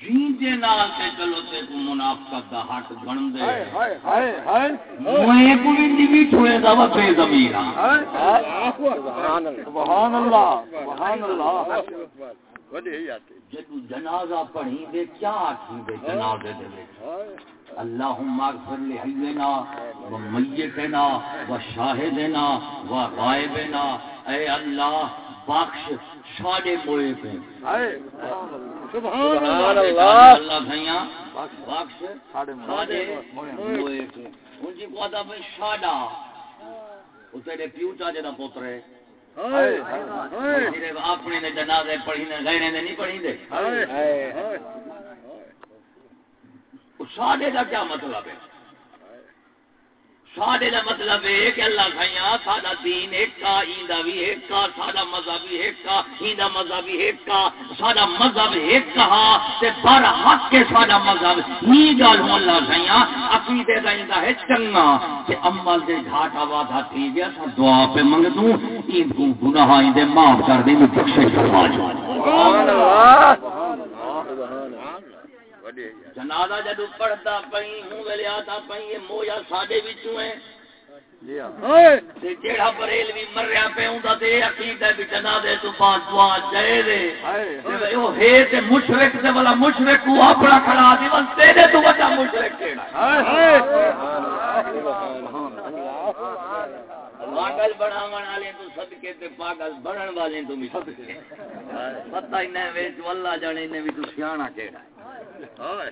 جیندے نال تے چلو تے کو منافقت دا حق گن دے۔ ہائے ہائے ہائے ہائے۔ موئے کو وندی بھی ٹھوے دا وا بے ضمیر سبحان اللہ سبحان اللہ سبحان اللہ۔ جدو جنازہ پڑھی دے کیا آکھی دے جنازے دے وچ؟ اللہم اغفر لحینا و میتنا و شاہدنا و غائبنا۔ اے اللہ بخش ساڈے موئے کو سبحان اللہ۔ اللہ۔ بھائیاں ساڈے موئے کو ان جی کو بھائی ساڈا وہ تیرے دا پوتر ہے۔ اپنے نے جنازے پڑھی نے غیرے نے نہیں پڑھی دے ساڈے کا کیا مطلب ہے؟ ساڈے کا مطلب ہے کہ اللہ بھائیاں ساڈا دین ایک کا ایندا بھی ایک کا ساڈا مذہب بھی ایک کا ایندا مذہب بھی ایک کا ساڈا مذہب ایک کا تے حق کے ساڈا مذہب، ہی گل ہو اللہ بھائیاں عقیدے دا ایندا ہے چنگا۔ تے عمل دے گھاٹا وعدہ تھی گیا، سا دعا پہ منگ دوں این کو گناہ ایندے معاف کر دے میں بخشش فرما سبحان اللہ۔ سبحان اللہ۔ جنازہ جدو پڑھتا پئی ہوں ویلے آتا پئی یہ مویا ساڈے وچوں ہے جیڑا بریلوی مریا پہ ہوندا تے بھی جنازے تو بعد دعا چاہے دے او ہے تے مشرک تے والا مشرک کو اپنا کھڑا دی ون تیرے تو بڑا مشرک کیڑا پاگل بناون والے تو صدقے تے پاگل بنن والے تو بھی صدقے پتہ ہی نہیں وچ اللہ جانے نے بھی تو سیاںا کیڑا ہے۔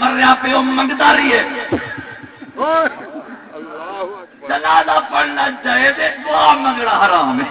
مریا پہ منگتا رہی ہے۔ جنازہ پڑھنا چاہے منگنا حرام ہے۔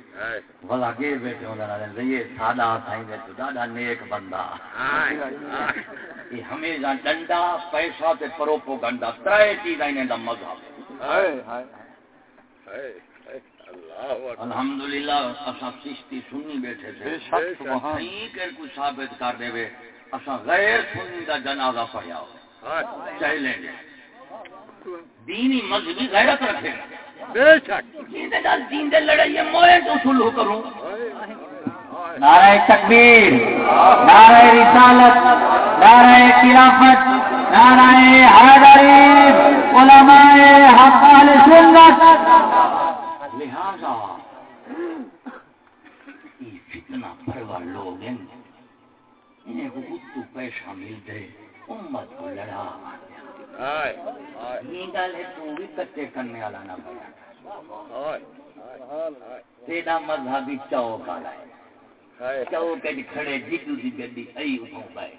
بلا گے بیٹھے ہوندے یہ سادہ تھائیں دے تو دادا نیک بندہ۔ یہ ہمیشہ ڈنڈا پیسہ تے پروپو گنڈا ترے چیزاں انہاں دا مذہب۔ ہائے۔ ہائے۔ الحمدللہ اسا چشتی سنی بیٹھے تھے۔ کو ثابت کر دے وے۔ غیر سنی دا جنازہ پڑھیا۔ ہو دینی مذہبی غیرت رکھے بے شک۔ جیندے دے موئے تو سلو کروں نعرہ تکبیر نعرہ رسالت نعرہ خلافت نعرہ حیدری علماء حق اہل سنت۔ لہذا فتنہ لوگ ہیں۔ انہیں تو پیسہ ملتے امت کو لڑا۔ گل ہے تو بھی کچے کرنے والا نہ بنا تیرا مذہبی چوک والا ہے۔ چوک کھڑے جدو دی گڈی ائی اتوں پائے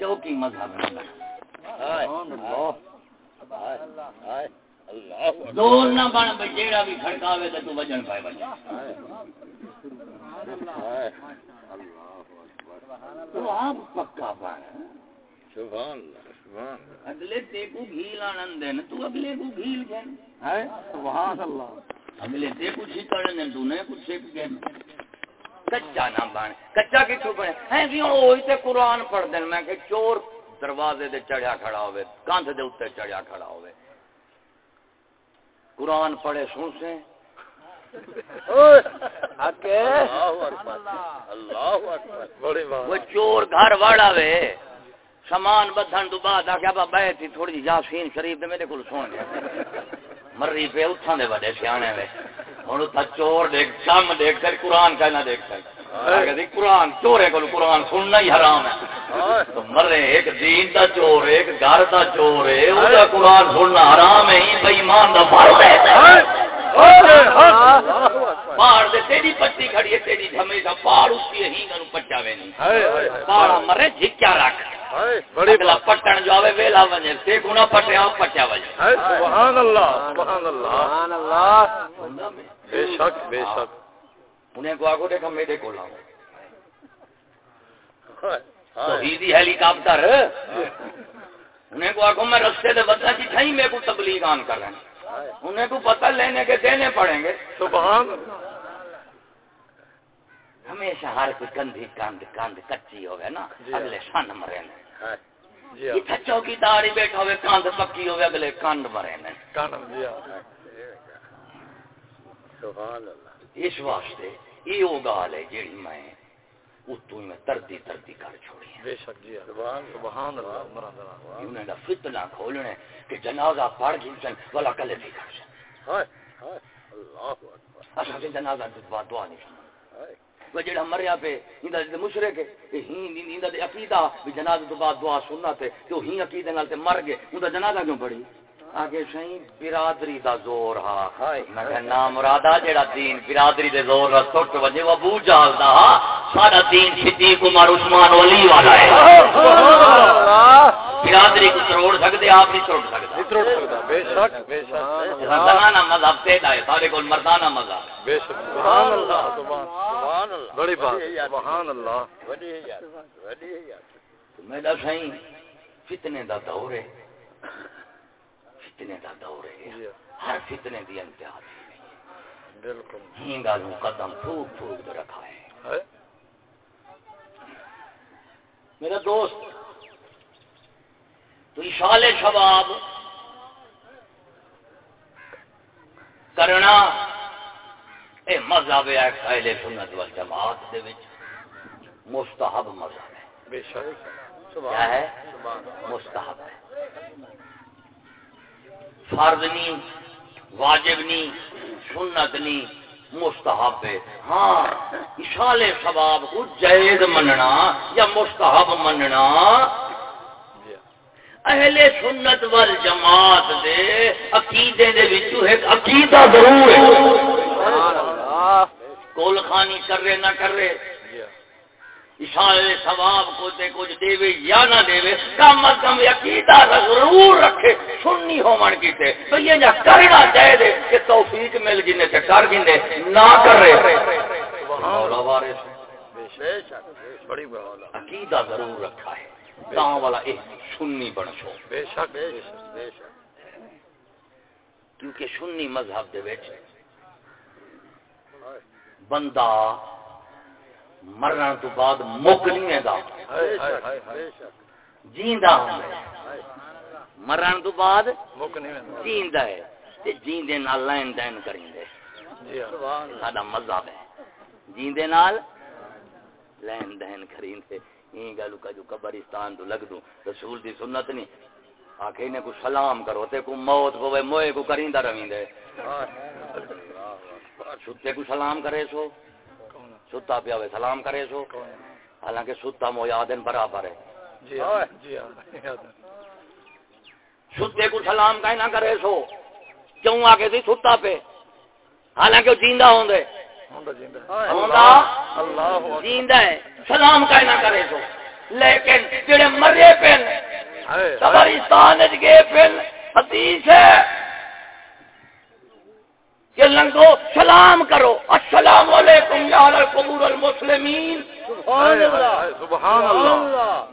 چوکی مذہب نہ بنا دور نہ بن بھائی جیڑا بھی کھڑکاوے تو وجن پائے بجا تو آپ پکا بن سبحان اللہ اگلے تے کو گھیل آنند دین تو اگلے کو گھیل گن ہے؟ سبحان اللہ۔ اگلے تے کو نے تو نے کچھ گن کچا نہ بن کچا ہیں کہ اوہی تے قرآن پڑھ دین۔ میں کہ چور دروازے دے چڑھیا کھڑا ہوے کاندھ دے اوتے چڑھیا کھڑا ہوے قرآن پڑھے سن سے؟ وہ چور گھر واڑا وے۔ سامان بدھن تو بعد آخیا بابا تھی تھوڑی جی یاسین شریف دے میرے کو سن مری پہ اتھاں دے بڑے سیانے وے۔ ہوں تو چور دیکھ کم دیکھ کر قرآن کا نہ دیکھ کر قرآن چورے کو قرآن سننا ہی حرام ہے۔ تو مرے ایک دین دا چور ایک گھر دا چور ہے قرآن سننا حرام ہے بے ایمان دا فرض ہے۔ پہاڑ دے تیری پٹی کھڑی ہے تیری ہمیشہ پہاڑ اس کی ہی گنو پٹا وے نہیں پہاڑ مرے جھکیا رکھ۔ پٹن جو آوے ویلا وجے تے گنا پٹیا؟ پٹیا وجے سبحان اللہ سبحان اللہ۔ سبحان اللہ۔ بے شک بے شک۔ انہیں کو آگو دیکھا میرے کو لاؤ۔ ہیلی کاپٹر انہیں کو آگو میں رستے دے بتا کی میرے کو تبلیغ آن کر رہے ہیں انہیں کو پتہ لینے کے دینے پڑیں گے۔ سبحان۔ ہمیشہ ہر کوئی کندھی کند کند کچی ہوگی نا۔ جی۔ ہاں۔ اگلے سن مرے جی ہاں۔ چوکی داری بیٹھا ہوئے کند پکی ہوئے اگلے کند مرے جی ہاں۔ اس واسطے یہ وہ گال ہے جیڑی میں اتو میں تردی تردی کر چھوڑی ہے۔ بے شک جی سبحان اللہ۔ فتنہ کھولنے کہ جنازہ پڑھ گئن والا کلے بھی کر سن ہائے ہائے اللہ اکبر۔ اساں جنازہ دعا نہیں سن وہ جڑا مریا پہ ایندا مشرک ہے ہی ایندا عقیدہ بھی جنازہ تو بعد دعا سننا تے تو ہی عقیدے نال تے مر گئے۔ اوندا جنازہ کیوں پڑھی آگے سہی برادری دا زور ہا میں نام مرادا جیڑا دین برادری دے زور دا ٹوٹ وجے وہ ابو جہل دا سارا دین صدیق عمر عثمان ولی والا ہے۔ برادری کو توڑ سکدے آپ نہیں توڑ سکدا توڑ سکدا بے شک بے شک زنانہ مذہب تے ہے سارے کول مردانہ مذہب بے شک سبحان اللہ سبحان اللہ۔ بڑی بات سبحان اللہ۔ وڈی ہے وڈی ہے میں دا سہی فتنے دا دور ہے۔ فتنے کا دور ہے۔ جی۔ ہر فتنے کی انتہا بالکل۔ ہی گالوں قدم پھوک پھوک رکھا ہے۔ میرا دوست تو اشال شباب. کرنا اے مذہب ہے اہل سنت والجماعت دے وچ مستحب مذہب ہے۔ بے شک۔ کیا ہے؟ مستحب ہے۔ فرض نہیں واجب نہیں سنت نہیں مستحب ہے۔ ہاں اشال کو جائز مننا یا مستحب مننا اہل سنت وال جماعت دے عقیدے دے وچوں ایک عقیدہ ضرور ہے۔ کول خانی کر رہے نہ کر رہے اشارے ثواب کو تے کچھ دے وے یا نہ دے وے کم از کم عقیدہ ضرور رکھے۔ سننی ہون کیتے تو یہ جا کرنا چاہے دے کہ توفیق مل گنے تے کر گنے نہ کر رہے مولا وارث بے شک۔ بڑی بات عقیدہ ضرور رکھا ہے۔ تاں والا اے سنی بن شو بے شک بے شک بے شک۔ کیونکہ سنی مذہب دے وچ بندہ مرن تو بعد مک نہیں گا۔ جیندا مرن تو بعد جیندا ہے تے جیندے نال لین دین کریندے۔ جی ہاں۔ ساڈا مذہب ہے۔ جیندے نال لین دین کریندے۔ این گل کا جو قبرستان تو لگ دوں رسول دی سنت نہیں۔ آکھے نے کو سلام کرو تے کو موت ہوے موئے کو کریندا رویندے چھتے کو سلام کرے سو۔ ستا پیا ہوئے سلام کرے سو۔ حالانکہ ستا مو یادن برابر ہے۔ جی ہاں، جی ہاں، ستے کو سلام کہیں نہ کرے سو۔ کیوں آگے تھی ستا پہ؟ حالانکہ وہ جیندہ ہوں دے جیندہ ہے۔ سلام کہیں نہ کرے سو لیکن جڑے مرے پن قبرستان گئے پن حدیث ہے کہ لنگو سلام کرو۔ السلام علیکم یا قبور المسلمین۔ سبحان اللہ۔ سبحان اللہ۔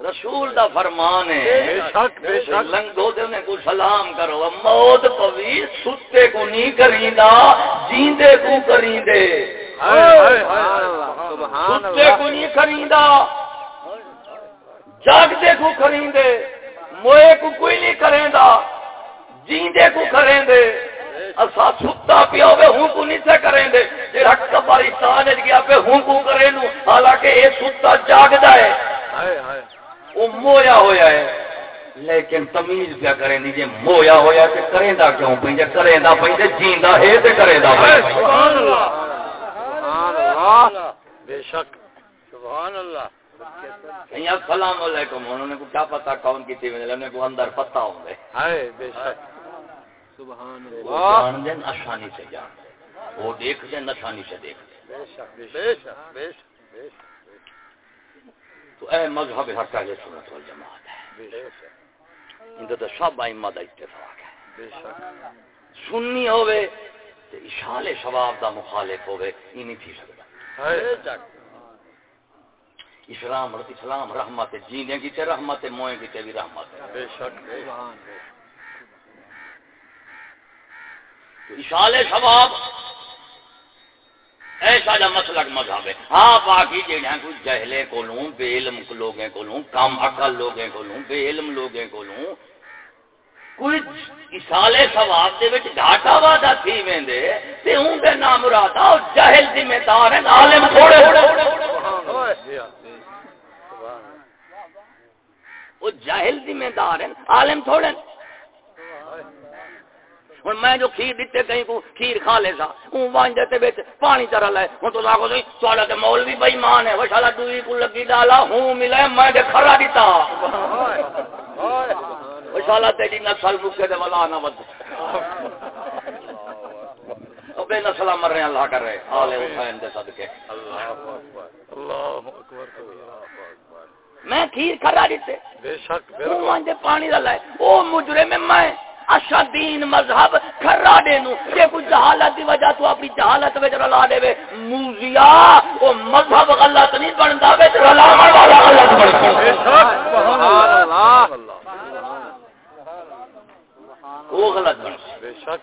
رسول دا فرمان ہے۔ لنگو دے کو سلام کرو۔ موت پوی ستے کو نہیں کریندا جیندے کو کریندے ستے کو نہیں کریندا جاگدے کو کریندے موئے کو کوئی نہیں کریندا جیندے کو کریں دے اسا ستا پیا ہوے ہوں کو نہیں سے کریں دے جڑا قبرستان وچ گیا پہ ہوں کو کرے نو حالانکہ اے ستا جاگدا ہے۔ ہائے ہائے او مویا ہویا ہے۔ لیکن تمیز کیا کریں دی جے مویا ہویا تے کریں دا کیوں پئی جے کریں پئی تے جیندا ہے تے کریں دا سبحان اللہ۔ اللہ. بے شک. سبحان اللہ. السلام علیکم. انہوں نے کو کیا پتا کون کی تھی؟ انہوں نے کو اندر پتہ ہوں گے. ہائے بے شک. سبحان اللہ. جان دیں آسانی سے جان وہ دیکھ دیں آسانی سے دیکھ دیں تو اے مذہب حق ہے سنت والجماعت ہے. ان تو سب ائمہ دا اتفاق ہے. سنی ہوے اشال شباب دا مخالف ہوئے یہ نہیں تھی سکتا. اسلام اسلام رحمت جینے کی تے رحمت موئے کی تے بھی رحمت بے شک۔ اشال شباب ایسا جا مسلک مذہب ہے۔ ہاں باقی جہاں کوئی جہلے کو لوں بے علم لوگیں کو لوں کم عقل لوگیں کو لوں بے علم لوگیں کو لوں کوئی اسالے ثواب دے وچ گھاٹا وعدہ تھی ویندے، تے اون دے نام مراد او جاہل ذمہ دار ہیں، عالم تھوڑے وہ جاہل ذمہ دار ہیں، عالم تھوڑے۔ ہوں میں جو کھیر دیتے کہیں کو، کھیر کھا لے سا۔ ہوں وانج دیتے بیچ پانی چرا لے۔ ہوں تو لاگو سی سوالا تے مول بھی بھائی مان ہے۔ وہ شالا دوئی کو لگی ڈالا، ہوں ملے، میں دے کھرا دیتا وہ شالا تیری نسل دے والا نہ ود۔ بے نسلہ مر رہے ہیں اللہ کر رہے حسین دے صدقے۔ اللہ اکبر۔ میں کھیر کھرا دیتے بے شک بالکل پانی او مجرم میں۔ اچھا دین مذہب کھرا دے نو۔ کہ کوئی جہالت دی وجہ تو اپنی جہالت وچ رلا دے وے۔ موزیا او مذہب غلط نہیں بندا وچ رلاون والا غلط بندا بے شک سبحان اللہ۔ وہ غلط بن بے شک۔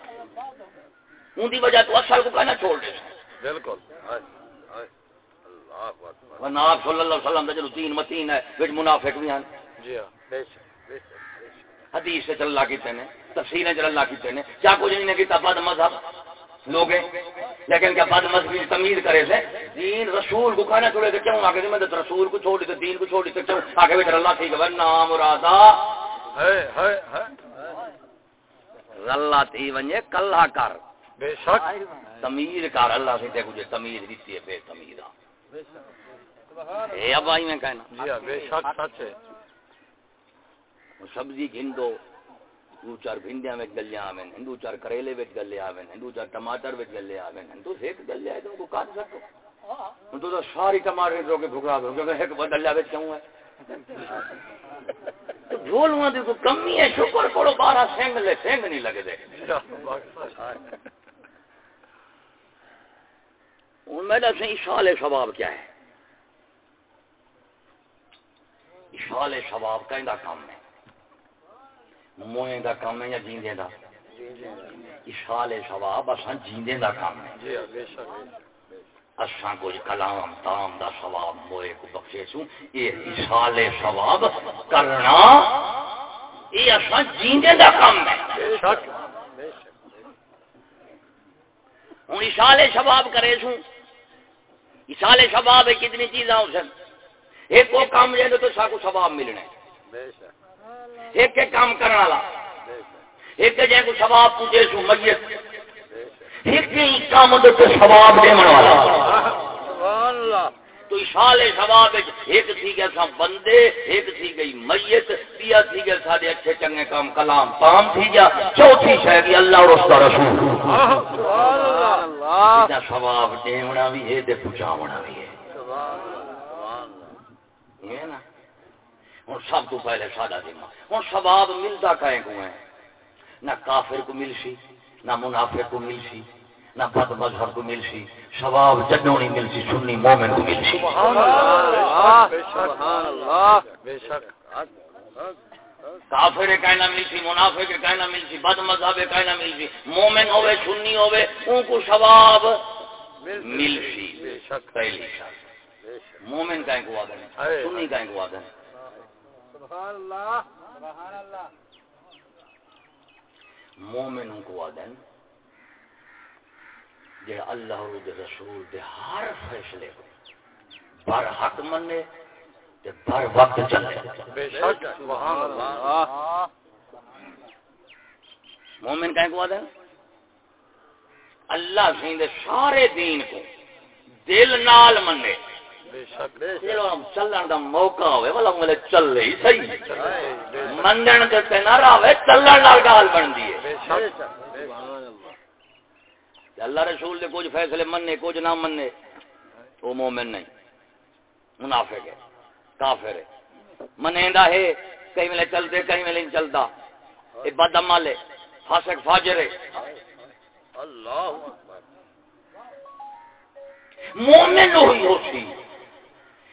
اون دی وجہ تو اصل کو کہنا چھوڑ دے۔ بالکل۔ صلی اللہ علیہ وسلم جو دین متین ہے منافق بھی ہیں۔ جی ہاں بے شک حدیث سے اللہ کیتے نے تفسیر اللہ کیتے نے۔ کیا کچھ نہیں کیتا بد مذہب؟ لوگ لیکن کیا بد مذہبی تمیز کرے سے؟ دین رسول کو کھانا چھوڑے تھے کیوں؟ آگے میں رسول کو چھوڑ دیتے دین کو چھوڑ دیتے کیوں؟ آگے اللہ ٹھیک ہے۔ نام مرادا اللہ تھی ونجے کلہ کر۔ بے شک۔ تمیز کر اللہ سے تمیز دیتی ہے بے تمیز اے اب آئی میں کہنا۔ جی ہاں، بے شک سچ ہے۔ سبزی دو چار بھنڈیاں وچ گلے آویں ہندو چار کریلے وچ گلے آویں ہندو چار ٹماٹر وچ گلے آویں ہندو ایک گلے آئے تو کو کاٹ سکو۔ ہن تو ساری ٹماٹر رو کے بھگا دو کہ ایک بدل وچ کیوں ہے۔ تو بھولواں دی کو کمی ہے؟ شکر کرو، بارہ سنگ لے سنگ نہیں لگے دے ان میں دسیں اشال ثواب کیا ہے؟ اشال ثواب کا کام ہے؟ موئیں دا کام ہے یا جیندے دا؟ اشال ثواب اساں جیندے دا کام ہے۔ جی ہاں، بے شک۔ اساں کوئی کلام تام دا ثواب موئے کو بخشے سو اے اشال ثواب کرنا اے اساں جیندے دا کام ہے۔ ہوں اشال ثواب کرے سو اشال ثواب کتنی چیزاں ہو سن۔ ایک وہ کام جائے تو سا کو ثواب ملنا ہے۔ بے شک۔ ایک ایک کام کرنے والا۔ ایک جائے کو ثواب پوچھے سو میت۔ ایک ہی کام دے ثواب والا۔ تو اشال ثواب ایک تھی گیا سا بندے ایک تھی گئی میت تھی گیا سارے اچھے چنگے کام کلام پام تھی گیا چوتھی شاید اللہ اور اس کا رسول۔ ثواب دیونا بھی ہے دے پہنچاونا بھی ہے۔ یہ نا۔ ہوں سب تو پہلے سادہ دیما ہوں سواب ملتا کہیں کو ہے؟ نہ کافر کو مل سی نہ منافع کو مل سی نہ بد مذہب کو مل سی سواب جدوں نہیں مل سی سنی مومن کو مل سی کافر کہنا مل سی منافع کے کہنا مل سی بد مذہب کہنا مل سی مومن ہوے سنی ہوے ان کو ثواب مل سی پہلی مومن کہیں کو سنی کہیں کو مومن کو آدن جے اللہ دے رسول دے ہر فیصلے کو بر حق منے تے بر وقت چلے۔ بے شک سبحان اللہ۔ مومن کہیں کو آدن اللہ سین سارے دین کو دل نال منے۔ چلن دا موقع ہوئے والا ملے چل رہی صحیح۔ منن کے نہ چلن نال گال بن دی اللہ رسول دے کچھ فیصلے مننے کچھ نہ مننے وہ مومن نہیں منافق ہے کافر ہے۔ منیندا ہے کہیں ملے چلتے کہیں ملے نہیں چلتا۔ یہ بد عمل ہے فاسق فاجر ہے۔ اللہ مومن ہوئی ہو سی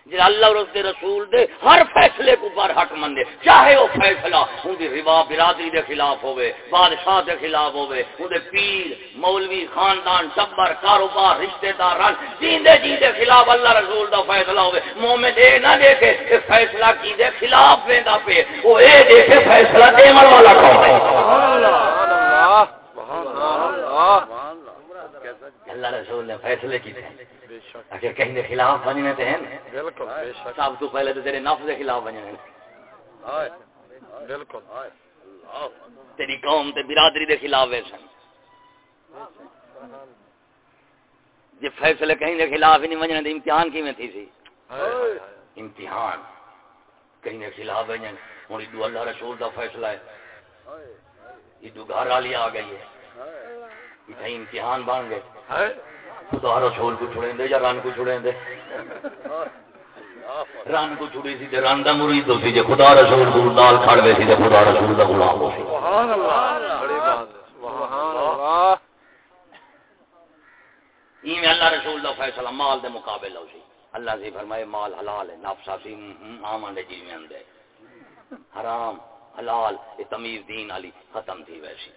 جی اللہ اور اس دے رسول دے ہر فیصلے کو پر حق مندے، چاہے وہ فیصلہ ان دی روا برادری دے خلاف ہوئے بادشاہ دے خلاف ہوئے ان دے پیر، مولوی، خاندان ٹبر کاروبار، رشتہ دار رن دین دے خلاف اللہ رسول دا فیصلہ ہوئے مومن اے نہ دیکھے کہ فیصلہ کی دے خلاف ویندا پہ وہ اے دیکھے فیصلہ دیون والا کون ہے؟ سبحان اللہ سبحان اللہ سبحان اللہ۔ رسول نے فیصلے کی تھے اگر کہیں دے خلاف بننے تے ہیں۔ بالکل بے شک۔ سب تو پہلے تو تیرے نفس دے خلاف بننے بالکل۔ تیری قوم تے برادری دے خلاف ہے سن۔ جی فیصلے کہیں دے خلاف ہی نہیں بننے دے امتحان کی میں تھی سی؟ امتحان کہیں دے خلاف بننے ہوں ادو اللہ رسول دا فیصلہ ہے۔ ادو گھر والی آ گئی ہے۔ کہیں امتحان بن گئے۔ خدا رسول کو چھڑیں دے یا رن کو چھڑیں دے رن کو چھڑی سی تے رن دا مرید ہو سی جے خدا رسول کو نال کھڑ وے سی تے خدا رسول دا غلام ہو سی۔ سبحان اللہ۔ بڑی بات سبحان اللہ۔ این اللہ رسول دا فیصلہ مال دے مقابل ہو سی۔ اللہ سے فرمائے مال حلال ہے نفس سی آمن دے جی میں اندے حرام حلال یہ تمیز دین علی ختم تھی ویسی۔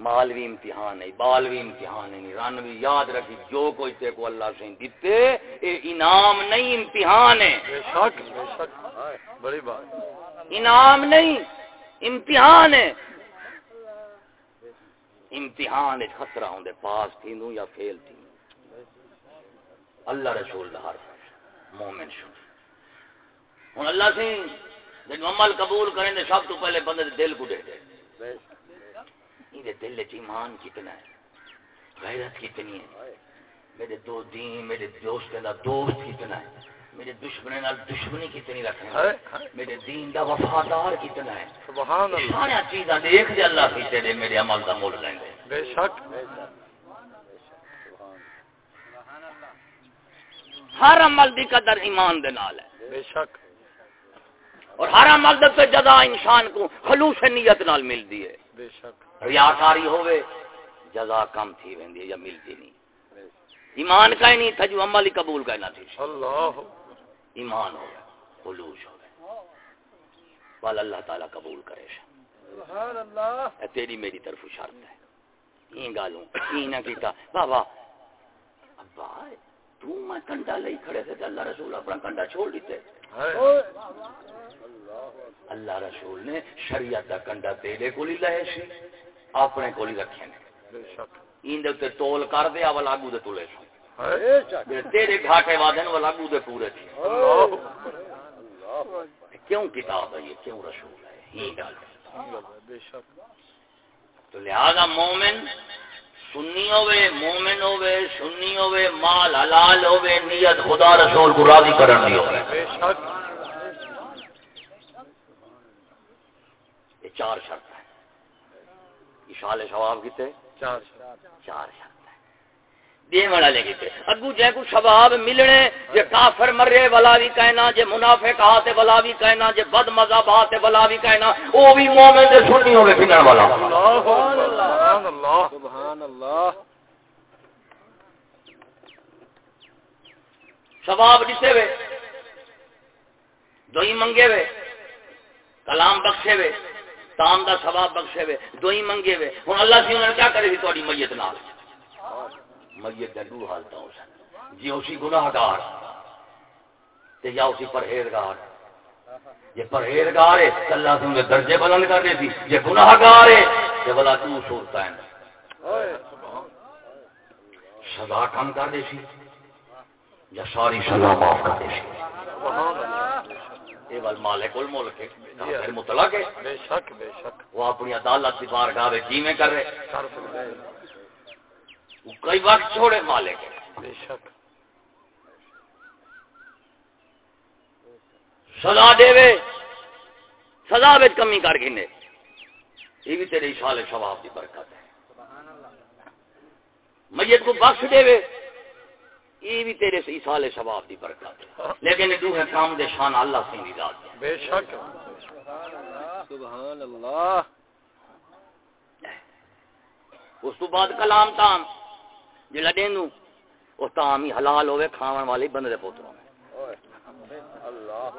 بھی امتحان ہے بال بھی امتحان ہے بھی یاد رکھی جو کوئی تے کو اللہ سے دیتے اے انعام نہیں امتحان ہے۔ بے شک بے شک بڑی بات۔ انعام نہیں امتحان ہے۔ امتحان ایک خطرہ ہوں دے پاس تھی دوں یا فیل تھی اللہ رسول ہر مومن شو۔ ہوں اللہ سے جب عمل قبول کریں دے سب تو پہلے بندے دے دل کو دے دے۔ میرے دل چ ایمان کتنا ہے۔ غیرت کتنی ہے۔ میرے دو دین میرے دوست دوست کتنا ہے۔ میرے دشمن نال دشمنی کتنی رکھنا ہے۔ میرے دین دا وفادار کتنا ہے۔ سبحان اللہ۔ سارا چیزاں دیکھ دے اللہ کی تیرے میرے عمل دا مول لیں گے بے شک۔ ہر عمل دی قدر ایمان دے نال ہے۔ بے شک۔ اور ہر عمل دے جزا انسان کو خلوص نیت نال ملدی ہے۔ بے شک۔ ریاکاری ہوئے جزا کم تھی ویندی یا ملتی نہیں۔ ایمان کا ہی نہیں تھا جو عمل ہی قبول کرنا تھی۔ اللہ۔ ایمان ہو گیا خلوص ہو گیا بال اللہ تعالیٰ قبول کرے سبحان اللہ اے تیری میری طرف شرط ہے۔ این گالوں این نہ کیتا۔ بابا ابا تو میں کنڈا لئی کھڑے تھے اللہ رسول اپنا کنڈا چھوڑ دیتے۔ اللہ رسول نے شریعت کا کنڈا تیرے کو ہی لے سی اپنے کو ہی رکھے نے۔ بے شک۔ این دے تے تول کر دے اول اگو دے تولے جے تیرے گھاٹے وادن والا اگو دے پورے تھی اللہ۔ کیوں کتاب ہے؟ یہ کیوں رسول ہے؟ ہی گل۔ ہے۔ بے شک۔ تو لہذا مومن سنی ہوئے مومن ہوئے سنی ہوئے مال حلال ہوئے نیت خدا رسول کو راضی کرن دی ہوئے۔ بے شک۔ یہ چار شرط۔ اشال ثواب کیتے؟ چار چار والا لے اگو جے کو ثواب ملنے جے کافر مرے والا بھی کہنا جے منافق ہاتے والا بھی کہنا جے بد مذہب ہاتے والا بھی کہنا او بھی مومن دے سنی ہوئے پھنن والا اللہ سبحان اللہ سبحان اللہ ثواب دیتے وے دوئی منگے وے کلام بخشے وے۔ تام دا ثواب بخشے وے دوئی منگے وے۔ ہن اللہ سی انہوں نے کیا کرے سی تہاڈی میت نال؟ میت دا دو حالت ہو سن جی اسی گناہگار۔ تے یا اسی پرہیزگار۔ یہ پرہیزگار ہے اللہ سے انہیں درجے بلند کر دے سی۔ یہ گناہگار ہے، تے بلا تو صورت ہے سزا کم کر دے یا ساری سزا معاف کر دے یہ ول مالک الملک ہے کافر مطلق ہے بے شک بے شک۔ وہ اپنی عدالت کی بارگاہ میں میں کر رہے؟ کر سکتے ہیں۔ وہ کئی وقت چھوڑے مالک ہے بے شک۔ سزا دے وے۔ سزا وچ کمی کر گھنے یہ بھی تیرے اشال ثواب کی برکت ہے۔ میت کو بخش دے وے۔ یہ بھی تیرے سے اشال ثواب کی برکت ہے۔ لیکن دو ہے کام دے شان اللہ سے ذات ہے بے شک۔ سبحان اللہ اس تو بعد کلام تام جلا دینو او تام ہی حلال ہوے کھاون والے بندے پوتروں اللہ۔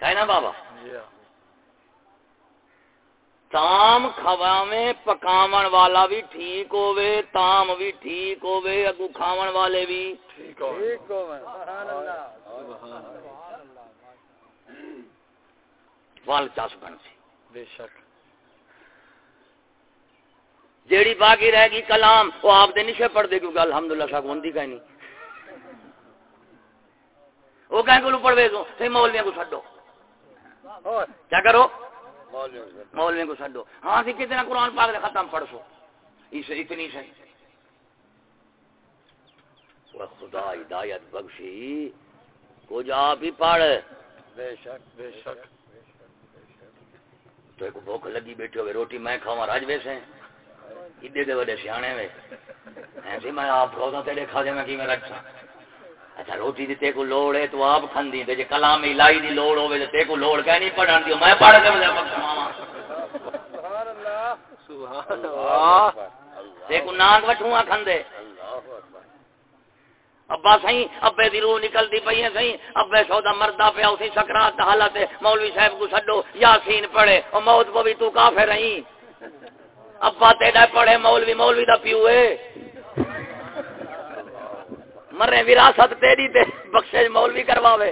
کہنا بابا۔ جی ہاں۔ تام کھواویں پکاون والا بھی ٹھیک ہوے تام بھی ٹھیک ہوے اگو کھاون والے بھی ٹھیک ہوے سبحان اللہ سبحان اللہ۔ وال چاس بن سی۔ بے شک۔ جیڑی باقی رہ گئی کلام وہ آپ دے نشے پڑھ دے کیونکہ الحمدللہ شاک ہوندی کہیں نہیں۔ وہ کہیں کو پڑھ دے دو سی مولویاں کو چھڈو۔ کیا کرو؟ مولوی کو سڈو ہاں سی کتنا قرآن پاک ختم پڑھ سو اتنی صحیح۔ خدا ہدایت بخشی۔ کچھ آپ ہی پڑھ۔ بے شک بے شک۔ تو ایک بھوک لگی بیٹھے ہوئے روٹی میں کھاوا راج ویسے۔ ایڈے دے وڈے سیانے میں ایسی میں آپ روزہ تیرے کھا دے میں کی میں رکھا اچھا روٹی دی تے کو لوڑ ہے، تو آپ کھندی تے جے کلام الہی دی لوڑ ہوے تے تے کو لوڑ کہ نہیں پڑھن دیو میں پڑھ کے مجھے سبحان اللہ سبحان اللہ تے کو ناگ وٹھواں کھندے ابا سہی ابے دی روح نکلتی پئی ہے سہی ابے سودا مردا پیا، اسی سکرات حالت مولوی صاحب کو چھڈو یاسین پڑھے۔ او موت کو بھی تو کافر رہی۔ ابا تیرا پڑھے، مولوی مولوی دا پیو ہے۔ مرے وراثت تیری تے بخشش مولوی کرواوے۔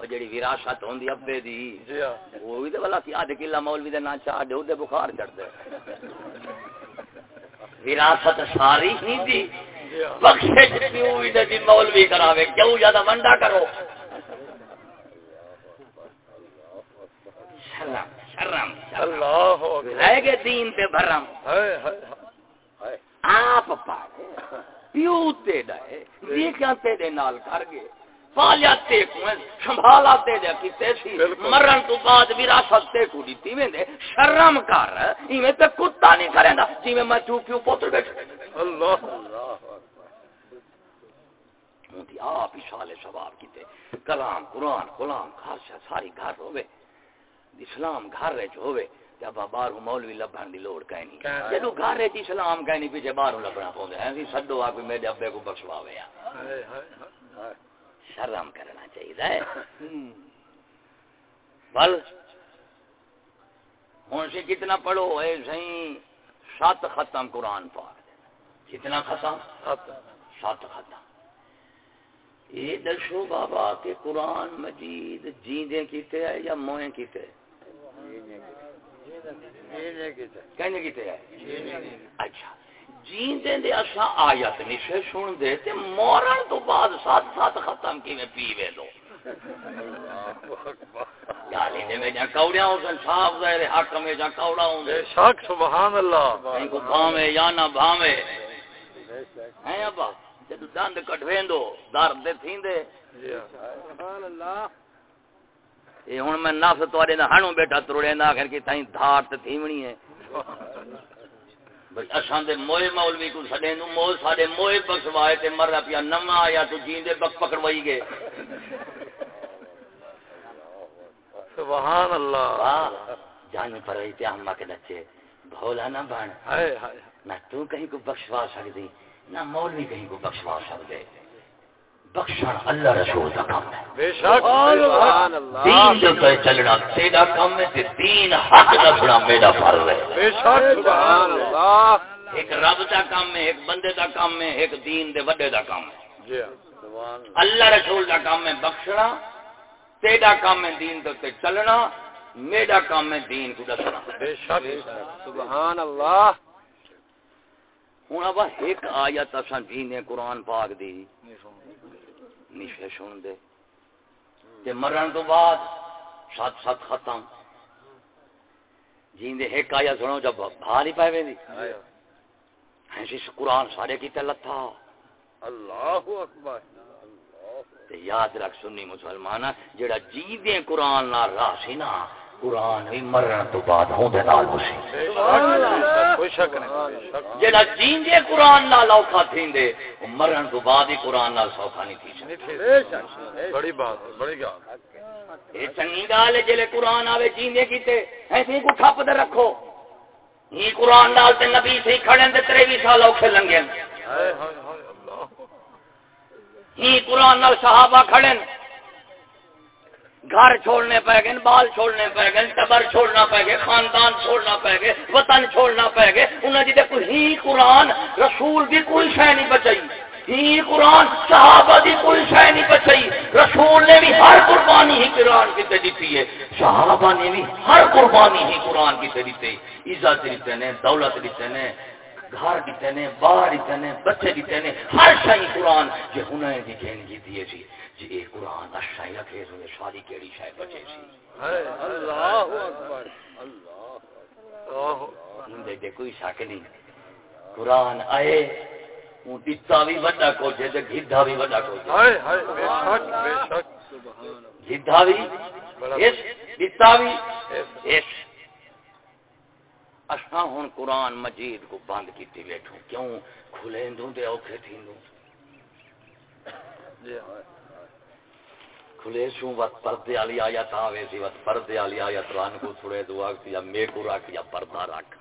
جڑی وراثت ہوندی ابے دی جی ہاں۔ وہ بھی تے بلا کلا مولوی دے نا دے اودے بخار چڑھ دے۔ وراثت ساری ہی دی۔ جی ہاں۔ بخشش کیوں بھی تے مولوی کراوے؟ کیوں زیادہ ونڈا کرو؟ شرم شرم اللہ رہ گئے دین بھرم۔ آپ پیو تیڈا ہے دیکھا تیڈے نال کر گئے۔ پالیا تے کو سنبھالا تے دے کیتے سی مرن تو بعد وراثت تے کو دتی ویندے شرم کر ایویں تے کتا نہیں کریندا جویں میں تو پیو پوتر بیٹھ اللہ دی آپ ہی ثواب کیتے۔ کلام قرآن کلام خاص ساری گھر ہوے اسلام گھر وچ ہوے جب باہر مولوی لبن دی لوڑ کہیں نہیں جدو گھر چ اسلام کہیں نہیں پیچھے باہر لبنا پوندا ہے۔ سی سڈو آ کوئی میرے ابے کو بخشواوے شرم کرنا چاہیے۔ بل ہوں سی کتنا پڑھو اے سات ختم قرآن پاک کتنا ختم؟ سات۔ ختم۔ یہ دسو بابا کہ قرآن مجید جیندے کیتے ہے یا موئے کیتے کہنے کی تے اچھا جین دے آیت نشے سن دے تے مورن تو بعد ساتھ ساتھ ختم کی میں پی وے دو؟ یعنی نے میں جا کوڑیا ہوں صاف ظاہر حق میں جا کوڑا ہوں بے شک سبحان اللہ۔ کہیں کو بھاوے یا نہ بھاوے ہیں ابا جدو دند کٹویندو درد دے تھیندے۔ سبحان اللہ۔ یہ ہوں میں نفس تے ہنو بیٹا تروڑے نہ آخر کہ تائیں دھار تے تھیونی ہے اساں دے موئے مولوی کو سڈے نو مول ساڈے موئے بخشوائے تے پیا نواں آیا تو جیندے بک پکڑوائی گئے۔ سبحان اللہ۔ جان پر تے اما کے نچے بھولا نہ بن۔ نہ تو کہیں کو بخشوا سکدی نہ مولوی کہیں کو بخشوا سکدے۔ بخشن اللہ رسول کا کام ہے۔ بے شک۔ دین جو تے چلنا تیرا کام ہے تے دین حق رکھنا میرا فرض ہے۔ بے شک۔ سبحان اللہ۔ ایک رب دا کام ہے ایک بندے دا کام ہے ایک دین دے وڈے دا کام ہے۔ جی ہاں۔ سبحان اللہ۔ رسول دا کام ہے بخشنا تیرا کام ہے دین تے چلنا میرا کام ہے دین کو دسنا۔ بے شک۔ سبحان اللہ۔ ہوں اب ایک آیت اساں دین قرآن پاک دی۔ نشے سن دے۔ تے مرن تو بعد سات سات ختم جیندے ایک آیا سنو جب بھا نہیں پائے ویندی۔ ایسی قرآن سارے کی تلت تھا اللہ اکبر۔ تے یاد رکھ سنی مسلمان جڑا جیندے قرآن نہ راہ سی نا قرآن مرن تو بعد ہوں دے نال خوشی کوئی شک نہیں جڑا جیندے قرآن نال اوکھا تھیندے مرن تو بعد ہی قرآن نال سوکھا نہیں تھی بڑی بات بڑی گل۔ چنگی گال ہے جلے قرآن آوے جیندے کیتے ایسے کو ٹھپ دے رکھو۔ یہ قرآن نال تے نبی سے کھڑے تے 23 سال اوکھے لنگے۔ ہی قرآن نال صحابہ کھڑے گھر چھوڑنے پہ گئے، بال چھوڑنے پہ گئے، ٹبر چھوڑنا پہ گئے، خاندان چھوڑنا پہ گئے، وطن چھوڑنا پہ گئے۔ انہیں جی کوئی ہی قرآن رسول بھی کوئی شہ نہیں بچائی۔ ہی قرآن صحابہ دی کوئی شہ نہیں بچائی۔ رسول نے بھی ہر قربانی ہی قرآن کی دیتی ہے۔ صحابہ نے بھی ہر قربانی ہی قرآن کی دیتی عزت دیتے نے، دولت دیتے نے، گھر دیتے نے، باہر دیتے نے، بچے دیتے نے، ہر شاہی قرآن جو انہیں دی کہن کی دیے سی جی۔ جی اے قرآن اشائی رکھے سنے شادی کیڑی شاید بچے سی اللہ اکبر اللہ ہندے دے کوئی شک نہیں۔ قرآن آئے ہوں دتا بھی وڈا کچھ ہے گھدا بھی وڈا کچھ گھدا بھی دتا بھی اصا ہوں قرآن مجید کو بند کی بیٹھو۔ کیوں؟ کھلے دوں دے اوکھے تھی دوں کھلے سوں وقت پردے والی آیا تا ویسی وقت پردے والی آیا رن کو تھوڑے دو وقت یا مے کو رکھ یا پردہ رکھ۔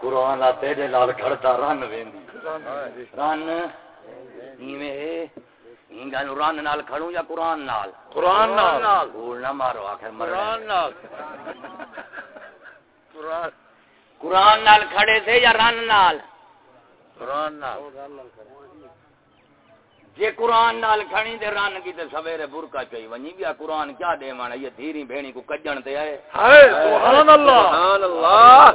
قرآن تیرے لال کھڑتا رن ویندی۔ رن؟ ایویں گل رن نال کھڑوں یا قرآن نال؟ قرآن نال۔ بول نہ مارو آخر قرآن نال۔ قرآن۔ نال کھڑے تھے یا رن نال؟ قرآن نال۔ جے قرآن نال کھڑی تے رن کی تے سویرے برکا چاہی ونی بیا قرآن کیا دے مانا؟ یہ دھیری بھینی کو کجن تے آئے۔ سبحان اللہ۔ سبحان اللہ۔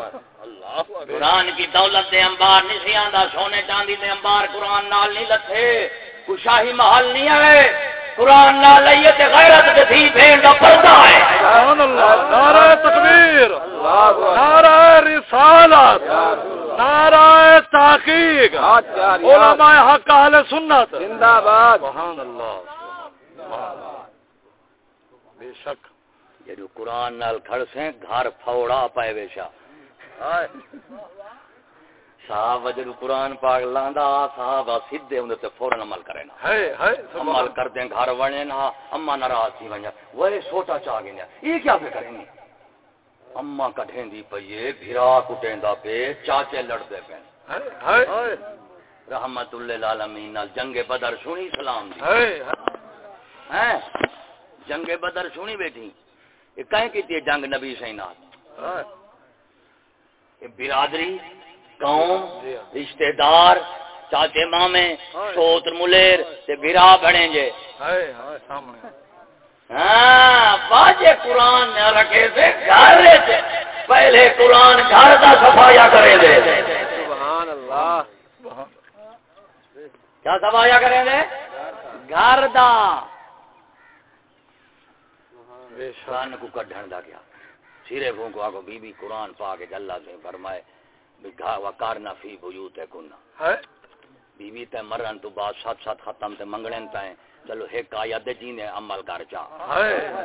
قرآن کی دولت دے انبار نہیں سی آندا سونے چاندی دے انبار قرآن نال نہیں لتھے۔ کو شاہی محل نہیں آئے۔ قرآن نال لئیے تے غیرت دے تھی بھین دا پردہ ہے۔ سبحان اللہ نعرہ تکبیر۔ نعرہ رسالت نعرہ تحقیق۔ علماء حق اہل سنت۔ زندہ باد۔ سبحان اللہ بے شک یہ قرآن نال کھڑ سے گھر پھوڑا پائے ویشا صاحب وجر قرآن پاک لاندا صاحب سیدھے ہوں تے فورن عمل کرے نا۔ ہے ہے عمل کر دیں گھر ونے نا اما ناراض تھی ونجا وہ سوٹا چا گیا یہ کیا پہ کریں گے اما کٹھیں دی پئیے بھرا کٹیندا پہ چاچے لڑدے پے۔ رحمت اللہ العالمین نال جنگ بدر سنی سلام دی۔ ہیں جنگ بدر سنی بیٹھی۔ یہ کہیں کیتی جنگ نبی سے نال؟ یہ برادری قوم رشتہ دار چاچے مامے سوتر ملیر تے بھرا بڑھیں جے۔ سامنے۔ ہاں باجے قرآن نہ رکھے سے گھر پہلے قرآن گھر کا صفایا کرے دے سبحان اللہ کیا صفایا کریں دے گھر دا۔ قرآن کو کڈھن دا کیا سیرے بھون کو آگو بی بی قرآن پا کے سے فرمائے وکارنا فی بیوت ہے؟ بی بی تے مرن تو بعد سات سات ختم تے منگڑن تائیں چلو ایک آیت دے جینے عمل کر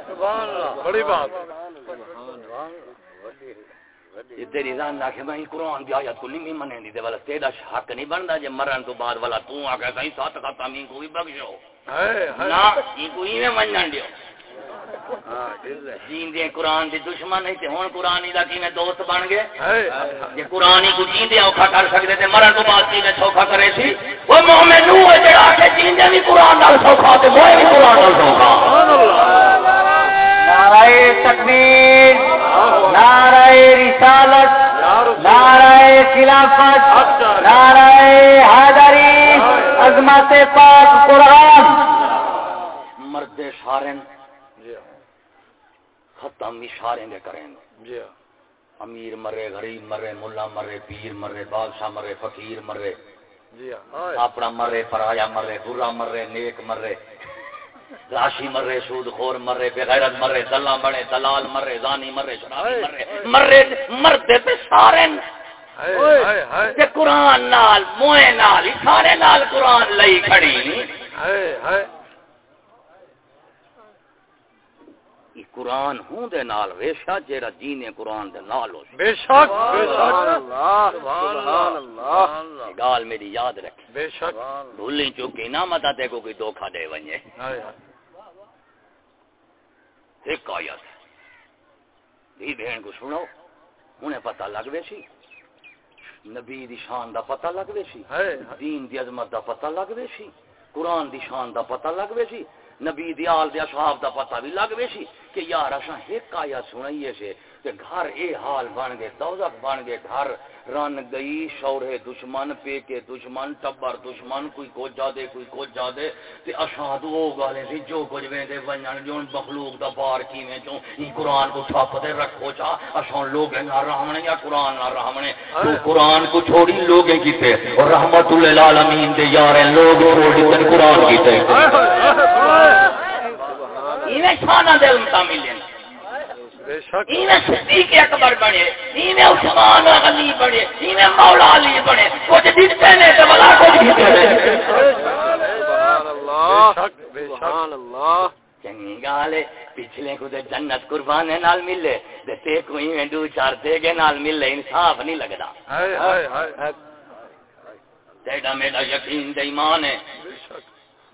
سبحان اللہ بڑی بات۔ یہ تیری ران نہ کہ میں قرآن دی آیت کو نہیں منے دی دے والا تیرا حق نہیں بندا جے مرن تو بعد والا تو آ کے کہیں سات ختم ہی کو بھی بخشو۔ نہ یہ کوئی میں منن دیو۔ جیندے قرآن دی دشمن تے ہن قرآن دا کیویں دوست بن گئے؟ جے قرآن کو جیندے اوکھا کر سکدے تے مرن تو بعد کیویں سوکھا کرے سی؟ او مومن نو ہے جڑا کہ جیندے بھی قرآن نال سوکھا تے موئے قرآن نال سوکھا۔ نعرہ تکبیر نعرہ رسالت نعرہ خلافت نعرہ حیدری عظمت پاک قرآن۔ مرد شارن ختم اشارے دے کریں جی امیر مرے غریب مرے ملا مرے پیر مرے بادشاہ مرے فقیر مرے۔ جی اپنا مرے پرایا مرے برا مرے نیک مرے۔ راشی مرے سود خور مرے بغیرت مرے دلہ بڑے دلال مرے زانی مرے شرابی مرے۔ مرے مردے پہ سارے تے قرآن نال موئے نال سارے نال قرآن لئی کھڑی۔ قرآن ہوں دے نال ویشا جیڑا جینے قرآن دے نال ہو بے شک بے شک۔ سبحان اللہ گال میری یاد رکھ۔ بے شک۔ بھولی چوکی نہ متا تے کو کوئی دھوکا دے ونجے ایک آیت۔ دی بہن کو سنو انہیں پتہ لگ وے سی۔ نبی دی شان دا پتہ لگ وے سی۔ دین دی عظمت دا پتہ لگ وے سی۔ قرآن دی شان دا پتہ لگ وے سی۔ نبی دی آل دی اصحاب دا پتہ بھی لگ وے سی۔ کہ یار اساں ایک آیت سنائیے سے کہ گھر اے حال بن گئے دوزخ بن گئے گھر رن گئی شورے دشمن پے کے دشمن ٹبر دشمن کوئی کو جا دے کوئی کو جا دے تے اشاد او گالے سی جو کچھ ویندے ونجن جون مخلوق دا بار کیویں چوں ای قران کو چھاپ تے رکھو چا۔ اساں لوگ نہ رحمنے یا قران نہ رحمنے۔ تو قران کو چھوڑی لوگ کیتے اور رحمت للعالمین دے یار لوگ چھوڑ تے۔ قران کیتے ایویں شان دے امتا ملے صدیق اکبر بنے ایویں عثمان غنی بنے ایویں مولا علی بنے۔ کچھ دتے نے تے بلا کچھ دتے نے سبحان اللہ چنگی گال ہے۔ پچھلے کو تے جنت قربان نال ملے تے تے دو چار دے گے نال ملے انصاف نہیں لگدا۔ ہائے ہائے ہائے۔ تیرا میرا یقین دے ایمان ہے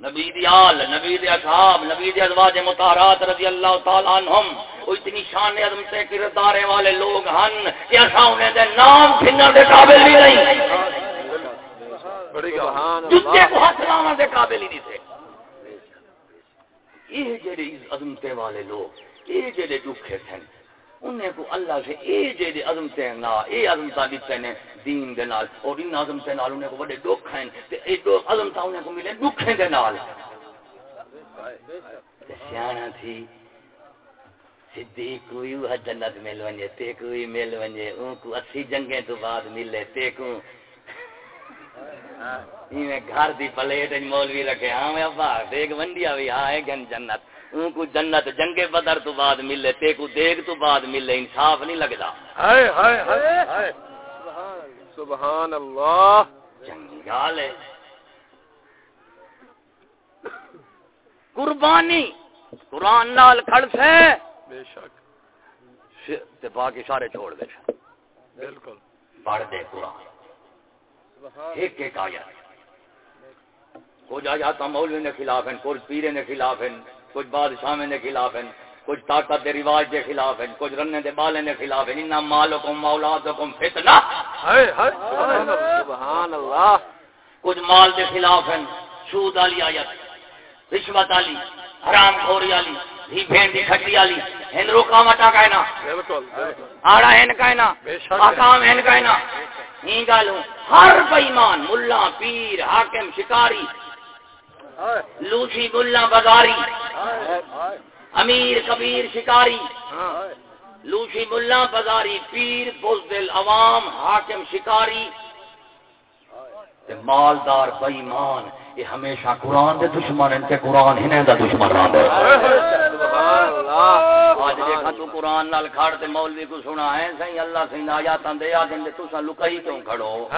نبی دی آل نبی دی اصحاب نبی دی ازواج مطہرات رضی اللہ تعالی عنہم وہ اتنی شان عظم سے کردار والے لوگ ہن کہ اساں انہیں دے نام پھنن دے قابل ہی نہیں بڑی سبحان اللہ جتے کو ہاتھ لانا دے قابل ہی نہیں تھے۔ یہ جڑے عظمت والے لوگ یہ جڑے دکھے تھے انہیں کو اللہ سے اے جے دے عظمت نا اے عظمت دتے نے دین دے نال، اور ان عظم عظمت نال انہیں کو بڑے دکھ ہیں، تے اے دو عظم عظمت انہیں کو ملے دکھیں دے نال۔ سیانا تھی صدیق کوئی وہ جنت مل ونجے، تے کوئی مل ونجے ان کو اسی جنگیں تو بعد ملے، تے کو۔ میں گھر دی پلیٹ مولوی رکھے ہاں میں ابا، دیکھ ونڈیا بھی ہاں ہے گن جنت۔ ان کو جنت جنگ بدر تو بعد ملے تے کو دیکھ تو بعد ملے انصاف نہیں لگتا ہائے ہائے ہائے سبحان اللہ۔ چنگی گال ہے۔ قربانی۔ قرآن نال کھڑ سے بے شک۔ تے باقی سارے چھوڑ دے۔ بالکل۔ پڑھ دے قرآن۔ ایک ایک آیا کچھ آیات مولوی نے خلاف ہیں کچھ پیرے نے خلاف ہیں۔ کچھ بادشاہ نے خلاف ہیں کچھ طاقت دے رواج کے خلاف ہیں کچھ رنے دے بالے نے خلاف ہیں۔ انہا مالکم مولادکم فتنہ سبحان اللہ۔ کچھ مال دے خلاف ہیں سود آلی آیت رشوت آلی حرام خوری آلی ہی بھین دی کھٹی ہن کہنا بالکل آڑا ہن کہنا آکام ہن کہنا ہی گالوں ہر بیمان ملہ پیر حاکم شکاری لوسی ملا بازاری امیر کبیر شکاری لوسی ملا بازاری پیر بزدل عوام حاکم شکاری مالدار بئیمان یہ ہمیشہ قرآن دے دشمن ان کے قرآن ہی دا دشمن رہا دے۔ آج دیکھا تو قرآن نال کھڑ تے مولوی کو سنا ہے صحیح اللہ سے آیاتاں دے آ دیں تو سا لکائی کیوں کھڑو؟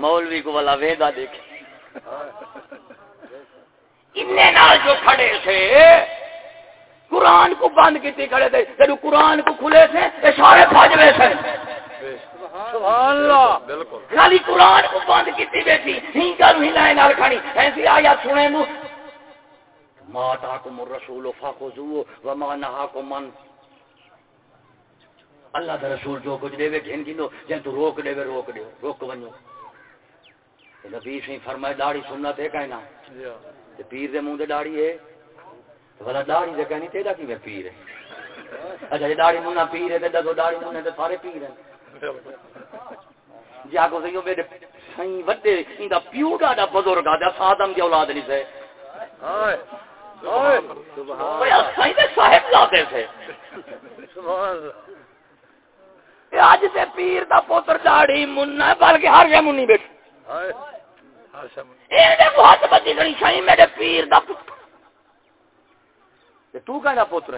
مولوی کو والا ویدا دیکھے۔ نال جو کھڑے تھے قرآن کو بند کی کھڑے تھے جب قرآن کو کھلے تھے یہ سارے فاجوے تھے۔ خالی قرآن کو بند کی بیٹھی ہی کروں ہی لائن نال کھڑی۔ ایسی آیا سنے نو ماتا کو مر رسول فاخذو و ما نهاكم من اللہ دا رسول جو کچھ دے وے گھن گنو جن تو روک دے وے روک دے۔ روک ونجو۔ نبی سے فرمائے داڑھی سنت ہے کہنا تے پیر دے منہ دے داڑھی ہے۔ بلا داڑھی دے کہنی تیرا کی میں پیر ہے؟ اچھا جی داڑھی منہ پیر ہے تے دو داڑھی منہ تے سارے پیر ہیں۔ جی آگو سے یوں میرے سائیں وڈے اندا پیو دا بزرگ آ دا آدم دی اولاد نہیں سے۔ سائیں دے صاحب لاتے تھے آج سے پیر دا پوتر داڑھی منہ بلکہ ہر جگہ منی بیٹھ بہت بڑی گڑی شاہی میرے پیر دا تو کہنا پوتر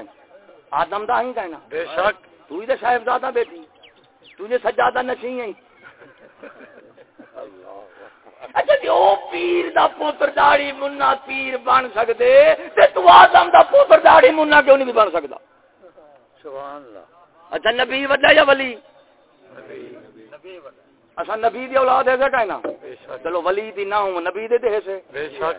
آدم دا ہی کہنا بے شک۔ تو ہی صاحب زادہ بیٹی۔ تجھے سجادہ اچھا جی او پیر دا پوتر داڑی منا پیر بن سکدے تے تو آدم دا پوتر داڑی منا کیوں نہیں بن سکدا؟ سبحان اللہ۔ اچھا نبی وڈا یا ولی؟ نبی وڈا اصا نبی دی اولاد ہے کہنا چلو ولی دی نہ ہوں نبی دے دے سے۔ بے شک۔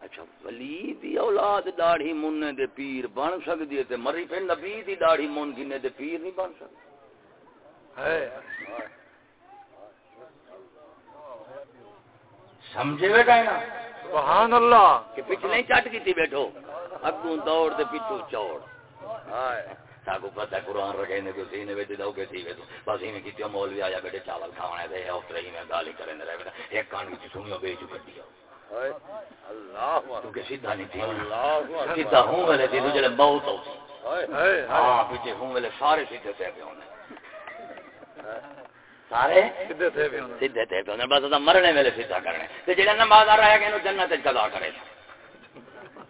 اچھا ولی دی اولاد داڑھی مننے دے پیر بن سکدی ہے تے مری پھر نبی دی داڑھی من گنے دے پیر نہیں بن سکدی۔ ہے۔ سمجھے وے کہنا سبحان اللہ۔ کہ پیچھے نہیں چٹ کیتی بیٹھو اگوں دوڑ تے پیچھے چوڑ۔ ہائے۔ ساگو پتہ قرآن رکھے نے تو سینے وچ دو کے تھی تو بس ہی میں کیتے مولوی آیا بیٹے چاول دے ترہی میں گالی ایک کان وچ سنیو بیچ کڈی اللہ کیونکہ سیدھا نہیں تھی اللہ سیدھا ہوں ویلے تھی جڑے بہت ہو ہاں پیچھے ہوں ویلے سارے سیدھے تے پے ہونے سارے سیدھے تے پے ہونے سیدھے تے پے ہونے بس مرنے ویلے سیدھا کرنے نماز آ رہا ہے کہ جنت کرے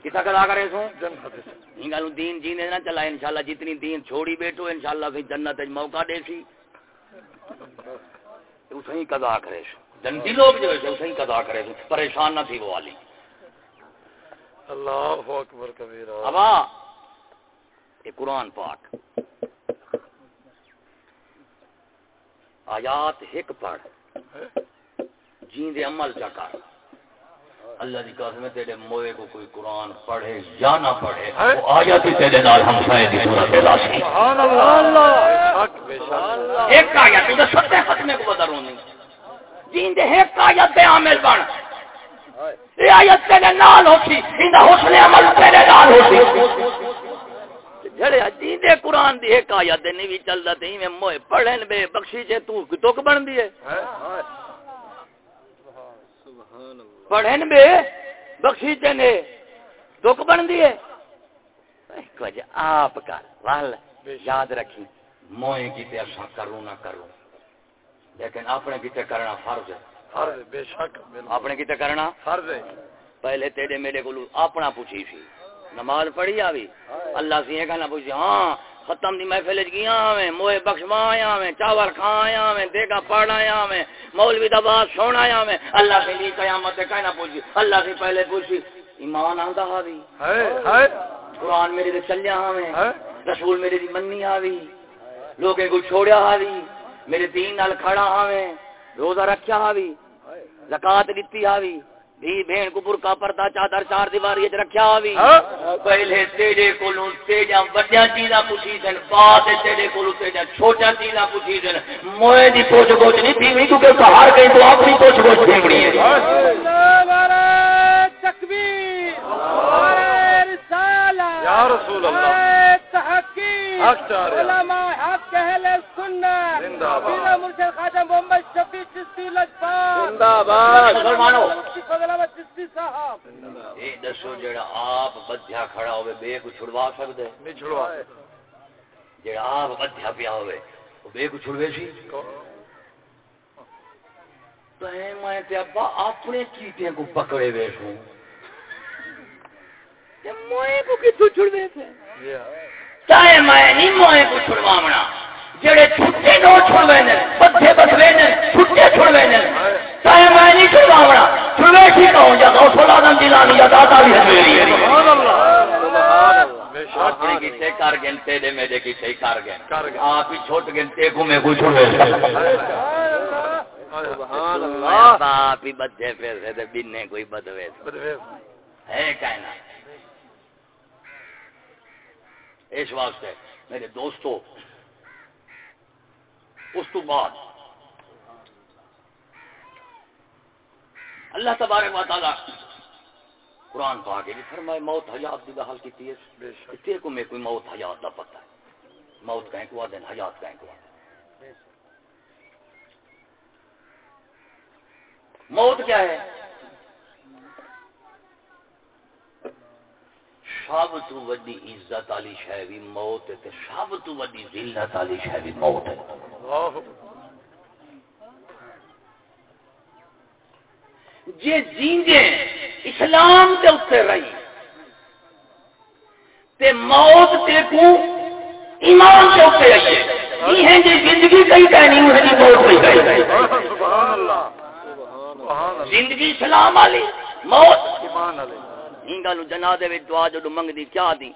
کتا کرے سو جنت گل دین جینے نہ چلا انشاءاللہ جتنی دین چھوڑی بیٹھو انشاءاللہ پھر جنت موقع دے سی۔ اسے قضا کرے جنتی لوگ جو ہے اسے قضا کرے پریشان نہ تھی وہ والی۔ اللہ اکبر کبیرہ۔ ابا یہ قرآن پاک۔ آیات ہک پڑھ۔ جین دے عمل چا کر۔ اللہ دی قسم تیرے موئے کو کوئی قرآن پڑھے یا نہ پڑھے وہ آیات تیرے نال ہم شاید دی صورت لاسی سبحان اللہ۔ حق بے شک ایک آیت تو ستے ختمے کو بدر ہونی جین دے ایک آیت دے عامل بن۔ یہ آیت تیرے نال ہوتی ان حسن عمل تیرے نال ہوتی جڑے دے قرآن دی ایک آیت دے نہیں بھی چلدا تے میں موئے پڑھن بے بخشی جے تو بن دی ہے۔ پڑھن بے بخشی تے نے تک بن دی ہے کچھ آپ کر وال یاد رکھی موئے کیتے اسا کروں نہ کروں۔ لیکن اپنے کیتے کرنا فرض ہے۔ فرض بے شک اپنے کیتے کرنا فرض ہے۔ پہلے تیرے میرے کو اپنا پوچھی سی۔ نماز پڑھی آوی۔ اللہ سے یہ کہنا پوچھی ہاں ختم دی محفل وچ گیا میں موئے بخشوا آیا میں چاول کھا آیا میں دیگا پڑھ آیا میں مولوی دا بات سن آیا میں اللہ سے دی قیامت تے کہنا پوچھی اللہ سے پہلے پوچھی ایمان آندا ہاوی ہے ہے۔ قرآن میرے تے چلیا ہاویں رسول میرے دی مننی آوی لوگیں کو چھوڑیا ہاوی میرے دین نال کھڑا ہاویں روزہ رکھیا ہاوی زکات دتی ہاوی بھی بہن کو برقع پردہ چادر چار دیواری وچ رکھیا ہوئی پہلے تیرے کولوں تیجا وڈیاں چیزاں پوچھی سن بعد تیرے کولوں تیجا چھوٹا چیزاں پوچھی سن۔ موئے دی پوچھ گوچ نہیں تھی وی کیونکہ تو ہر کہیں تو اپنی پوچھ گوچ تھیمڑی ہے تکبیر۔ نعرہ رسالت یا رسول اللہ۔ حق علماء حق اہل سنت زندہ باد۔ پیر مرشد خواجہ محمد شفیع چشتی لجپال۔ زندہ باد۔ فضل احمد چشتی صاحب۔ اے دسو جڑا آپ بدھیا کھڑا ہوے بے کو چھڑوا سکدے۔ نہیں چھڑوا۔ جڑا آپ بدھیا پیا ہوے وہ بے کو چھڑوے سی۔ تو میں تے ابا اپنے چیتے کو پکڑے ویسوں موئے کو کتوں چھڑوے تھے۔ چاہے میں نہیں موئے کو چھڑواونا جڑے چھٹے نو چھڑوے نے بدھے بدھوے نے چھٹے چھڑوے نے چاہے میں نہیں چھڑواونا چھڑوے سی کہوں؟ جا غوث العظم جیلانی یا داتا بھی حجویری ہے سبحان اللہ. سبحان اللہ اپنے کسے کر گئے تیرے میرے کسے کر گئے۔ آپ ہی چھوٹ گئے تے کو میں کچھ چھوڑے۔ سبحان اللہ. باپ ہی بدھے پھر سے تے بنے کوئی بدوے سے ہے کہنا اس واسطے میرے دوستو، اس تو بعد اللہ تبارک و تعالی قرآن پاک ہے فرمائے موت حیات دی حل کیتی ہے، بے تیرے کو میں کوئی موت حیات دا پتہ ہے؟ موت کہیں کو دن حیات کہیں کو موت کیا ہے؟ سب تو وڈی عزت والی شے بھی موت ہے تے سب تو وڈی ذلت والی شے بھی موت ہے۔ جے جیندے اسلام تے اوتے رہی تے موت تے کو ایمان تے اوتے رہی۔ یہ ہے جے زندگی کئی کہنی ہے جی موت کئی کہنی۔ سبحان اللہ سبحان اللہ۔ زندگی اسلام والی موت۔ ایمان علیہ جنازے وچ دعا جو منگ دی کیا دی؟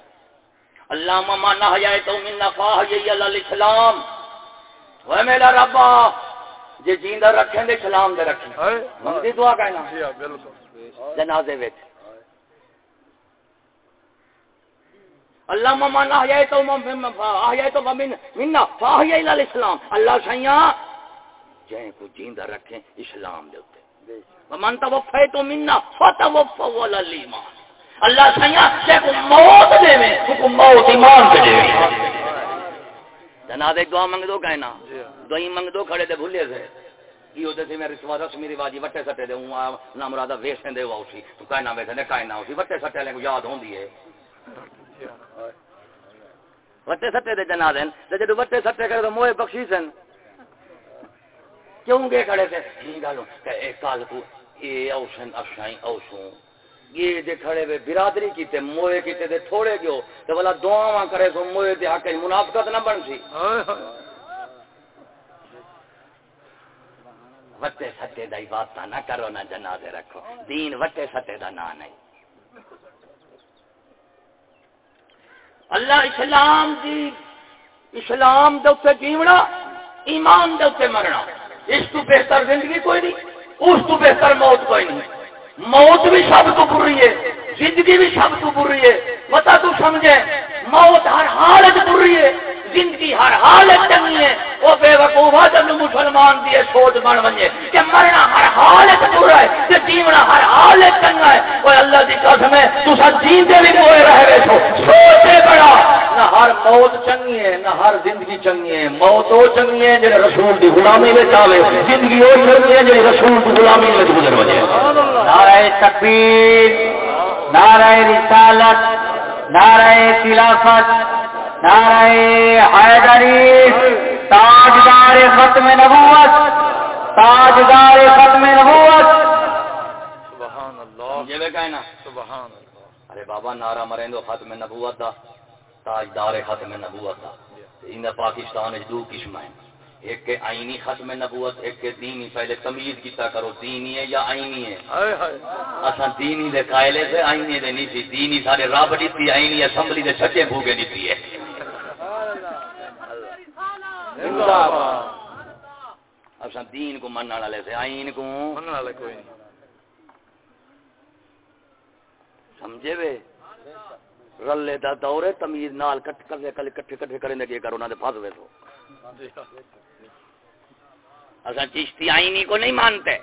اللہ مما نہ حیائے تو من نفاہ یہ الاسلام۔ وہ میرا ربا جے جیندہ رکھیں دے اسلام دے رکھیں۔ منگ دی دعا کہنا۔ جی ہاں بالکل۔ جنازے وچ۔ اللہ ممان آیا تو آیا تو فاہیا الاسلام۔ اللہ سیاں کو جیندہ رکھیں اسلام دے اوتے ومن توفے تو منا فتوفى الایمان۔ اللہ سیاں تے کو موت دے میں کو موت ایمان دے دے جناب ایک دعا منگ دو کہنا۔ جی ہاں۔ دعائی منگ دو کھڑے دے بھولے سے۔ یہ ہوتے تھے میرے سوا رسمی رواجی وٹے سٹے دے ہوں نہ مرادہ ویسے دے ہوا اسی۔ تو کہنا ویسے نے کہنا اسی۔ وٹے سٹے لیں کو یاد ہوندی ہے۔ وٹے سٹے دے جنا دین تے جدو وٹے سٹے کرے تو موئے بخشی سن کیوں گے کھڑے تھے یہ گالوں کہ ایک کال کو اے اوسن افشائیں اوسوں یہ دے کھڑے وے برادری کیتے موئے کیتے دے تھوڑے گیو تے والا دعاواں کرے تو موئے دے حق منافقت نہ بن سی۔ وٹے سٹے دا بات نہ کرو نہ جنازے رکھو۔ دین وٹے سٹے دا نہ نہیں۔ اللہ اسلام دی اسلام دے جیونا ایمان دے مرنا۔ اس تو بہتر زندگی کوئی نہیں اس تو بہتر موت کوئی نہیں۔ موت بھی سب تو بری ہے، زندگی بھی سب تو بری ہے۔ بتا تو سمجھے، موت ہر حالت بری ہے، زندگی ہر حالت چنگی ہے۔ وہ بے وقوفا جب مسلمان دی سوچ بن بنے کہ مرنا ہر حالت برا ہے، کہ جیونا ہر حالت چنگا ہے۔ وہ اللہ دی قسم ہے تو سب جیندے بھی کوئی رہ رہے سو سوچے بڑا۔ نہ ہر موت چنگی ہے نہ ہر زندگی چنگی ہے۔ موت وہ چنگی ہے جڑے رسول دی غلامی میں چاہے زندگی وہ چنگی ہے جڑے رسول دی غلامی میں گزر وجے نعرہ تکبیر نعرہ رسالت نعرہ خلافت نعرہ حیدری تاجدار ختم نبوت تاجدار ختم نبوت۔ سبحان اللہ۔ سبحان اللہ۔ ارے بابا نعرہ مریں دو ختم نبوت دا۔ تاجدار ختم نبوت ان پاکستان دو قسم ہیں۔ ایک کے آئینی ختم نبوت ایک کے دینی۔ پہلے تمیز کیتا کرو دینی ہے یا آئینی ہے؟ اصا دینی دے قائلے سے آئینی دے نہیں تھی دینی سارے رب دیتی آئینی اسمبلی دے چھکے بھوگے دیتی ہے۔ اچھا دین کو منع والے سے آئین کو۔ منع والے کوئی نہیں۔ سمجھے وے؟ رلے دا دورے تمیز نال کٹ کر کل کٹھے کٹھے کرنے کے کرو نہ دے پھس وے تو اچھا چشتی آئینی کو نہیں مانتے۔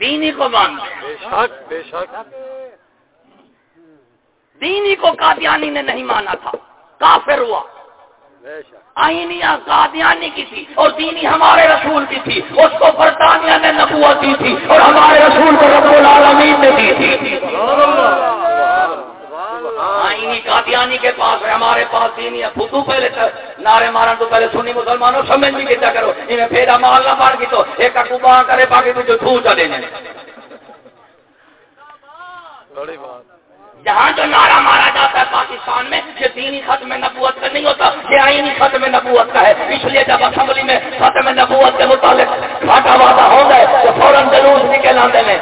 دینی کو مانتے۔ بے شک بے شک۔ دینی کو قادیانی نے نہیں مانا تھا۔ کافر ہوا۔ آئینیا قادیانی کی تھی اور دینی ہمارے رسول کی تھی۔ اس کو برطانیہ نے نبوت دی تھی اور ہمارے رسول کو رب العالمین نے دی تھی۔ آئینی قادیانی کے پاس ہے ہمارے پاس دینی ہے خود پہلے نعرے مارن تو پہلے سنی مسلمانوں سمجھ نہیں کیا کرو انہیں پھیرا کی تو ایک اکوبا کرے باقی بڑی بات۔ جہاں جو نعرہ مارا جاتا ہے پاکستان میں یہ دینی ختم نبوت کا نہیں ہوتا یہ آئینی ختم نبوت کا ہے۔ اس لیے جب اسمبلی میں ختم نبوت کے متعلق کھاٹا وعدہ ہو گئے تو فوراً جلوس نکل آتے میں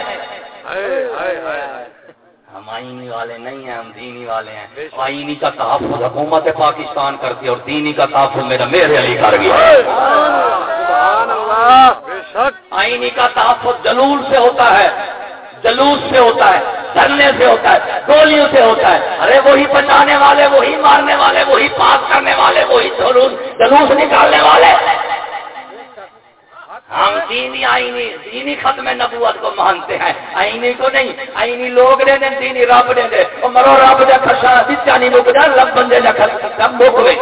ہم آئینی والے نہیں ہیں، ہم دینی والے ہیں۔ آئینی کا تحفظ حکومت پاکستان کرتی ہے اور دینی کا تحفظ میرا میرے علی کر گیا آئینی کا تحفظ جلول سے ہوتا ہے، جلوس سے ہوتا ہے، دھرنے سے ہوتا ہے، گولیوں سے ہوتا ہے۔ ارے وہی بچانے والے، وہی مارنے والے، وہی پاس کرنے والے، وہی جلوس جلوس نکالنے والے۔ ہم دینی آئینی دینی ختم نبوت کو مانتے ہیں۔ آئینی کو نہیں آئینی لوگ دے دیں دینی رب دے دے۔ وہ مرو رب جا خرشا بچا نہیں لوگ جا رب بندے جا خرشا سب موک ہوئے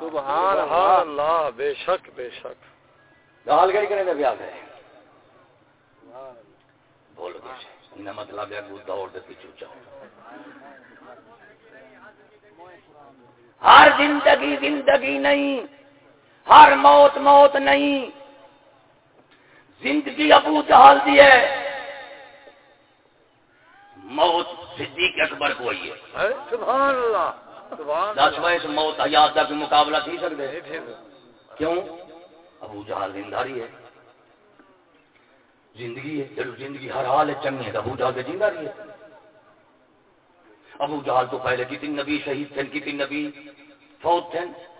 سبحان اللہ بے شک بے شک۔ گال گئی کرنے بھی آ گئے بول گئے۔ مطلب ہے وہ دور دے پیچھے چاہو ہر زندگی زندگی نہیں۔ ہر موت موت نہیں۔ زندگی ابو جہال دی ہے۔ موت صدیق اکبر کو ہوئی ہے۔ سبحان اللہ دس بجے موت حیات کا کوئی مقابلہ تھی سکتے کیوں؟ ابو جہال زندہ ہے۔ زندگی ہے جب زندگی ہر حال ہے چنگے ابو جہل سے جیندہ رہی ہے۔ ابو جہل تو پہلے کتنی نبی شہید تھے کتنی نبی فوت تھے۔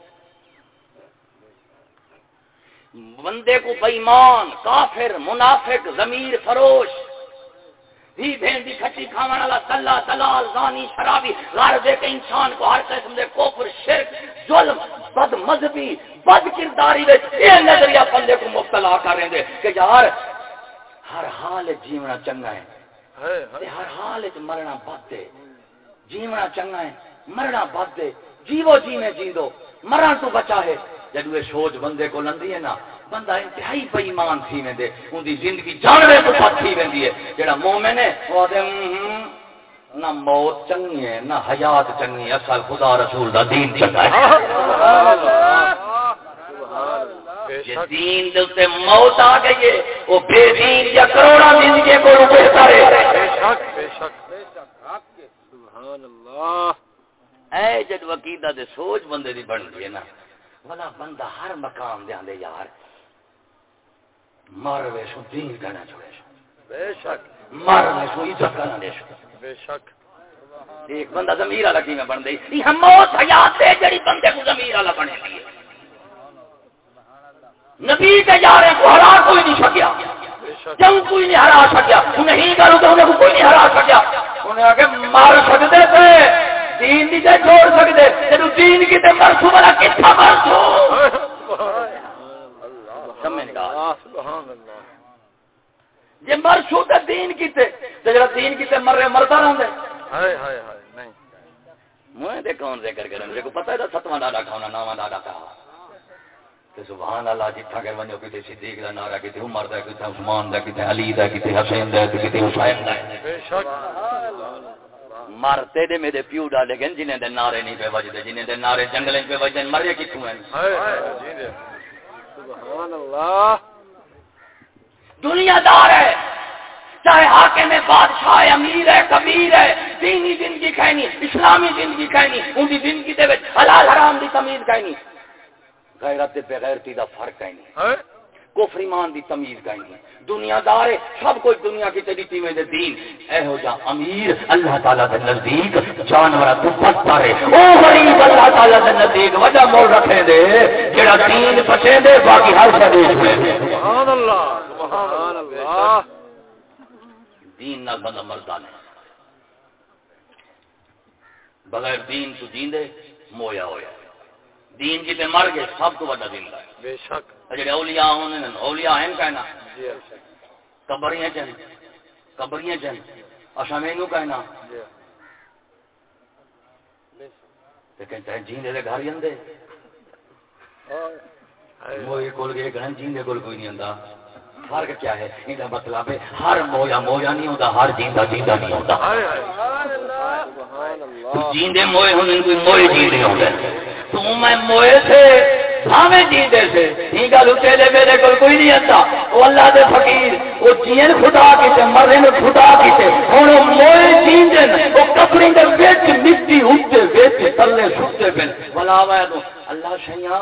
بندے کو بےمان کافر منافق ضمیر فروش۔ ہی بہن دی کھٹی کھاون والا تلا دلال زانی شرابی غرض کہ انسان کو ہر قسم دے کفر شرک ظلم بد مذہبی بد کرداری وچ یہ نظریہ بندے کو مبتلا کر رہے کہ یار ہر حال جیونا چنگا ہے۔ ہر حال وچ مرنا بد ہے جیونا چنگا ہے مرنا بد ہے جیو جی میں جیندو مرن تو بچا ہے۔ جدو یہ سوچ بندے کو لندی ہے نا بندہ انتہائی بےمان تھی ویندے ان دی زندگی جانوے تو پت تھی ویندی ہے جڑا مومن ہے دے نہ موت چنگی ہے نہ حیات چنگی ہے اصل خدا رسول دا دین چنگا ہے یہ دین دے تے موت آ گئی ہے وہ بے دین یا کروڑا زندگی کو بہتر ہے بے شک بے شک۔ سبحان اللہ۔ اے جد وقیدہ دے سوچ بندے دی بن گئی ہے نا والا بندہ ہر مقام دے آندے یار۔ مر وے سو دین کہنا چھوڑے بے شک۔ مر وے سو عزت کرنا دے۔ بے شک۔ ایک بندہ ضمیر والا کیویں بن گئی یہ ہم موت حیات ہے جڑی بندے کو ضمیر والا بنے دی نبی کے یارے کو ہرا کوئی نہیں سکیا جنگ کوئی نہیں ہرا سکیا انہیں ہی کرو تو انہیں کو کوئی نہیں ہرا سکیا انہیں آگے مار سکتے تھے۔ دین نہیں تے چھوڑ سکتے جدو دین کی تے مرسو والا کتھا مرسو سمجھ نہیں کہا سبحان اللہ یہ مرسو تے دین کی تے جڑا دین کی تے مر رہے مرتا رہندے ہائے ہائے ہائے نہیں۔ میں دے کون ذکر کرن؟ میرے کو پتہ ہے ستواں ڈاڈا کھانا نواں ڈاڈا سبحان اللہ جتھا کر ونجو کتے صدیق دا نعرہ کتے عمر دا کتے عثمان دا کتے علی دا کتے حسین دا کتے حسین دا۔ بے شک۔ مرتے دے میرے پیو ڈالے گئے جنہیں دے نعرے نہیں پہ وجدے جنہیں دے نعرے جنگلیں پہ وجدے مرے کتوں ہیں؟ جی سبحان اللہ۔ دنیا دار ہے چاہے حاکم ہے بادشاہ ہے امیر ہے کبیر ہے دینی زندگی کھینی اسلامی زندگی کھینی ان کی زندگی دے وچ حلال حرام دی تمیز کھینی غیرت تے بغیرتی دا فرق کھینی ہائے۔ کفر ایمان دی تمیز کھینی دنیا دار ہے سب کچھ دنیا کی طریقے میں دے دین۔ اے ہو جا امیر اللہ تعالیٰ دے نزدیک جانورہ تو پتہ ہے۔ او غریب اللہ تعالیٰ دے نزدیک وجہ مول رکھے دے جڑا دین بچے دے باقی ہر چھوڑے دے سبحان اللہ سبحان اللہ۔ دین نال بندہ مردا نہیں۔ بغیر دین تو جیندے مویا ہویا۔ دین تے مر گئے سب تو بڑا زندہ ہے۔ بے شک۔ جڑے اولیاء ہونے نے اولیاء ہیں کہنا۔ جی قبریاں چن قبریاں چن۔ اسا مینوں کہنا۔ جی۔ تے کہتے ہیں جیندے دے گھر جندے۔ موئے کول گئے گھن جیندے کول کوئی نہیں ہوندا۔ فرق کیا ہے؟ کا مطلب ہے ہر مویا مویا نہیں ہوتا ہر نہیں ہوتا ہائے ہائے سبحان اللہ جیندے موئے ہونے کوئی موئے جیندے تو میں موئے سے بھاوے جیندے سے ہی گل اٹھے لے میرے کول کوئی نہیں آتا وہ اللہ دے فقیر وہ جین خدا کیتے مرے نے خدا کیتے ہن وہ موئے جیندے نے وہ کپڑے دے وچ مٹی اٹھتے وچ تلے سوتے پن ولا وا تو اللہ شیاں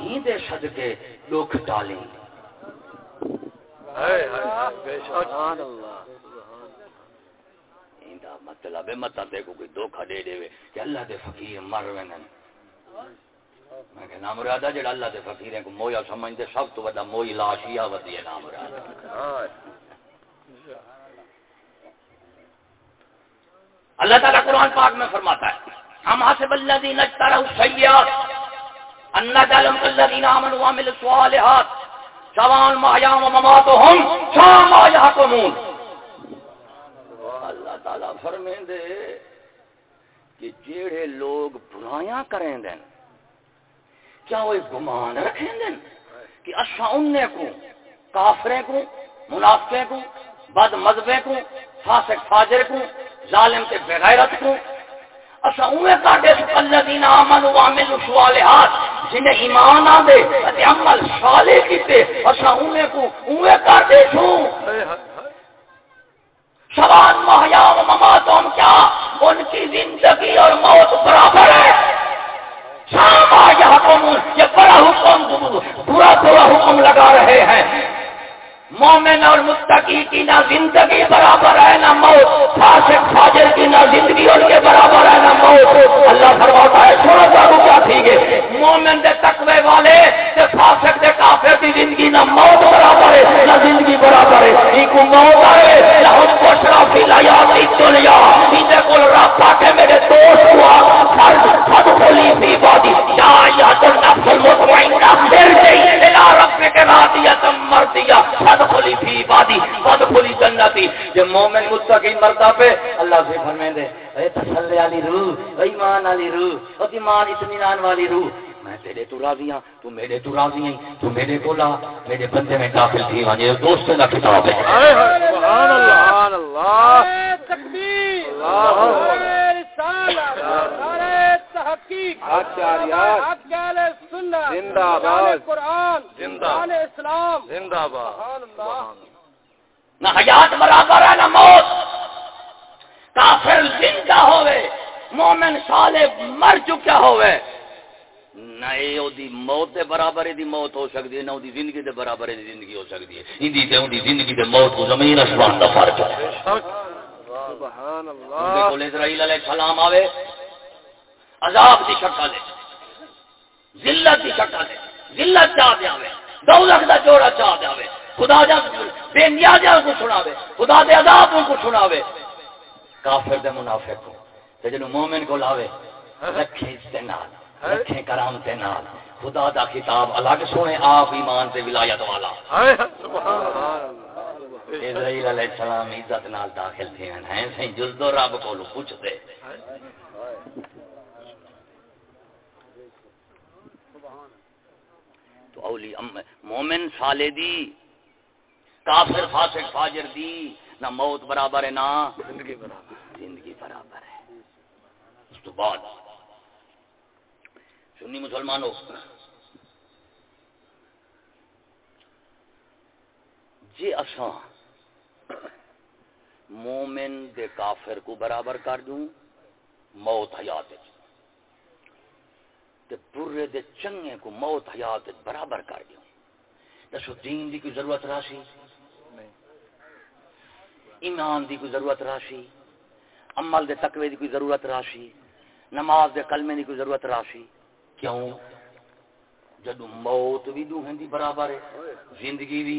ہی دے صدقے دکھ ٹالی۔ ہائے ہائے بے شک۔ سبحان اللہ۔ ایندا مطلب ہے مت تے کوئی دھوکا دے دے کہ اللہ دے فقیر مر وینن میں کہ نام مراد جڑا اللہ دے فقیریں کو مویا سمجھدے سب تو بڑا موئی لاشیا ودی ہے نام مراد ہائے اللہ تعالیٰ قرآن پاک میں فرماتا ہے، ہم حسب الذین اجتروا السیئات، ان نجعلهم كالذین آمنوا وعملوا الصالحات، سواء محیاهم ومماتهم ساء ما يحكمون اللہ تعالیٰ فرمیندے کہ جیڑے لوگ برائیاں کریں دیں کیا وہ گمان رکھیں دیں کہ اچھا انہیں کو کافریں کو منافقیں کو بد مذہبیں کو فاسق فاجر کو ظالم تے بغیرت کو اچھا انہیں کاٹے الذین آمنوا وعملوا الصالحات جنہیں ایمان آ دے تے عمل صالح کیتے اچھا انہیں کو انہیں کاٹے چھو ہائے ہائے سوال محیا و کیا ان کی زندگی اور موت برابر ہے۔ شام آج حکم، یہ بڑا حکم برا برا حکم لگا رہے ہیں۔ مومن اور متقی کی نہ زندگی برابر ہے، نہ موت۔ فاسق، فاجر کی نہ زندگی ان کے برابر ہے، نہ موت۔ اللہ فرماتا ہے سونا سارو کیا ٹھیک ہے مومن دے تقوی والے تے فاسق دے کافر کی زندگی نہ موت برابر ہے، نہ زندگی برابر ہے۔ ای کو موت آئے، نہ ہم کو شرافی لیاض دنیا۔ ایتے کول رب پاکے میرے دوست ہوا۔ فرض فدخلی فی بادی یا یا تو نفس المطمئنہ۔ پھر جئی رب کے مر دیا بد کھلی فی بادی بد کھلی جنتی۔ یہ مومن متقی مرتا پہ اللہ سے فرمائیں دے اے تسلی علی روح، ایمان علی روح اور ایمان اطمینان والی روح۔ میں تیرے تو راضی ہاں تو میرے تو راضی ہیں تو میرے کو لا میرے بندے میں داخل تھی وہاں یہ دوست کا کتاب ہے۔ سبحان اللہ سبحان اللہ تکبیر اللہ رسالت نعرہ تحقیق سنت زندہ باد قرآن زندہ اسلام۔ زندہ باد سبحان اللہ۔ نہ حیات برابر ہے نہ موت۔ کافر زندہ ہوئے مومن صالح مر چکا ہوئے۔ نہ اے او دی موت دے برابر دی موت ہو سکتی ہے نہ او دی زندگی دے برابر دی زندگی ہو سکتی ہے۔ اندی تے اون دی زندگی دے موت کو زمین آسمان دا فرق ہے۔ سبحان اون دے اللہ کول اسرائیل علیہ السلام آوے عذاب دی شکل ہے ذلت دی شکل ہے ذلت چاہ دے آوے دولت دا جوڑا چاہ دے آوے۔ خدا جا بے نیازیاں کو سناوے خدا دے عذاب کو سناوے۔ کافر دے منافق کو تے جنوں مومن کو لاوے رکھے رکھے کرام تے نال خدا دا خطاب الگ سونے آپ ایمان تے ولایت والا۔ اسرائیل علیہ السلام عزت نال داخل تھے ہیں جلدو رب کو پوچھ دے۔ تو اولی مومن سالے دی کافر فاسق فاجر دی نہ موت برابر ہے نہ زندگی برابر۔ زندگی برابر ہے۔ اس تو بعد سنی مسلمانوں جی اساں مومن دے کافر کو برابر کر دوں موت حیات تے برے دے چنگے کو موت حیات برابر کر دوں۔ دسو دین دی کوئی ضرورت راشی؟ ایمان دی کوئی ضرورت راشی؟ عمل دے تقوی دی کوئی ضرورت راشی؟ نماز دے کلمے دی کوئی ضرورت راشی؟ کیوں؟ جدو موت بھی دوہیں دی برابر ہے زندگی بھی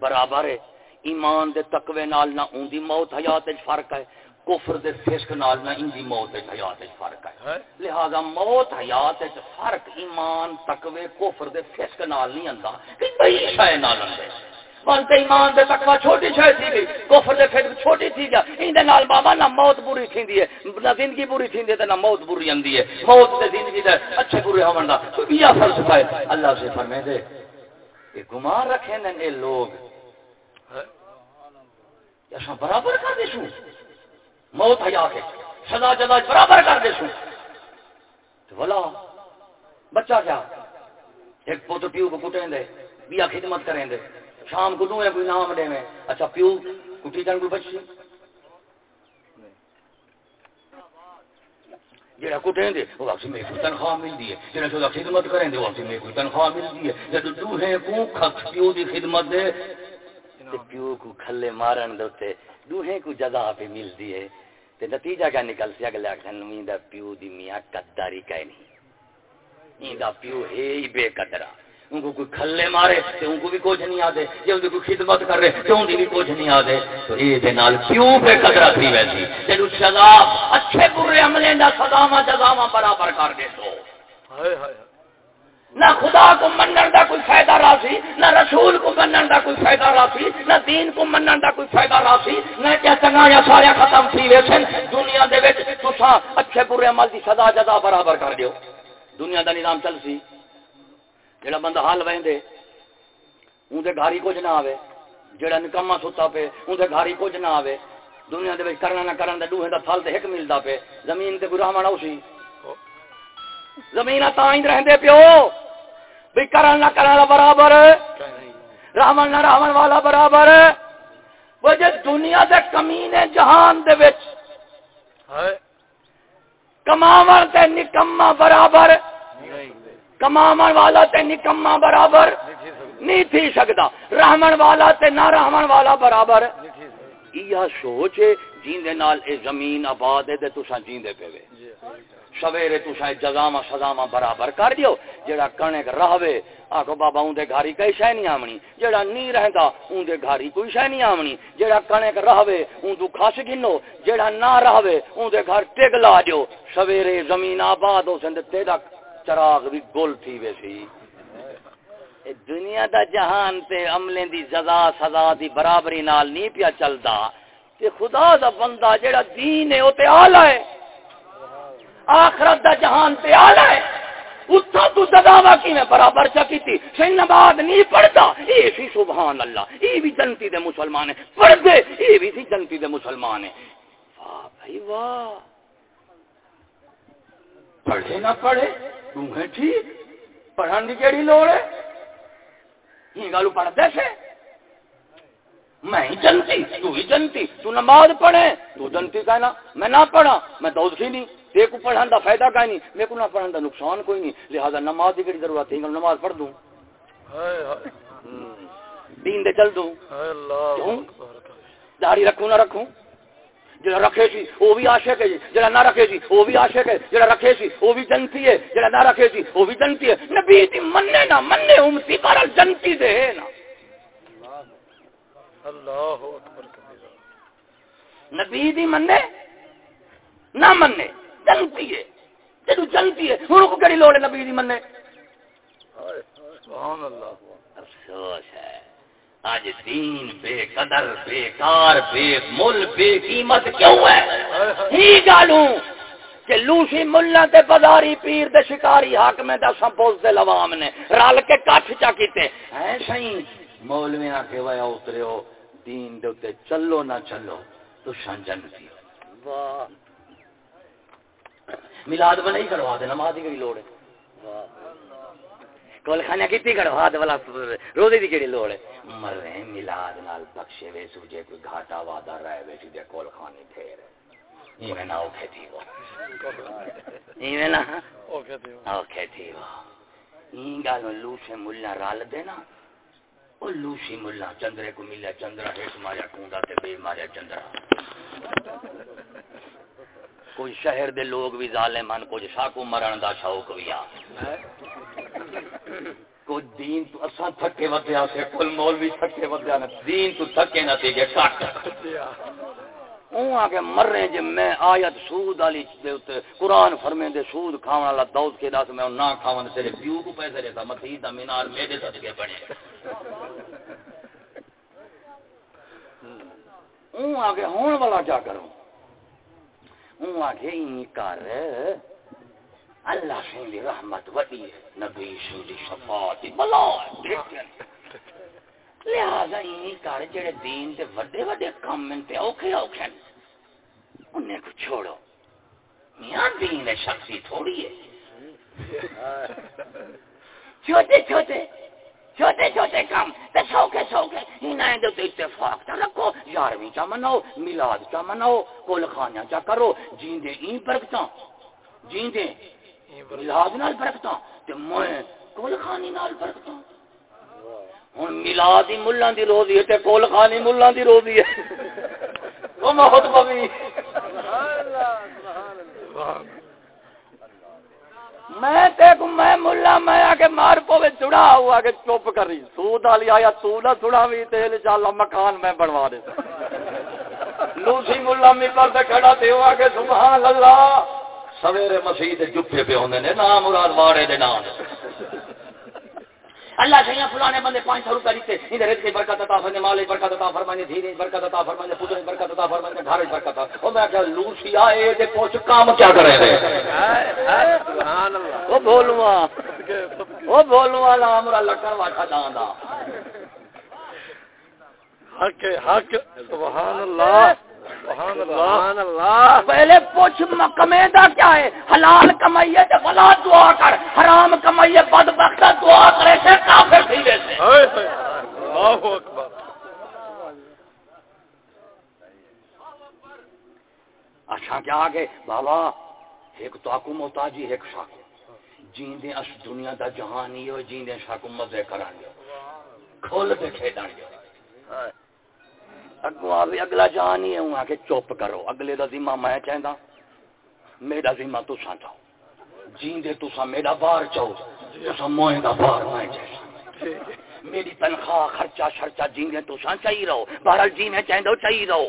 برابر ہے۔ ایمان دے تقوی نال نہ اون دی موت حیات وچ فرق ہے کفر دے فسق نال نہ ان دی موت وچ حیات وچ فرق ہے۔ لہذا موت حیات وچ فرق ایمان تقوی کفر دے فسق نال نہیں آندا کہ بئی شے نال آندے بس ایمان دے تقوی چھوٹی شے تھی گئی، کفر دے فسق چھوٹی تھی گیا این دے نال بابا نہ موت بری تھیندی ہے، نہ زندگی بری تھیندی ہے تے نہ موت بری آندی ہے۔ موت تے زندگی دے اچھے برے ہون دا۔ کوئی بیا فلسفہ ہے اللہ سے فرمائے دے کہ گمان رکھے نے یہ لوگ۔ اساں برابر کر دیسوں موت حیا کے سزا جزا برابر کر دیسوں تو بلا بچہ کیا؟ ایک پوت پیو کو کٹیں دے بیا خدمت کریں دے۔ شام کو دوئے کوئی نام دے میں؟ اچھا پیو کٹی جان کوئی بچی۔ جڑا کٹیں دے، وہ وقت میں کوئی تنخواہ ملتی ہے۔ جڑا سودا خدمت کریں دے، وہ وقت میں کوئی تنخواہ ملتی ہے۔ جب دوہے کو کھت پیو دی خدمت دے۔ تے پیو کو کھلے مارن دے دوتے دوہے کو جزا پہ ملتی ہے۔ تے نتیجہ کیا نکل سی اگلے آخر میندہ پیو دی میاں قداری کا نہیں ایندا پیو ہے ہی بے قدرا ان کو کوئی کھلے مارے تے ان کو بھی کچھ نہیں آدے جے ان کی کوئی خدمت کر رہے تے ان کی بھی کچھ نہیں آدے تو نال پیو بے قدرا تھی ویسی؟ جدو سزا اچھے برے عملے دا سزاواں جزاواں برابر کر دے تو۔ نہ خدا کو منن دا کوئی فائدہ راسی نہ رسول کو منن دا کوئی فائدہ راسی نہ دین کو منن دا کوئی فائدہ راسی نہ کیا چنگا یا سارے ختم تھی ویسن دنیا دے وچ تساں اچھے برے عمل دی سزا جزا برابر کر دیو۔ دنیا دا نظام چل سی۔ جڑا بندہ حال ویندے اون دے گھر ہی کچھ نہ آوے۔ جڑا نکما ستا پے اون دے گھر ہی کچھ نہ آوے۔ دنیا دے وچ کرنا نہ کرن دے دوہے دا پھل تے ایک ملدا پے۔ زمین تے کوئی رحمان اوسی زمین تاں ہی رہندے پیو۔ بھی کرن نہ کرن برابر۔ راون نہ راون والا برابر۔ وہ جے دنیا دے کمینے جہان دے وچ کماون تے نکما برابر۔ نہیں۔ کماون والا تے نکما برابر، نہیں تھی سکتی نہیں رحمن والا تے نہ رحمن والا برابر۔ یہ سوچ ہے، جیندے نال اے زمین آباد ہے تے تساں جیندے پے جی سویرے تساں جزاواں سزاواں برابر کر دیو۔ جڑا کنک رہوے آکو بابا اون دے گھاری کئی شے نہیں آمنی۔ جڑا نہیں رہندا، اون دے گھاری کوئی شے نہیں آمنی۔ جڑا کنک رہوے، اون تو کھاس گنو جڑا نہ رہوے، اون دے گھر ٹگ لا دیو۔ سویرے زمین آباد ہو سند تیرا چراغ بھی گل تھی ویسی اے دنیا دا جہان تے عملیں دی جزا سزا دی برابری نال نہیں پیا چلدا۔ کہ خدا دا بندہ جڑا دین ہے وہ تے آلہ ہے۔ آخرت دا جہان تے آلہ ہے۔ اتھا تو دداوا کی میں برابر چا کی تھی سن بعد نہیں پڑھتا یہ سی سبحان اللہ یہ بھی جنتی دے مسلمان ہیں۔ پڑھ دے یہ بھی سی جنتی دے مسلمان ہیں۔ واہ بھائی واہ۔ پڑھے نہ پڑھے۔ توں ہے ٹھیک پڑھن دی کیڑی لوڑ ہے یہ گالو پڑھ دے سے میں ہی جنتی تو ہی جنتی تو نماز پڑھے تو جنتی کہنا میں نہ پڑھا میں دوست ہی نہیں دیکھ کو پڑھان دا فائدہ کا نہیں میرے کو نہ پڑھان دا نقصان کوئی نہیں لہذا نماز کی ضرورت ہے نماز پڑھ دوں دین دے چل دوں داڑھی رکھوں نہ رکھوں جڑا رکھے سی وہ بھی عاشق ہے جڑا نہ رکھے سی وہ بھی عاشق ہے۔ جڑا رکھے سی وہ بھی جنتی ہے۔ جڑا نہ رکھے سی وہ بھی جنتی ہے۔ نبی دی مننے نہ مننے امتی پر جنتی دے ہے نا۔ اللہ نبی دی مننے نہ مننے جنتی ہے۔ جدو جنتی ہے ہوں کو کہڑی لوڑ ہے نبی دی مننے؟ سبحان اللہ۔ افسوس ہے۔ آج دین بے قدر، بے کار، بے مل، بے قیمت کیوں ہے؟ ہی گالوں کہ لوسی ملہ تے بازاری پیر دے شکاری حاکم دا سمپوز دے لوام نے رال کے کٹھ چا کیتے۔ ہیں صحیح مولویاں کے ویا اترے ہو دین دے تے چلو نہ چلو تو شان جنتی واہ۔ ملاد بنا ہی کروا دے، نماز کی لوڑ ہے؟ کول خانہ کیتی کروا دے والا روزے دی کیڑی لوڑ ہے؟ مر رہے ملاد نال بخشے وے سوجے کوئی گھاٹا وعدہ رہے وے سی دے کول خانے ٹھہر ایویں نہ اوکھے تھی وہ۔ ایویں نہ اوکھے تھی اوکھے تھی وہ۔ این گالو لوشے ملہ رال دے نا۔ او لوشی ملہ چندرے کو ملیا چندرا ہیٹ ماریا کونڈا تے بے ماریا چندرا۔ کوئی شہر دے لوگ بھی ظالم ہیں کچھ شاکو مرن دا شوق بھی آ۔ کوئی دین تو اساں تھکے ودیا سے، کل مولوی تھکے ودیا نہ، دین تو تھکے نہ تے گے کٹ اون آگے مر رہے جے میں آیت سود علی دے اوتے قرآن فرمے دے سود کھاون والا دوست کے داس، میں نہ کھاون تیرے پیو کو پیسے دیتا مسیح دا مینار میرے صدقے بنے۔ اون آگے ہون والا کیا کروں؟ ہوں آگے ہی کر۔ اللہ سے رحمت وڈی ہے نبی سے شفاعت بلا لہذا ہی کر جڑے دین دے وڈے وڈے کام میں تے اوکھے اوکھے انہیں کو چھوڑو۔ میاں دین شخصی تھوڑی ہے۔ چھوٹے چھوٹے چھوٹے چھوٹے کام تے سوکے سوکے انہیں دے اتفاق تا رکھو۔ یارویں چا مناؤ، میلاد چا مناؤ کل خانیاں چا کرو۔ جیندے این برکتاں، جیندے میلاد نال برکتاں تے میں کل خانی نال برکتاں۔ ہن میلاد دی ملہ دی روزی ہے تے کل خانی ملہ دی روزی ہے۔ وہ محبت بوی سبحان اللہ سبحان اللہ میں تے کو میں ملا، میں آگے مار پوے چڑا ہوا کہ چپ کری۔ سود والی آیا تو نہ سڑا بھی تے انشاءاللہ مکان میں بنوا دے۔ لوسی ملا ممبر تے کھڑا تے ہوا کہ سبحان اللہ۔ سویرے مسیح تے جپے پہ ہوندے نے، نام مراد واڑے دے نام. اللہ سیاں فلانے بندے پانچ سو روپے دیتے ادھر رزق برکت عطا فرمائے، مال برکت عطا فرمائے دین برکت عطا فرمائے، پتر برکت عطا فرمائے، گھر برکت عطا. او میں کہ لوسی آئے تے پوچھ کام کیا کرے رہے سبحان اللہ او بولوا او بولوا نام اللہ کر واٹا داندا حق حق، سبحان اللہ. پہلے پوچھ دا کیا ہے؟ حلال کمائیے تے بلا دعا کر. حرام کمائیے بد بخت دعا کرے سے کافر تھی ویسے اللہ اکبر. اچھا کیا آگے؟ بابا ایک تو آکو محتاجی ایک شاکو جیندے اس دنیا دا جہانی ہو جیندے شاکو مزے کران گے. کھول دے کھیڈان گے. اگو آوے اگلا جان ہی ہوں آکے چوپ کرو اگلے دا ذمہ میں چاہتا میرا ذمہ تو سا چاہو جین دے تو سا میرا بار چاہو۔ تو سا موہ دا بار میں چاہتا میری تنخواہ خرچہ شرچہ جین دے تو سا چاہی رہو۔ بہرحال جین ہے چاہتا چاہی رہو۔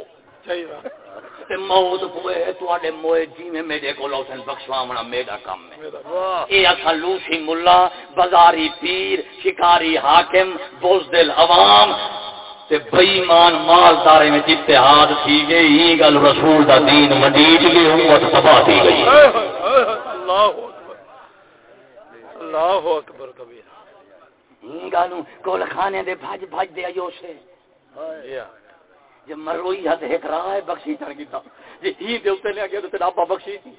تے موت پوئے ہے تو آڈے موئے جی میں میرے کو لوسن بخشوامنا میرا کام میں اے اصلا لوسی ملا بازاری پیر شکاری حاکم بوزدل عوام تے مالدارے میں اتحاد تھی گئی یہ گل رسول دا دین مجید کی امت تباہ تھی گئی۔ اللہ اکبر۔ اللہ اکبر کبیر گالوں کول کھانے دے بھج بھج دے ایو سے جے مروئی ہت ایک راہ ہے بخشی چڑھ گیا جے ہی دے اوتے لے گیا تے ڈابا بخشی تھی۔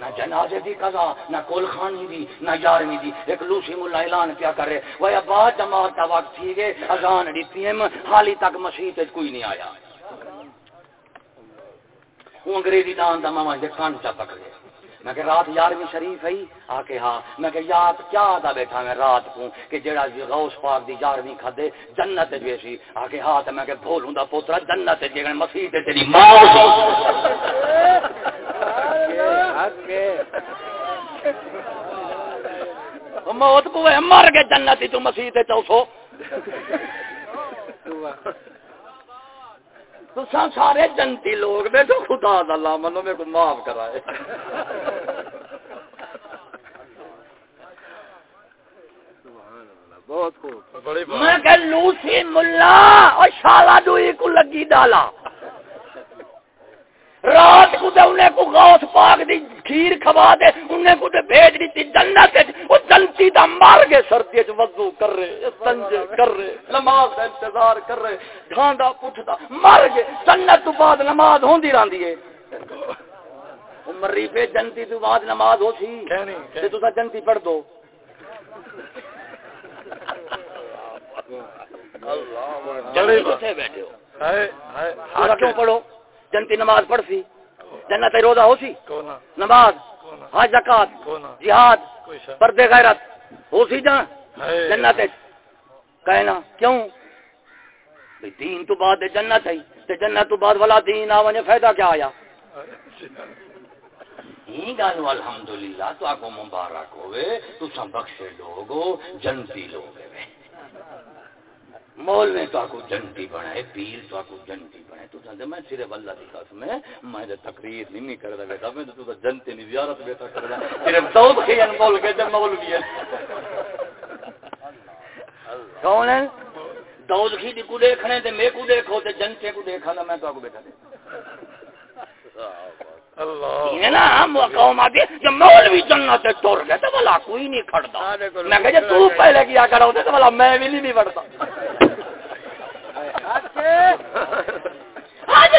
نہ جنازے دی قضا، نہ کول خانی دی، نہ یارویں دی۔ ایک لوسی ملا اعلان کیا کر رہے وہ بعد جماعت کا وقت تھی گئے، اذان دیتی ہے حالی تک مسیح تے کوئی نہیں آیا۔ وہ انگریزی دان دا ماما دے کان چا پکڑے۔ میں کہ رات یارویں شریف ہے آ کے ہاں۔ میں کہ یاد کیا آتا بیٹھا میں رات کو کہ جڑا جی غوث پاک دی یارویں کھدے، جنت ویسی آ کے ہاں تے میں کہ بھولوں دا پوترا، جنت جے مسیح تے تیری ماں۔ موت کو مر گئے جنت تو مسیح چوسو سارے جنتی لوگ بیٹھو خدا اللہ منو میرے کو معاف کرائے۔ میں کہ لوسی ملا اور شالا دوئی کو لگی ڈالا۔ رات کو دے انہیں کو غوث پاک دی کھیر کھوا دے انہیں کو دے بھیج دیتی جنت وہ جنتی دا مار گئے سردی چ وضو کر رہے استنج کر رہے نماز دا انتظار کر رہے ڈھانڈا پٹھدا مر گئے جنت تو بعد نماز ہوندی راندی ہے۔ مری پہ جنتی تو بعد نماز ہو سی تے تو جنتی پڑھ دو۔ اللہ بیٹھے ہو؟ کیوں پڑھو؟ جنتی نماز پڑھ سی جنت روزہ ہو سی نماز حج زکات جہاد پردے غیرت ہو سی جان جنت کہنا کیوں؟ دین تو بعد جنت ہے تے جنت تو بعد والا دین آ فائدہ کیا آیا؟ یہ گل الحمدللہ تو آکو مبارک ہوئے تو سب بخشے لوگو جنتی لوگ مول نے تو آکو جنتی بنائے، پیر تو آکو جنتی بنائے۔ تو سنجھے میں صرف اللہ کی قسم ہے، میں جو تقریر نہیں کر رہا بیٹا، میں تو جنتی نہیں، زیارت بیٹا کر رہا صرف دو خیان مول کے جن مول بھی ہے۔ کون ہے؟ دود کی دی کو دیکھنے تے میں کو دیکھو تے جنتے کو دیکھا میں تو آکو بیٹا دے۔ اللہ. نا ہم قوم آتی جب مولوی جنت ٹر گئے تو بلا کوئی نہیں کھڑتا۔ میں کہ تو پہلے کیا کرو تو بلا میں بھی نہیں آج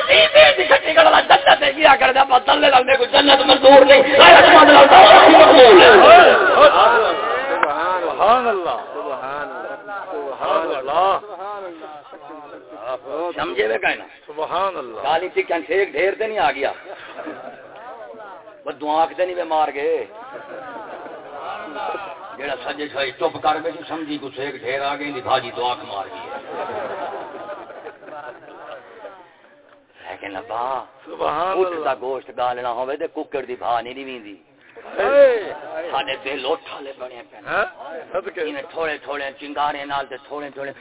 کڑا جنت کیا کر دیا بدل لگنے کو جنت مزدور نہیں سبحان اللہ سبحان اللہ۔ سمجھے وے کہنا سبحان اللہ۔ گالی چکن شیک ڈھیر تے نہیں آ گیا۔ بس دعا تے نہیں مار گئے۔ جڑا سجے چھائی چپ کر کے سمجھی کو شیک ڈھیر آ گئی بھاجی دعا مار گئی لیکن ابا اٹھ دا گوشت گالنا ہوے تے ککڑ دی بھا نہیں دیویندی ساڈے دل اٹھ والے بنے پے۔ تھوڑے تھوڑے چنگارے نال تے تھوڑے تھوڑے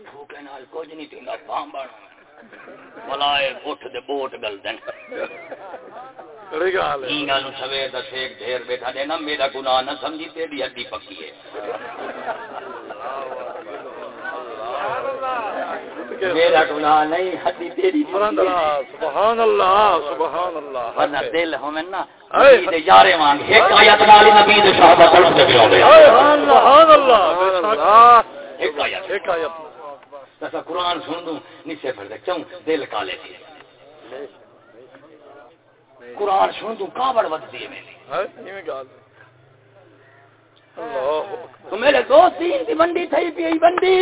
بھوکے نال کچھ نہیں تیندا بام بن ملائے اٹھ دے بوٹ گل دین گل سویر دا شیک ڈھیر بیٹھا دینا میرا گناہ نہ سمجھی تیری ہڈی پکی ہے۔ میرا گناہ نہیں ہڈی تیری سبحان اللہ سبحان اللہ ورنہ دل ہومن نا یارے وانگ۔ ایک آیت نال نبی دے صحابہ گئے سبحان اللہ۔ ایک آیت۔ ایک آیت۔ تسا قرآن سن دوں نیچے پھر دے کیوں دل کالے تھی قرآن سن دوں کاوڑ ود دی میری تو میرے دوست تین کی بندی تھی پی بندی۔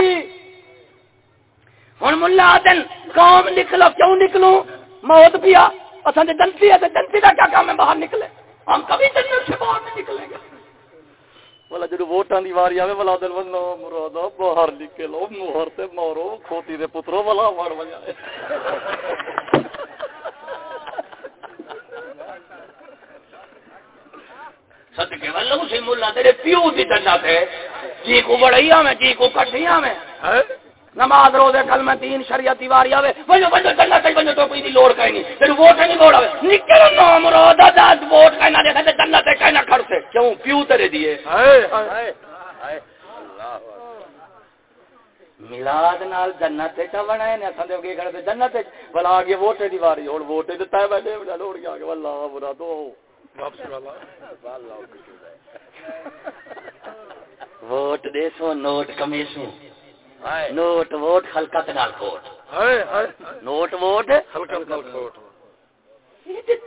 ہوں ملا دن قوم نکلو کیوں نکلوں موت پیا۔ اصل جنتی ہے جنتی کا کیا کام ہے؟ باہر نکلے۔ ہم کبھی جنت سے باہر نہیں نکلیں گے۔ بولا جب ووٹان کی واری آئے بلا دل بنو مراد باہر نکلو موہر سے مورو کھوتی دے پترو بلا مار بجائے صدقے واللہ اسی ملا تیرے پیو دی جنت ہے جی کو بڑھیا میں جی کو کٹھیا میں نماز روزے کل میں تین شریعتی واری آوے وجو وجو جنت تے وجو تو کوئی دی لوڑ کہیں نہیں۔ تیرے ووٹ نہیں ووٹ آوے۔ نکل نام رودا دس ووٹ کہنا دے تے جنت تے کہنا کھڑ سے۔ کیوں؟ پیو تیرے دیے ہائے ہائے میلاد نال جنت نے؟ کھڑے تے جنت بلا اگے ووٹ دی واری ہن ووٹ دتا ہے بیٹھے بڑا لوڑ گیا کہ برا تو۔ واپس والا ووٹ دے سو نوٹ کمیسو نوٹ ووٹ خلقت نال کوٹ۔ Note vote? خلقت نال کوٹ۔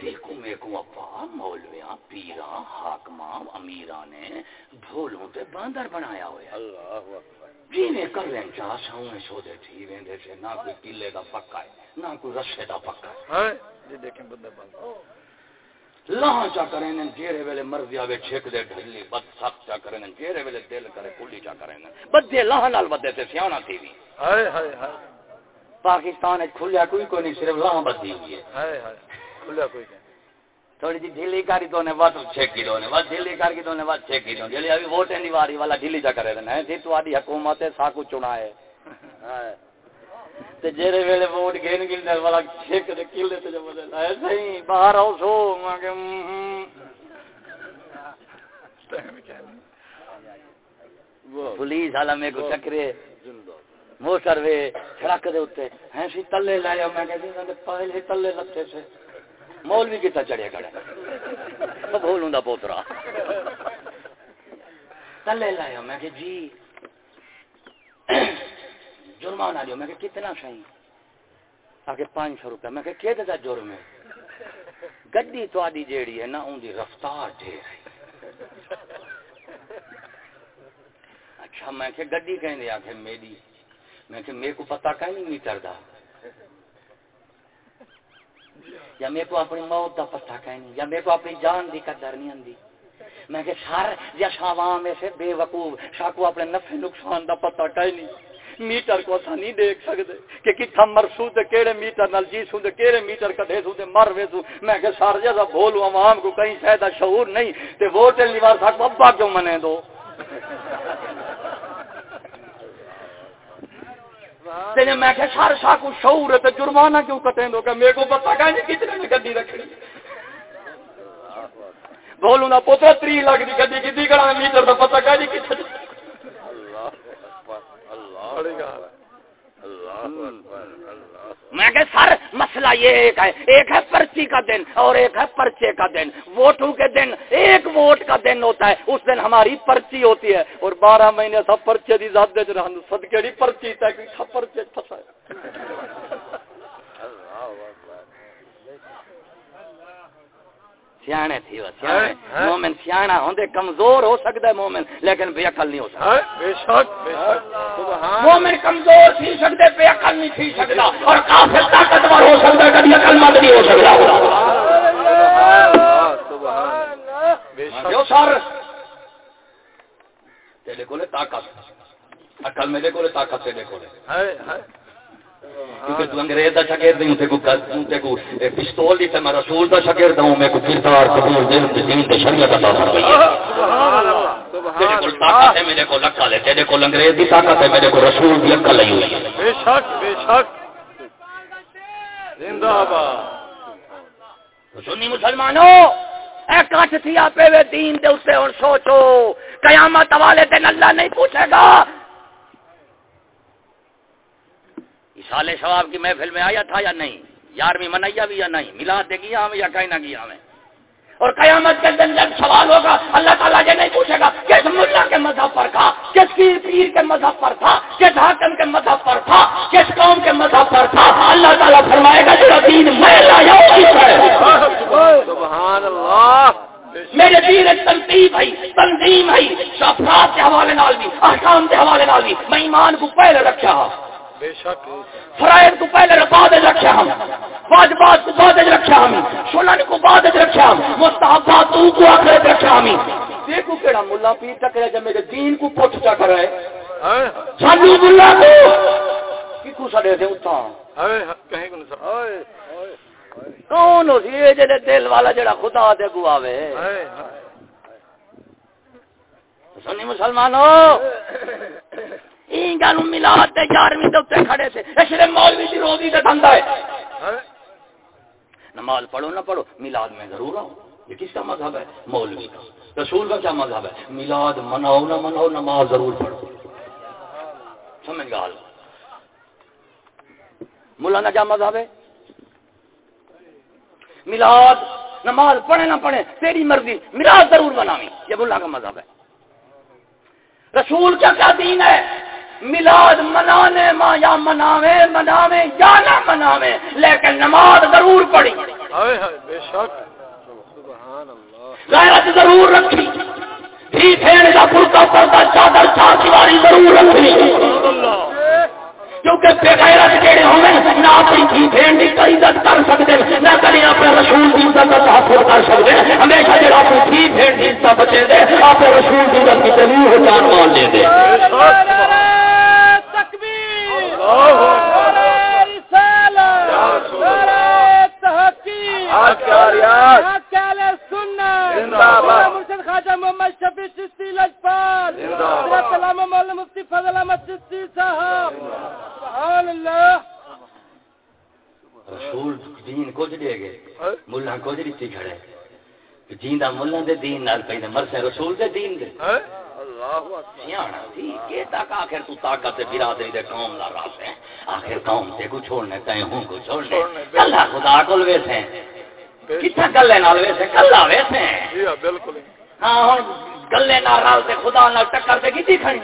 دیکھو میں کو ابا مولویاں پیراں حاکماں امیراں نے بھولوں تے باندر بنایا ہوا اللہ اکبر۔ جیویں کر لیں چاہ ساؤں سو دے تھی ویندے سے نہ کوئی قلعے دا پکا ہے نہ کوئی رسے دا پکا ہے۔ جی دیکھیں بندے بند لاں چا کریں جیرے ویلے مرضی آوے چھک دے ڈھلی بد سخت چا کریں جیرے ویلے دل کرے کلی چا کریں بدے لاں نال بدے تے سیانا تھی وی ہائے ہائے ہائے۔ پاکستان وچ کھلیا کوئی کوئی نہیں صرف لاں بدی ہوئی ہے۔ ہائے ہائے۔ کھلیا کوئی نہیں۔ تھوڑی جی ڈھیلی کاری تو نے بس چھ کلو نے بس ڈھیلی کر کے تو نے بس چھ کلو جلی ابھی دی واری والا ڈھیلی جا کرے رہنا ہے تھی تو حکومت ہے ساکو چنا ہے تے جیرے ویلے ووٹ گین گن دے والا چھ کے کلے تے جو بدل ہے صحیح باہر آؤ سو ماں کے پولیس والا میں کو چکرے۔ موٹر وے سڑک دے اوتے ہیں سی تلے لایا میں کہ پہلے تلے لتے سے۔ مولوی کتا چڑھے کھڑے بولوں دا پوترا۔ تلے لایا میں کہ جی۔ جرمانہ لیو؟ میں کہ کتنا صحیح آگے پانچ سو روپے۔ میں کہ کیا دا جرم ہے؟ گڈی تو آدھی جیڑی ہے نا ان دی رفتار ڈھیر ہے اچھا میں کہ گڈی کہیں دے آکھے، میری۔ میں کہ میرے کو پتہ کہیں نہیں میٹر دا یا میرے کو اپنی موت کا پتہ کہنی یا میرے کو اپنی جان دی قدر نہیں آندی۔ میں کہ سر یا شاوام ایسے بے وقوف، شاہ کو اپنے نفع نقصان دا پتہ کہنی میٹر کو اسا نہیں دیکھ سکتے کہ کتھا مرسو تے کیڑے میٹر نال جی سو تے کیڑے میٹر کڈے سو تے مر وے سو میں کہ سر جیسا بولو عوام کو کہیں شاید شعور نہیں۔ تے ووٹ لیوار تھا ابا کیوں منے دو؟ تینے میں کہ سر شاہ کو شعور ہے تو جرمانہ کیوں کٹیں دو؟ کہ میرے کو پتہ کہ نہیں کتنے میں گڈی رکھنی۔ بولوں نا پوتر تری لاکھ دی گڈی کتنی کڑا میٹر تو پتہ کہ نہیں کتنے۔ میں کہ سر، مسئلہ یہ ایک ہے۔ ایک ہے پرچی کا دن اور ایک ہے پرچے کا دن۔ ووٹوں کے دن ایک ووٹ کا دن ہوتا ہے۔ اس دن ہماری پرچی ہوتی ہے۔ اور بارہ مہینے سب پرچے دی زیادہ دے صدقے دی پرچی تک پرچے پھنسا سیانے تھی وہ سیانے. مومن سیانا ہوندے کمزور ہو سکتا ہے مومن لیکن بے عقل نہیں ہو سکتا بے شک بے شک. مومن کمزور تھی سکتے بے عقل نہیں تھی سکتا اور کافر طاقتور ہو سکتا ہے کبھی عقل مند نہیں ہو سکتا جو سر. تیرے کو طاقت. عقل میرے کو طاقت تیرے کو کیونکہ تو انگریز دا شاگرد نہیں تے کو تے کو پستول دی تے میں رسول دا شاگرد ہوں میں کو کردار قبول دین تے دین تے شریعت عطا فرمائی سبحان اللہ تیرے کو طاقت ہے میرے کو لکا لے تیرے کو انگریز دی طاقت ہے میرے کو رسول دی عقل لئی ہوئی بے شک بے شک زندہ باد سنی مسلمانوں اے کٹ تھی اپے وے دین دے اسے اور سوچو قیامت والے دن اللہ نہیں پوچھے گا سال شواب کی محفل میں آیا تھا یا نہیں؟ یارویں منایا بھی یا نہیں؟ ملا دے گیا ہمیں یا کہیں نہ گیا ہمیں؟ اور قیامت کے دن جب سوال ہوگا اللہ تعالیٰ یہ نہیں پوچھے گا کس ملا کے مذہب پر تھا؟ کس کی پیر کے مذہب پر تھا؟ کس حاکم کے مذہب پر تھا؟ کس قوم کے مذہب پر تھا؟ اللہ تعالیٰ فرمائے گا جو دین میں لایا سبحان اللہ۔ میرے دین ایک تنظیم ہے تنظیم ہے افراد کے حوالے نال بھی احکام کے حوالے نال بھی میں ایمان کو پہلے رکھا۔ فرائض کو پہلے بعد رکھا ہم۔ واجبات کو بعد رکھا ہم۔ سنن کو بعد رکھا ہم۔ مستحبات کو آخر رکھا ہم۔ دیکھو کیڑا ملا پیر ٹکرے جب میرے دین کو پوچھ چا کر رہے۔ سانو ملا کو۔ کیوں سڑے تھے اتھا کہیں کو نہیں کون ہو یہ جڑے دل والا جڑا خدا دے گو آوے۔ سنی مسلمانوں این ملاد دے یارویں دے اوتے کھڑے تھے۔ اشرے مولوی دی روزی تے دھندا ہے۔ نماز پڑھو نہ پڑھو میلاد میں ضرور آؤ یہ کس کا مذہب ہے؟ مولوی کا۔ رسول کا کیا مذہب ہے؟ میلاد مناؤ نہ مناؤ نماز ضرور پڑھو۔ سمجھ گال ملا نہ کیا مذہب ہے؟ ملاد نماز پڑھے نہ پڑھے تیری مرضی ملاد ضرور بناوی یہ ملا کا مذہب ہے۔ رسول کا کیا دین ہے؟ ملاد منانے ماں یا مناوے مناوے یا نہ مناوے لیکن نماز ضرور پڑھی۔ بے شک۔ غیرت ضرور رکھی۔ بھی پھیڑ کا پورتا پڑتا چادر چار دیواری ضرور رکھنی۔ کیونکہ بغیرت کہڑے ہوں گے نہ اپنی تھی بہن کی عزت کر سکتے نہ کبھی اپنے رسول کی عزت کا تحفظ کر سکتے ہمیشہ جب اپنی تھی بہن کی عزت بچے دے اپنے رسول کی عزت کی تبھی ہو جان مان لے دے خواجہ محمد شفیع چشتی لجپال! علامہ مولانا مفتی فضل احمد چشتی صاحب! سبحان اللہ! رسول دین کچھ دے گئے۔ ملا کچھ دیتی کھڑے جیندا ملا دے دین نال پہ مرسے رسول دے دین دے۔ تھی تک آخر تو طاقت برادری دے قوم لا راس ہے۔ آخر قوم تے کو چھوڑنے تے ہوں کو چھوڑنے۔ اللہ خدا کول ویسے کتھا گلے نال ویسے؟ کلا ویسے؟ بالکل۔ ہاں ہن گلے نال رال تے خدا نال ٹکر تے کیتی کھڑی؟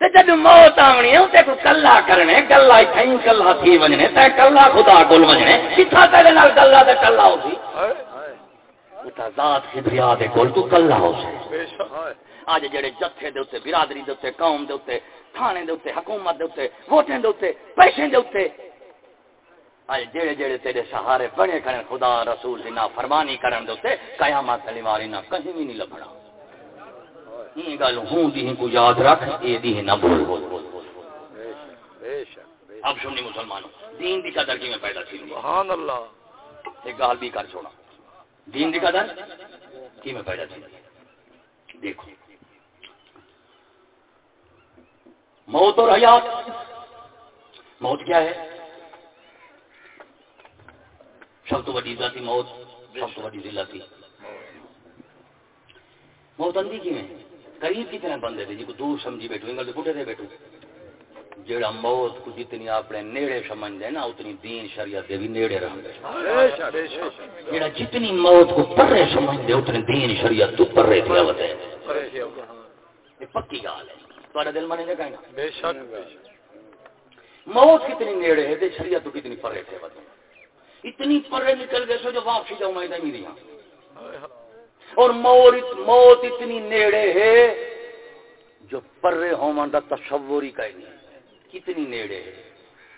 تے جد موت آونی ہے تے کو کلا کرنے گلا کھیں کلا تھی ونجنے تے کلا خدا کول ونجنے تیرے نال گلا تے کلا ہو سی اتا ذات کبریا دے کول تو کلا ہو سی اج جڑے جتھے دے اوتے برادری دے اوتے قوم دے اوتے تھانے دے اوتے حکومت دے اوتے ووٹیں دے اوتے پیسے دے اوتے اج جڑے جڑے تیرے سہارے بنے کرن خدا رسول دی نافرمانی کرن دے اوتے قیامت علی واری نہ کہیں بھی نہیں لبھنا۔ یہ گل ہوں دی کو یاد رکھ اے دی نہ بول بول بول اب سنی مسلمانوں دین دی قدر کی میں پیدا تھی سبحان اللہ۔ ایک گال بھی کر چھوڑا دین دی قدر کی میں پیدا تھی دیکھو۔ موت اور حیات۔ موت کیا ہے؟ سب تو بڑی ذاتی موت سب تو بڑی ذلتی موت اندھی کی میں قریب کتنے بندے تھے جی کو دور سمجھی بیٹھو انگل پٹھے دے بیٹھو۔ جیڑا موت کو جتنی اپنے نیڑے سمجھ دے نا اتنی دین شریعت دے بھی نیڑے رہ گئے جیڑا جتنی موت کو پرے سمجھ دے اتنی دین شریعت تو پرے دیا ہوتے یہ پکی گال ہے۔ تھوڑا دل مانے گا کہیں۔ بے شک۔ موت کتنی نیڑے ہے تے شریعت تو کتنی پرے تھے بتا اتنی پرے نکل گئے سو جو واپسی جاؤں میں نہیں دیا اور موت اتنی نیڑے ہے جو پرے ہومن کا تصور ہی کہیں نہیں۔ کتنی نیڑے ہے۔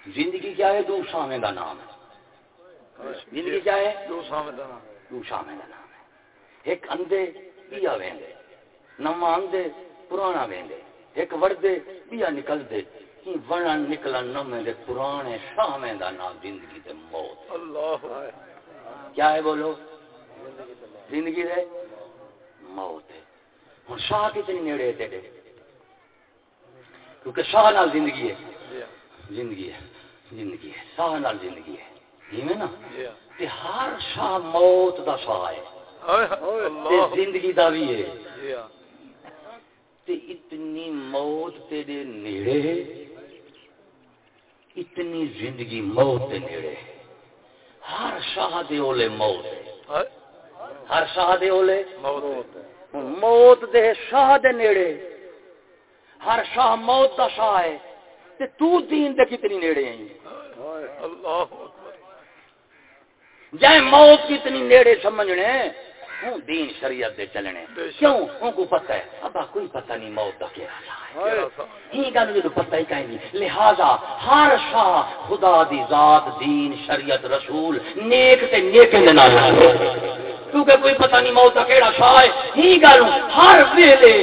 زندگی کیا ہے؟ دو سامے کا نام ہے۔ زندگی کیا ہے؟ دو سامنے دانا دو سامے کا نام ہے۔ ایک اندے پیا ویندے۔ نواں اندے پرانا ویندے۔ ایک وردے پیا نکل دے۔ ہی ونن نکلن نمے دے پرانے سامے دا نام زندگی دے موت اللہ کیا ہے بولو؟ زندگی دے موت ہے۔ ہن شاہ کتنی نیڑے ہے تیرے کیونکہ شاہ نال زندگی ہے۔ زندگی ہے۔ زندگی ہے۔ شاہ نال زندگی ہے۔ جی نا؟ تے ہر شاہ موت دا شاہ ہے۔ تے زندگی دا بھی ہے۔ تے اتنی موت تیرے نیڑے ہے۔ اتنی زندگی موت دے نیڑے ہر شاہ دے اولے موت ہے۔ ہر شاہ دے اولے موت دے شاہ دے نیڑے۔ ہر شاہ موت دا شاہ ہے۔ تے تو دین دے کتنی نیڑے ہیں۔ اللہ جائے موت کتنی نیڑے سمجھنے۔ ہوں دین شریعت دے چلنے۔ کیوں؟ ان کو پتہ ہے۔ ابا کوئی پتہ نہیں موت دا کیا۔ ہی گل جو پتہ ہی کہیں نہیں لہذا ہر شاہ خدا دی ذات دین شریعت رسول نیک تے نیک دے نال کیونکہ کوئی پتہ نہیں موت دا کیڑا شاہ ہے۔ ہی گل ہر ویلے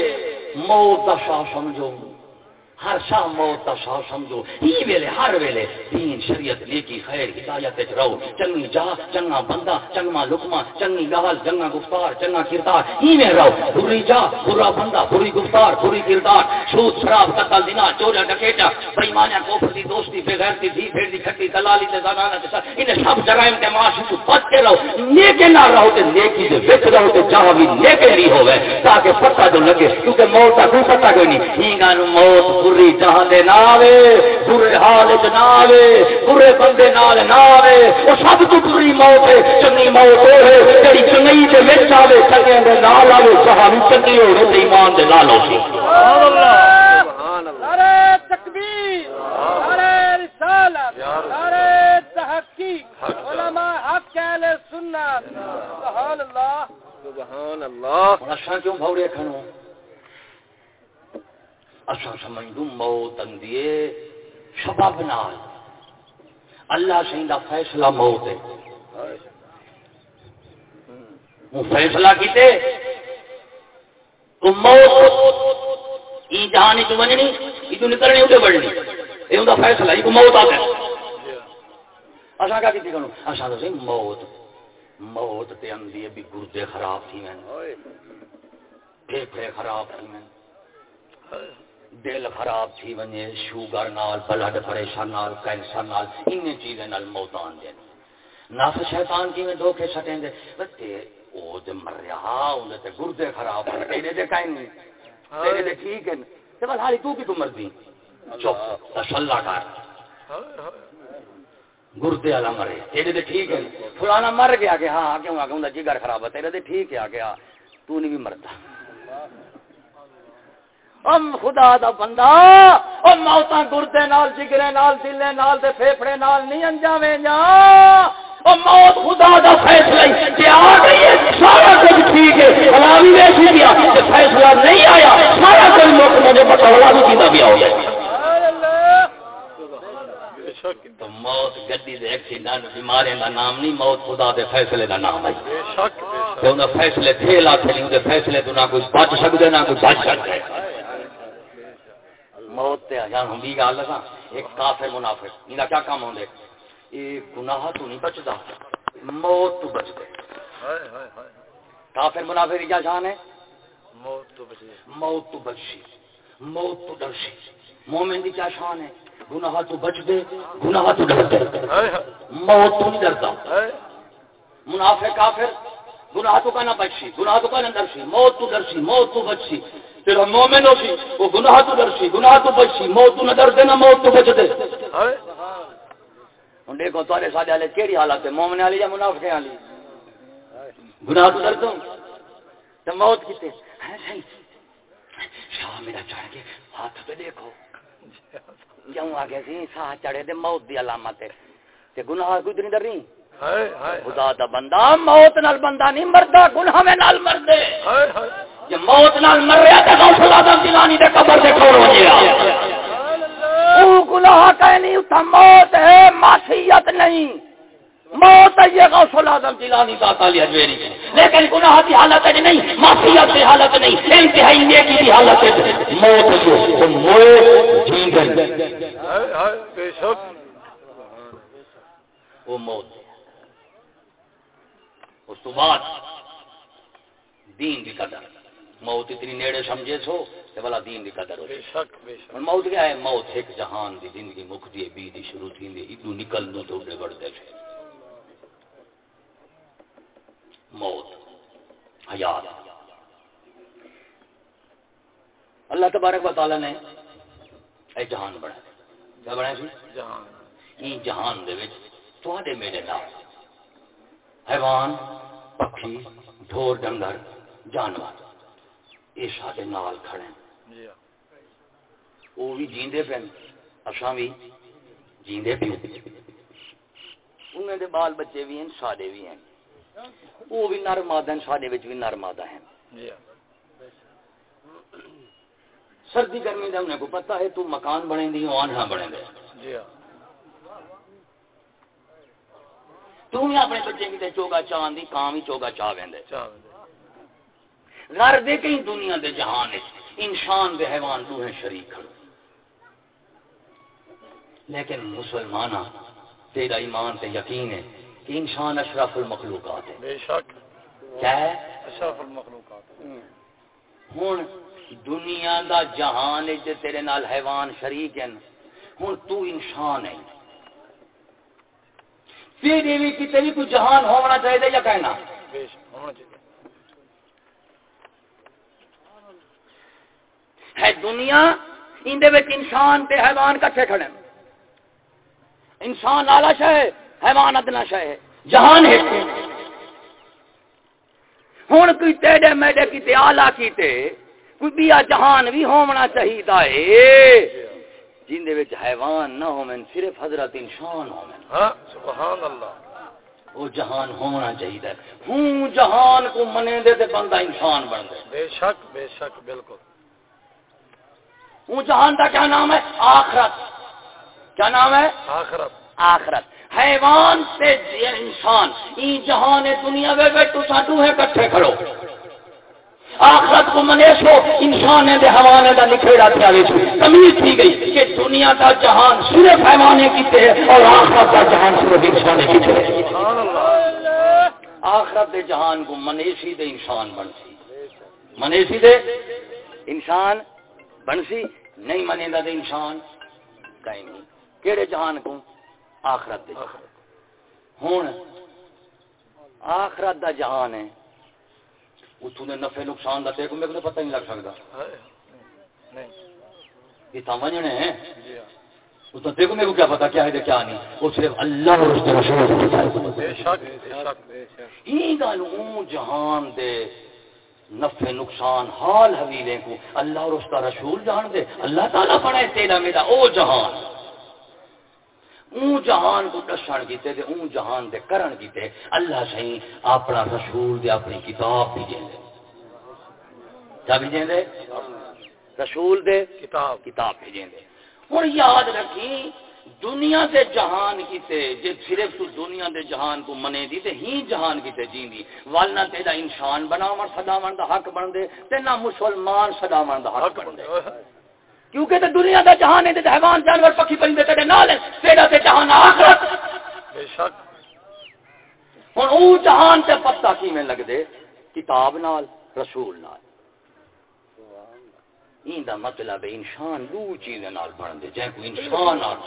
موت دا شاہ سمجھو۔ ہر شاہ موت دا شاہ سمجھو۔ ہی ویلے، ہر ویلے۔ دین، شریعت، نیکی، خیر، ہدایت وچ رہو۔ چنگی جا چنگا بندہ، چنگا لقمہ، چنگی گال چنگا گفتار، چنگا کردار۔ ہی میں رہو۔ بری جا برا بندہ، بری گفتار، بری کردار۔ سود، شراب قتل زنا چورا ڈکیٹا بے ایمانیاں کفر دی دوستی، بے غیرتی دی پھر دی کھٹی، دلالی تے زنانہ تے سر۔ ان سب جرائم تے معاشی تو بچ کے رہو۔ نیکے نہ رہو تے نیکی دے وچ رہو تے جہاں بھی نیکے نہیں ہوے تاکہ پتہ جو لگے، کیونکہ موت دا کوئی پتہ کوئی نہیں۔ ہی گانو موت بری جہاں دے نہ آوے برے حال چ نہ آوے برے بندے نال نہ آوے وہ سب تو بری موت ہے چنگی موت ہو ہے جڑی چنگی دے وچ آوے چنگے دے نال آوے جہاں چنگی ہو تے ایمان دے نال ہو سی سبحان اللہ۔ سبحان اللہ۔ نعرہ تکبیر نعرہ رسالت نعرہ تحقیق۔ علماء حق اہل سنت۔ سبحان اللہ۔ سبحان اللہ۔ ہن اساں کیوں بھوڑے کھنو اساں سمجھدوں موت اندیے سبب نال۔ اللہ سین دا فیصلہ موت ہے۔ فیصلہ کیتے؟ تو موت ای جہان چ ونجنی ای تو نکلنی اتے بڑھنی۔ اے اوندا فیصلہ ای کو موت آ گیا اساں کا کیتی کنو اساں تو سی موت موت تے بھی گردے خراب تھی میں پھیپھڑے خراب تھی میں دل خراب تھی ونجے شوگر نال، بلڈ پریشر نال، کینسر نال ان چیزیں نال موت آن دین نفس شیطان کی میں دھوکے سٹیں دے؟ بتے او تے مریا، اون تے گردے خراب ہیں تیرے دے کائیں نہیں، تیرے دے ٹھیک ہیں تے بس حالی تو کی تو مرضی چپ تسلا کر۔ گردے والا مرے، تیرے دے ٹھیک ہے فلانا مر گیا کہ ہاں کیوں آ کے جگر خراب ہے تیرے دے ٹھیک ہے آ گیا۔ تو نہیں بھی مرتا۔ ام خدا دا بندہ او موتا گردے نال جگرے نال دلے نال تے پھیپڑے نال نہیں انجاویں جا او موت خدا دا فیصلہ ہی۔ کہ آ گئی ہے سارا کچھ ٹھیک ہے۔ بھی ویسی گیا کہ فیصلہ نہیں آیا۔ سارا کچھ موت مجھے پتا ہوا بھی کیتا بھی ہو تو موت گڈی دے ایکسیڈنٹ بیماری دا نام نہیں موت خدا دے فیصلے دا نام ہے۔ بے شک بے شک۔ تے انہاں فیصلے تھے لا تھے نہیں دے فیصلے تو نہ کوئی بچ سکدے نہ کوئی بچ سکدے۔ موت تے ہم بھی گل لگا ایک کافر منافق انہاں کیا کام ہوندے اے گناہ تو نہیں بچدا موت تو بچدے ہائے ہائے ہائے۔ کافر منافق کی کیا شان ہے؟ موت تو بچی موت تو بچی موت تو ڈرشی مومن دی کیا شان ہے؟ گناہ تو بچ دے گناہ تو ڈر دے ہائے ہائے۔ موت تو نہیں ڈرتا منافع کافر گناہ تو کا نہ بچی گناہ تو کا نہ موت تو ڈرسی موت تو بچی تیرا مومن ہوسی وہ گناہ تو ڈرسی گناہ تو بچی موت تو نہ ڈر دے نہ موت تو بچ دے۔ ہائے ہن دیکھو تارے ساڈے والے کیڑی حالت ہے؟ مومن والی یا منافق والی گناہ تو ڈر دوں تو موت ہے صحیح شاہ میرا چڑھ کے ہاتھ پہ دیکھو۔ کیوں آگے سی؟ ساہ چڑھے دے موت دی علامت ہے۔ تے گناہ کوئی تو نہیں ڈر ہائے خدا دا بندہ موت نال بندہ نہیں مردا گناہ میں نال مردے۔ ہائے ہائے۔ کہ موت نال تے غوث جیلانی دے قبر دے کھول ہو گیا۔ او گناہ موت ہے معصیت نہیں۔ موت ہے یہ غوث جیلانی دا تعالی اجویری لیکن گناہ کی حالت ہے نہیں معصیت کی حالت نہیں انتہائی نیکی کی حالت ہے موت جو تو موت ہائے ہائے بے شک۔ وہ موت ہے۔ اس تو بعد دین کی قدر۔ موت اتنی نیڑے سمجھے سو تے بلا دین کی قدر ہو بے شک بے شک۔ موت کیا ہے؟ موت ایک جہان دی زندگی مک دی بی دی شروع تھی دی ادو نکل نو تو اڈے بڑھ دے چھے موت حیات۔ اللہ تبارک و تعالی نے اے جہان بڑھا کیا بڑھا سی؟ جہان۔ این جہان دے وچ تواڈے میرے نال حیوان پکھی ڈھور ڈنگر جانور۔ یہ سارے نال کھڑے ہیں۔ جی ہاں۔ وہ بھی جیندے پین اساں بھی جیندے پیو انہاں دے بال بچے بھی ہیں سادے بھی ہیں۔ وہ بھی نر مادہ ہیں سادے وچ بھی نر مادہ ہیں۔ جی ہاں۔ سردی گرمی دا انہیں کو پتہ ہے تو مکان بنے دی ہو آنہا بنے دے۔ جی ہاں۔ تو بھی اپنے بچے کی تے چوگا چاہن دی کام ہی چوگا چاہ ویندے چاہ گھر دے کہیں دنیا دے جہان انسان دے حیوان دو ہیں شریک کھڑو لیکن مسلمانہ تیرا ایمان تے یقین ہے کہ انسان اشرف المخلوقات ہے۔ بے شک۔ کیا ہے؟ اشرف المخلوقات۔ ہوں دنیا دا جہان ہے جے تیرے نال حیوان شریک ہیں ہوں تو انسان ہے۔ تیرے بھی کتے بھی کوئی جہان ہونا چاہیے یا کہنا؟ بے شک ہونا چاہیے۔ ہے دنیا اندے انسان تے حیوان کٹھے کھڑے انسان آلہ شہ ہے حیوان ادنا شہ ہے جہان ہے ہوں کوئی ٹیڈے میڈے کیتے آلہ کیتے کوئی بیا جہان بھی ہونا چاہیے جن دے وچ حیوان نہ ہومن صرف حضرت انسان ہومن ہاں سبحان اللہ۔ وہ جہان ہونا چاہیے ہوں جہان کو منے دے تے بندہ انسان بن دے بے شک بے شک بالکل۔ ہوں جہان کا کیا نام ہے؟ آخرت۔ کیا نام ہے؟ آخرت۔ آخرت۔ حیوان سے انسان ای جہان دنیا میں بیٹھو ساڈو ہے کٹھے کھڑو۔ آخرت کو منیسو انسان دے حوانے دا نکھیڑا تھیا ویچو تمیز تھی گئی کہ دنیا کا جہان صرف حیوانے کیتے ہیں اور آخرت کا جہان صرف انسان کیتے اللہ۔ آخرت دے جہان کو منیسی دے انسان بنسی منیسی دے انسان بنسی نہیں منے دا دے انسان۔ کہیں نہیں۔ کیڑے جہان کو آخرت دے ہون آخرت دا جہان ہے۔ اتوں نے نفے نقصان کا تے میرے کو پتہ نہیں لگ سکتا نہیں۔ یہ تو وجنے ہیں۔ ہاں اتوں دیکھو میرے کو کیا پتا کیا ہے کیا نہیں۔ وہ صرف اللہ اور اس کے رسول۔ کو بے شک بے شک بے شک۔ ہی گل اون جہان دے۔ نفع نقصان، حال حویلے کو۔ اللہ اور اس کا رسول جان دے۔ اللہ تعالیٰ بڑے تیرا میرا، او جہان۔ اون جہان کو دسن کیتے تے اون جہان دے کرن کیتے۔ اللہ سہی اپنا رسول دے اپنی کتاب بھی دے کیا بھی دے رسول دے کتاب۔ کتاب بھیجیں دے ہوں یاد رکھی دنیا دے جہان کیتے جے صرف تو دنیا دے جہان کو منے دی تے ہی جہان کیتے جیندی۔ والنا تیرا انسان بناون صداون دا حق بن دے تے نہ مسلمان صداون دا حق بن دے کیونکہ تے دنیا دا جہان ہے تے حیوان جانور پکھی پرندے تیرے نال ہیں تیرا تے جہان آخرت۔ بے شک۔ ہن او جہان تے پتہ کیویں لگ دے کتاب نال رسول نال۔ این دا مطلب انسان دو چیزیں نال بن دے جے کوئی انسان نال۔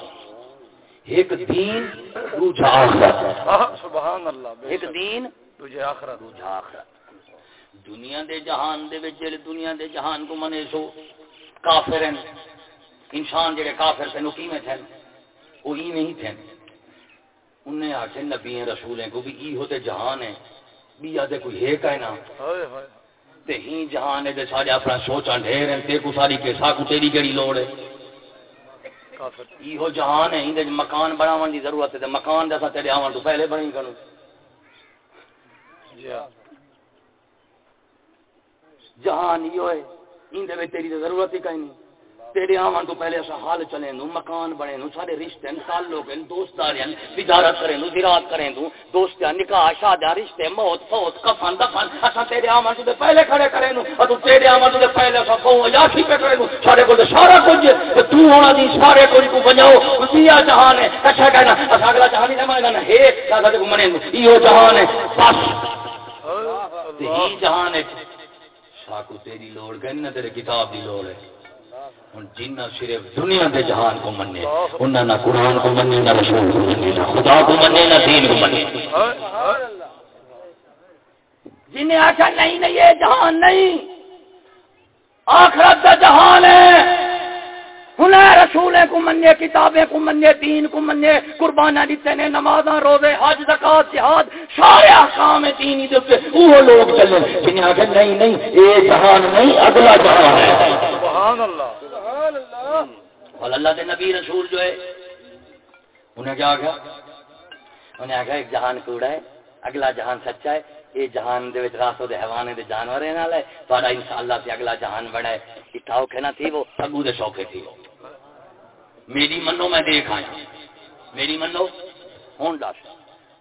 ایک دین دوجا آخرت۔ سبحان اللہ ایک دین تجھے آخرت۔ دوجا آخرت۔ دنیا دے جہان دے وچ جڑے دنیا دے جہان کو منے سو کافر ہیں۔ انسان جڑے کافر نو کیویں تھے او ہی تھے انہیں آکھے نبی رسولیں کو بھی ای ہوتے جہان ہے بھی آدھے کوئی ہے کائنا ہائے ہائے۔ تے ہی جہان ہے تے سارے اپنا سوچاں ڈھیر ہیں تے کو ساری کے ساکو تیری کیڑی لوڑ ہے؟ ایہو جہان ہے اندے مکان بناون دی ضرورت ہے مکان دسا تیرے آون تو پہلے بنی کرو جی ہاں۔ جہان ایو ہے اندے وچ تیری ضرورت ہی کہیں نہیں تیرے آون تو پہلے اسا حال چلے نو، مکان بنے نو، سارے رشتے ہیں تعلق ہیں دوستدار ہیں تجارت کریں نو، زراعت کریں نو دوست نکاح شادی رشتے، موت، فوت، کفن، دفن، اسا تیرے آون تو پہلے کھڑے کریں نو اور تو تیرے آون تو پہلے اسا کو یاشی پہ کریں نو، سارے کو سارا کچھ، تے تو ہونا دی سارے کچھ کو بناؤ دنیا جہان ہے اچھا کہنا، اسا اگلا جہان نہیں مانا نا ہے سادہ کو منے نو ایو جہان ہے، بس۔ تے ہی جہان ہے ساکو تیری لوڑ گن نہ تیرے کتاب دی لوڑ ہے۔ جنہ صرف دنیا دے جہان کو مننے، انہاں نہ قرآن کو مننے، نہ رسول کو مننے، نہ خدا کو مننے، نہ دین کو مننے۔ جنہیں آخا نہیں نہیں، یہ جہان نہیں۔ آخرت کا جہان ہے۔ ہنر رسولیں کو مننے، کتابیں کو مننے، دین کو مننے قربانہ دیتے نے نمازاں، روزے، حج، زکات، جہاد، سارے احکام دینی دے اوپر وہ لوگ چلے۔ جنہیں آخر نہیں نہیں، یہ جہان نہیں، اگلا جہان ہے۔ سبحان اللہ۔ سبحان اللہ. اور اللہ کے نبی رسول جو ہے انہیں کیا کیا؟ انہیں آخیا ایک جہان کوڑا ہے اگلا جہان سچا ہے یہ جہان دے وچ راسو دے حیوانے دے جانور نال ہے تہاڈا انشاءاللہ سے اگلا جہان بڑا ہے۔ اٹھا اوکھے نہ تھی وہ اگو دے سوکھے تھی وہ۔ میری منو میں دیکھ آیا۔ میری منو ہون دس۔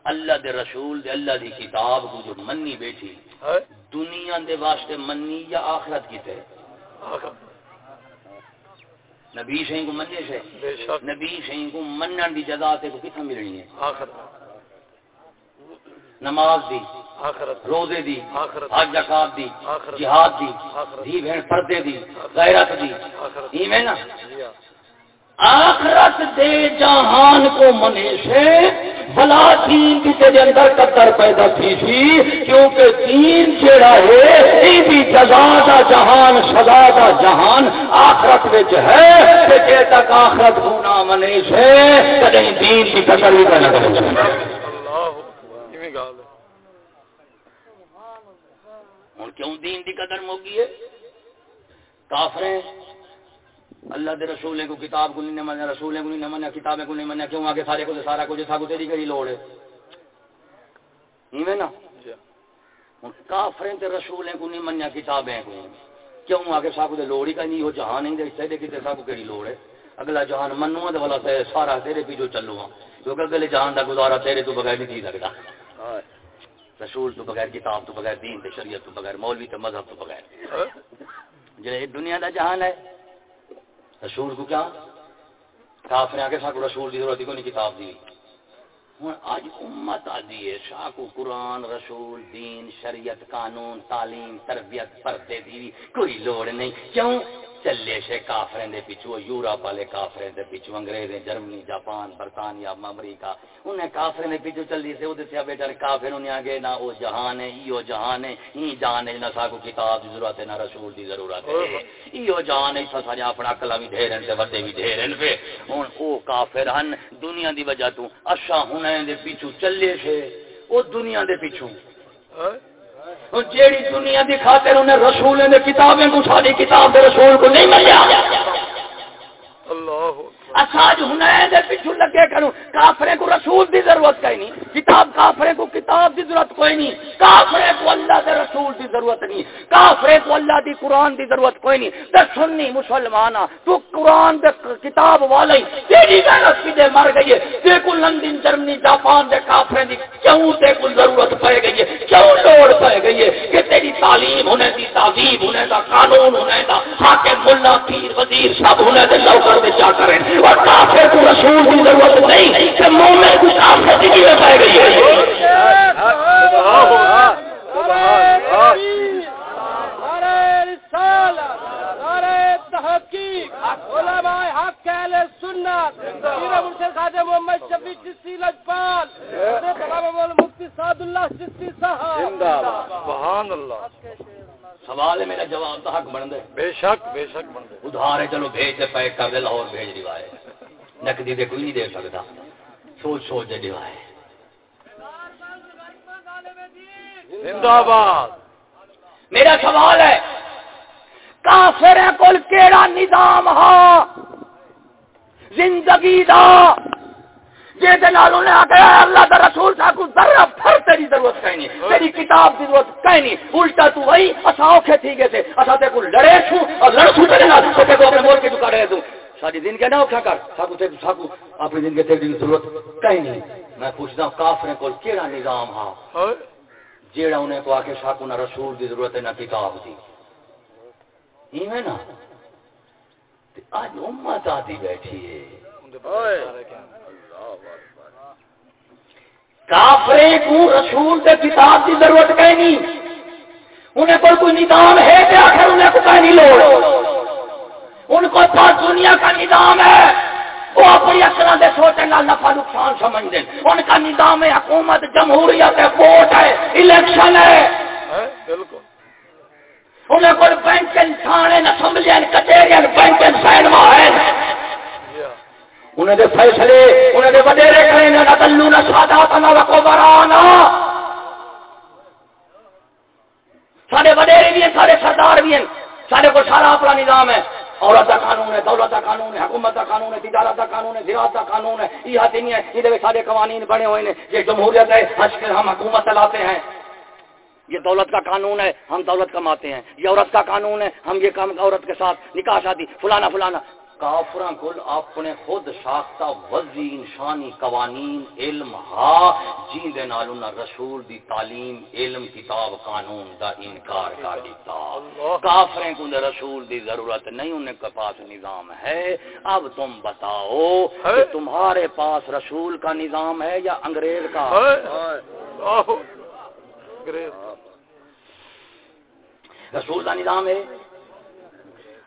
اللہ دے رسول دے اللہ دی کتاب کو جو منی بیٹھی دنیا دے واسطے منی یا آخرت کی تے؟ نبی شہیں کو مننے سے نبی شہیں کو منن دی جزا تے کو کتنا ملنی ہے۔ آخرت۔ نماز دی آخرت۔ روزے دی آخرت۔ حج زکات دی آخرت۔ جہاد دی آخرت۔ دی بہن پردے دی غیرت دی۔ آخرت۔ میں نا؟ جی ہاں۔ آخرت دے جہان کو منے سے بلا دین کی تیرے اندر قدر پیدا تھی سی کیونکہ دین جڑا ہے بھی جزا دا جہان سزا دا جہان آخرت وچ ہے تے جے تک آخرت کو نہ منے سے کدی دین کی قدر بھی نہ کرے اللہ کیویں گل ہے ہن کیوں دین دی قدر موگی ہے؟ کافریں اللہ دے رسول کو کتاب کو نہیں منیا رسول کو نہیں منیا کتابیں کو نہیں منیا کیوں آگے سارے کو سارا کچھ کو تیری کہی لوڑ ہے؟ ایویں نا؟ جی۔ ہن کافریں تے رسول کو نہیں منیا کتابیں کو کیوں آگے سب کو لوڑ ہی کا نہیں ہو جہان نہیں دے تے کتے سب کو کہی لوڑ ہے؟ اگلا جہان منو تے والا تے سارا تیرے پیچھے چلو ہاں۔ کیونکہ اگلے جہان دا گزارا تیرے تو بغیر نہیں تھی سکدا رسول تو بغیر کتاب تو بغیر دین تے شریعت تو بغیر مولوی تے مذہب تو بغیر۔ جڑے دنیا دا جہان ہے رسول کو کیا؟ کافر آ کے کو رسول کی ضرورت ہی کو نہیں کتاب دی۔ ہوں، آج امت آدھی ہے، شاہ کو قرآن، رسول، دین، شریعت، قانون، تعلیم، تربیت، پردے دی کوئی لوڑ نہیں۔ کیوں؟ چلے سے کافریں دے پیچھو یورپ والے کافریں دے پیچھو انگریزیں، جرمنی، جاپان، برطانیہ، امریکہ، انہیں کافریں دے پیچھو چلی سے وہ دسیا بیٹا کافر انہیں آگے، نہ وہ جہان ہے ایو جہان ہے، ہی جان ہے، نہ ساکو کتاب دی ضرورت ہے، نہ رسول دی ضرورت ہے ایو جان ہے سارے اپنا کلا بھی ڈھیرن تے وڈے بھی ڈھیرن پہ ہن او کافر ہن، دنیا دی وجہ تو اچھا اشا ہنے دے پیچھو چلے سے او دنیا دے پیچھو جیڑی دنیا دی خاطر انہیں رسول نے کتابیں کو ساری کتاب دے رسول کو نہیں ملیا۔ اساج دے پیچھے لگے کروں کافرے کو رسول دی ضرورت کوئی نہیں۔ کتاب کافرے کو کتاب دی ضرورت کوئی نہیں۔ کافرے کو اللہ دے رسول دی ضرورت نہیں۔ کافرے کو اللہ دی قرآن دی ضرورت کوئی نہیں۔ تے سنی تو قرآن دے کتاب والے تیری غیرت کی دے مر گئی ہے تے کو لندن، جرمنی، جاپان دے کافرے دی کیوں تے کو ضرورت پے گئی ہے کیوں لوڑ پے گئی ہے کہ تیری تعلیم ہونے دی، تہذیب ہونے دا، قانون ہونے دا، حاکم، ملا، پیر، وزیر، سب ہونے دے لوکر دے چا کریں؟ اور کافر کو رسول کی ضرورت نہیں کہ مومن کو کافر کی قیمت پائی گئی ہے۔ سبحان اللہ۔ سوال ہے میرا جواب تو حق بن دے بے شک بے شک بندے ادھار ہے چلو بھیج دے پیک کر دے لاہور بھیج دیوائے نقدی دے کوئی نہیں دے سکتا۔ سوچ سوچ دے دیوائے زندہ باد۔ میرا سوال ہے کافر کول کیڑا نظام ہا؟ زندگی دا انہیں آکھیا اللہ دا رسول کو ذرہ پھر تیری ضرورت تیری کتاب دی ضرورت الٹا تو وہی اسا اوکھے تھی گئے تھے اسا تے کو لڑے چھو اور لڑ چھو تے تو تے کو اپنے ملک تو کاڑے دوں ساری دن کے نہ اوکھا کر ساکو تے ساکو دن کے تیری ضرورت میں پوچھدا ہوں کافر کول کیڑا نظام ہا؟ جیڑا انہیں کو ساکو نہ رسول دی ضرورت ہے نہ کتاب دی۔ ایویں نا تے آج امت آتی بیٹھی ہے۔ کافرے کو رسول دے کتاب کی ضرورت کہیں نہیں۔ انہیں کوئی کوئی نظام ہے کہ آخر انہیں کو کہیں نہیں لوڑ۔ ان کو پاس دنیا کا نظام ہے۔ وہ اپنی اکثر دے سوچیں گا نفع نقصان سمجھ دیں ان کا نظام ہے حکومت جمہوریت ہے ووٹ ہے الیکشن ہے۔ بالکل۔ انہیں کوئی بینک تھانے اسمبلی کچہری بینک سینما ہے۔ انہیں دے فیصلے انہیں دے وڈیرے کریں نہ تلو، نہ سادات نہ رکھو برانا۔ سارے وڈیرے بھی ہیں سارے سردار بھی ہیں۔ سارے کو سارا اپنا نظام ہے۔ عورت کا قانون ہے، دولت کا قانون ہے، حکومت کا قانون ہے، تجارت کا قانون ہے، زراعت کا قانون ہے۔ یہ ہاتھ نہیں ہے یہ سارے قوانین بنے ہوئے ہیں یہ جمہوریت ہے ہنس کر ہم حکومت چلاتے ہیں۔ یہ دولت کا قانون ہے، ہم دولت کماتے ہیں۔ یہ عورت کا قانون ہے، ہم یہ کام عورت کے ساتھ، نکاح شادی، فلانا فلانا۔ کافراں کل اپنے خود ساختہ وزی انسانی قوانین علم ہا جین دے نال انہاں رسول دی تعلیم علم کتاب قانون دا انکار کر دیتا کافریں کو رسول دی ضرورت نہیں انہیں کے پاس نظام ہے۔ اب تم بتاؤ کہ تمہارے پاس رسول کا نظام ہے یا انگریز کا؟ رسول کا نظام ہے۔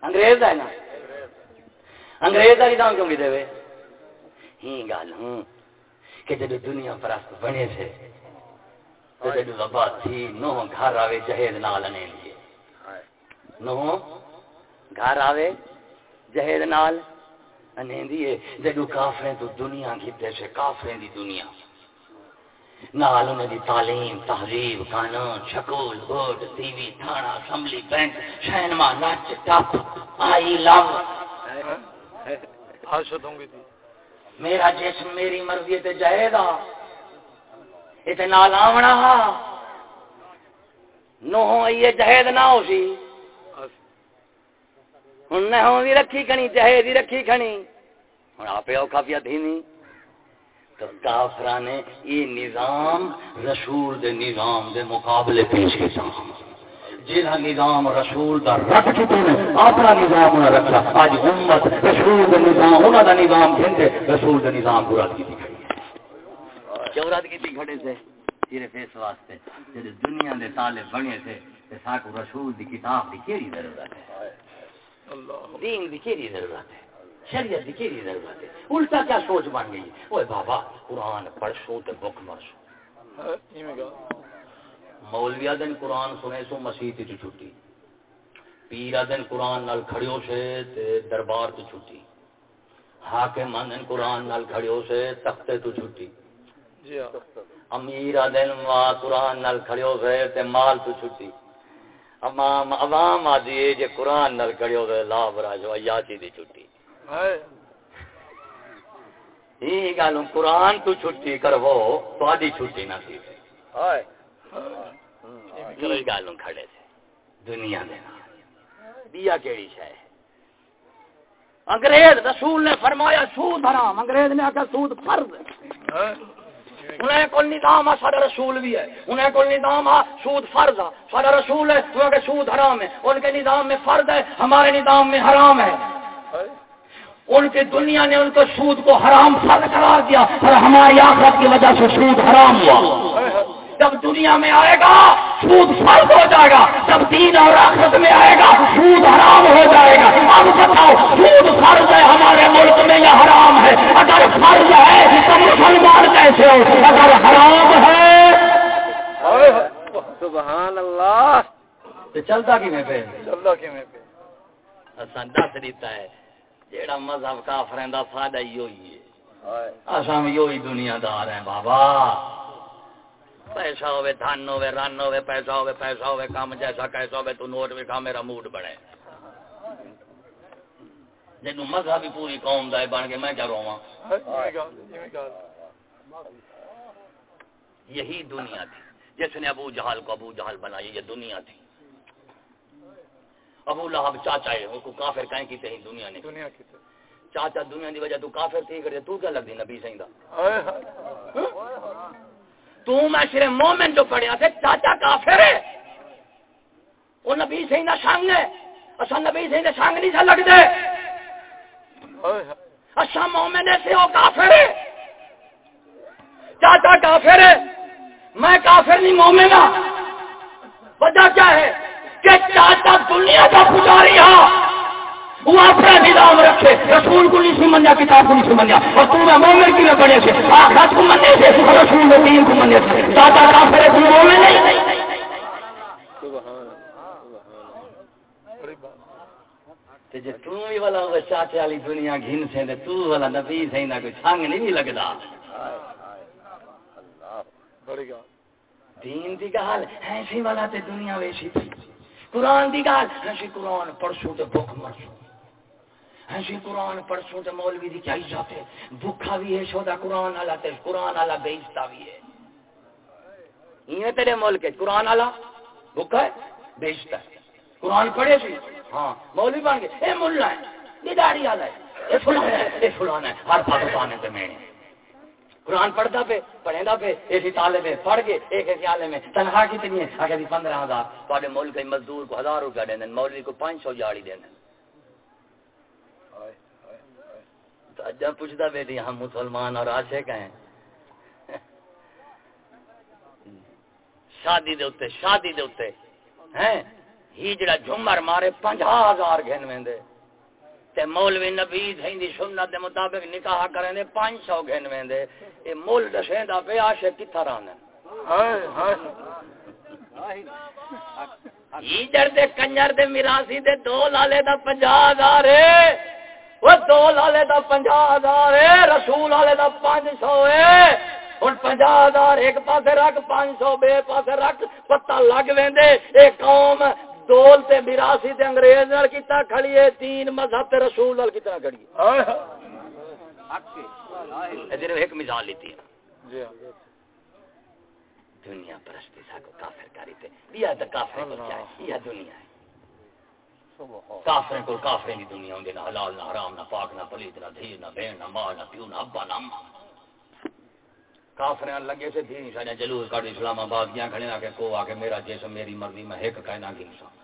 انگریز ہے نا؟ انگریز کا نظام کیوں دے ہی گل ہوں کہ جب دنیا پرست بنے سے تو جب وبا تھی نو گھر آوے جہیز نہ لنے لیے۔ نو گھر آوے جہید نال انہیندی ہے جدو کافریں تو دنیا کی پیسے کافریں دی دنیا۔ نال انہیں دی تعلیم، تہذیب، قانون، شکول بورڈ ٹی وی تھانہ اسمبلی، بینک، شہنما، نچ ٹپ آئی، لو۔ ہوں گی تھی۔ میرا جسم میری مرضی تے جائے گا۔ تے نال آونا نو یہ جہید نہ ہو سی۔ ہن نہ رکھی کھنی جہید ہی رکھی کھنی۔ ہن آپ اوکھا پیا تو کافرہ نے یہ نظام رسول دے نظام دے مقابلے پیش کیتا۔ نظام رسول دا رکھ چکے ہیں اپنا نظام انہیں رکھا۔ آج امت رسول دا نظام دا نظام رسول دا نظام کیوں کھڑے سے صرف اس واسطے۔ جب دنیا دے بنے تھے تے ساکو رسول دی کتاب دی کیڑی ضرورت ہے؟ دین دی کیڑی ضرورت ہے؟ شریعت دی کیڑی ضرورت ہے؟ الٹا کیا سوچ بن گئی؟ اوے بابا قرآن پڑھسو تے بک مرسو مولویا دن قرآن سنے سو مسیح تی چھٹی۔ پیرا دن قرآن نال کھڑیو سے تے دربار تو چھٹی۔ حاکم دن قرآن نال کھڑیو سے تختے تو چھٹی۔ جی ہاں۔ امیر دن وا قرآن نال کھڑیو سے تے مال تو چھٹی۔ امام عوام آدھی جے قرآن نال کھڑیو سے لا براجو ایاچی دی چھٹی۔ یہ گالوں قرآن تو چھٹی کرو تو آدھی چھٹی نہ تھی یہ گالوں کھڑے تھے۔ دنیا میں دیا کیڑی شے؟ انگریز رسول نے فرمایا سود حرام۔ انگریز نے آخر سود فرض۔ انہیں کو نظام آ سارا رسول بھی ہے۔ انہیں کو نظام آ سود فرض آ۔ سارا رسول ہے انہیں کہ سود حرام ہے ان کے نظام میں فرض ہے ہمارے نظام میں حرام ہے۔ ان کی دنیا نے ان کو سود کو حرام فرض قرار دیا اور ہماری آخرت کی وجہ سے سود حرام ہوا۔ جب دنیا میں آئے گا سود فرض ہو جائے گا۔ جب دین اور آخرت میں آئے گا سود حرام ہو جائے گا۔ اب بتاؤ سود فرض ہے ہمارے ملک میں یا حرام ہے؟ اگر فرض ہے تو مسلمان کیسے ہو؟ اگر حرام ہے۔ سبحان اللہ چلتا کی میں پہ چلتا کی میں پہ دس دیتا ہے جیڑا مذہب کافر دا فائدہ ہی ہوئی ہے میں یہی دنیا دار ہیں بابا۔ پیسہ ہوے دھن ہوے رن ہوے پیسہ ہوے پیسہ ہوے کام جیسا کیسا ہوے تو نوٹ وکھا میرا موڈ بنے۔ جنو مذہب ہی پوری قوم دا بن کے میں کیا رواں؟ یہی دنیا تھی۔ جس نے ابو جہل کو ابو جہل بنائی یہ دنیا تھی۔ ابو لہب چاچا ہے ان کو کافر کہیں کی تھی؟ دنیا نے۔ دنیا کی چاچا دنیا دی وجہ تو کافر تھی کرے تو کیا لگتی نبی سہی دا تو میں مومن جو پڑھیا تھے چاچا کافر ہے۔ وہ نبی سہی دا سنگ ہے۔ اصا نبی سہی دا سنگ نہیں سا لگ دے اصا مومن سے وہ کافر ہے۔ چاچا کافر ہے۔ میں کافر نہیں مومن ہاں۔ وجہ کیا ہے؟ کہ چاچا دنیا کا پجاری ہاں۔ وہ اپنا نظام رکھے، رسول کو نہیں سمجھا کتاب کو نہیں سمجھا اور تو میں مومن کی میں بنے سے آخرت کو مننے سے رسول میں دین کو مننے سے چاچا کافر ہے تو مومن نہیں۔ تے جے تو بھی والا ہوے چاچے والی دنیا گھن سے، تے تو والا نبی سے نہ کوئی سنگ نہیں لگدا۔ دین دی گال، ایسی والا تے دنیا ویسی قرآن دی گال ایسی قرآن پڑھسو تے بھوک مرسو۔ ایسی قرآن پڑھسو تے مولوی دی کیا عزت ہے بھوکا بھی ہے، شودا قرآن والا تے قرآن والا بیچتا بھی ہے۔ یہ تیرے ملک ہے، قرآن والا بھوکا ہے بیچتا ہے۔ قرآن پڑھے سی ہاں مولوی بن گئے۔ اے ملا ہے یہ داڑھی والا ہے۔ اے فلانا ہے، اے فلانا ہے، ہر پاکستان تے میں قرآن پڑھتا پہ پڑھے پہ ایسی تالے میں پڑھ کے ایک ایک آلے میں تنخواہ کتنی ہے؟ اگر پندرہ ہزار۔ تے ملک کے مزدور کو ہزار روپیہ دیں مولوی کو پانچ سو جاڑی دیں جب پوچھتا بیٹی ہم مسلمان اور آشے کا ہیں۔ شادی دے اتے شادی دے اتے ہیں؟ ہی جڑا جھمر مارے پنجا ہزار گھن میں دے تے مولوی نبی دی سنت دے مطابق نکاح کریں دے پانچ سو گھن میں دے اے مول دسیں دا پہ آشے کتھا رہنے ایجر ہاں، ہاں۔ دے کنجر دے میراسی دے دو لالے دا پنجا ہزار۔ وہ دو لالے دا پنجا ہزار رسول والے دا پانچ سو ہے۔ ہوں پنجا ہزار ایک پاسے رکھ پانچ سو بے پاسے رکھ پتہ لگ وے ایک قوم دول تے میراسی تے انگریز نال کیتا کھڑی ہے تین مذہب تے رسول نال کتنا کھڑی ہے۔ ادھر ایک مثال لیتی ہے۔ جی ہاں۔ دنیا پرستی سا کو کافر کاری تے بیا تے کافر کو چاہے یہ دنیا ہے۔ کافر کو کافر دی دنیا ہوندے نہ حلال نہ حرام نہ پاک نہ پلید نہ دھیر نہ بہن نہ ماں نہ پیو نہ ابا نہ اماں کافر لگے سے تھی سارے جلوس کاٹ اسلام آباد گیا کھڑے آ کے کو آ کے میرا جیسے میری مرضی میں ایک کہنا انسان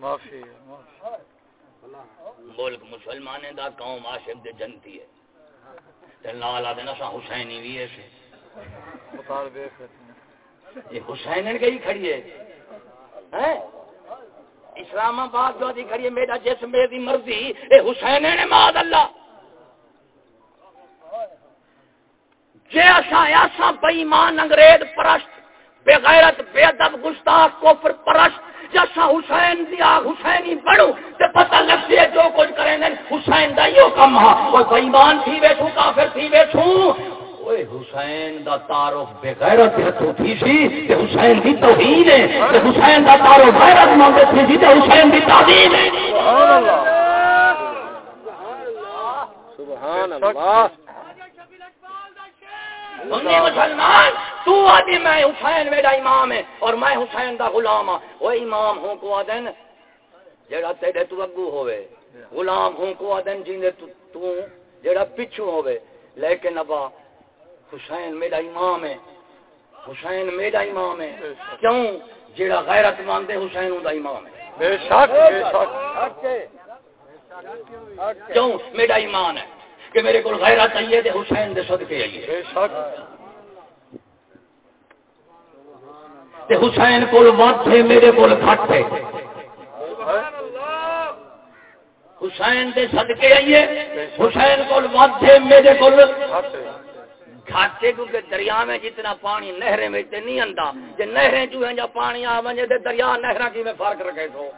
معافی ملک مسلمان دا قوم عاشق دے جنتی ہے۔ تے نال آ دینا سا حسینی وی ہے سے یہ حسین گئی کھڑی ہے۔ اسلام آباد جو دی کھڑی ہے، میرا جسم، میری مرضی۔ اے حسین نے ماد اللہ۔ جے اسا ایسا بے ایمان انگریز پرست، بے غیرت، بے ادب، گستاخ، کفر پرست۔ جسا حسین دی آگ، حسینی بڑھو تے پتہ لگ دیئے جو کچھ کریں گے حسین دا یو کم ہاں وہ بے ایمان تھی بیٹھو کافر تھی بیٹھو حسین دا تعارف بے غیرت تھی سی تے حسین دی توہین ہے تے حسین دا تعارف غیرت تھی سی تے حسین دی تعظیم ہے۔ سبحان اللہ سبحان اللہ۔ مسلمان تو آدھی میں حسین میرا امام ہے اور میں حسین دا غلام ہوں وہ امام ہوں کو آدن جیڑا تیرے تو اگو ہوئے۔ غلام ہوں کو جیندے تو, تو جیڑا پچھو ہوئے۔ لیکن ابا حسین میرا امام ہے۔ حسین میرا امام ہے۔ کیوں؟ جیڑا غیرت ماندے حسین دا امام ہے۔ بے شک بے شک۔ کیوں؟ میرا ایمان ہے کہ میرے کو غیرت آئیے تے حسین دے صدقے آئیے بے شک۔ تے حسین کول ہے میرے کول گھٹ ہے۔ حسین دے صدقے آئیے حسین کول ہے میرے کول گھاٹے کیونکہ دریا میں جتنا پانی نہریں میں نہیں آتا جی نہریں جو ہیں جا پانی آ ونجے تے دریا نہرا کی میں فرق رکھے تو۔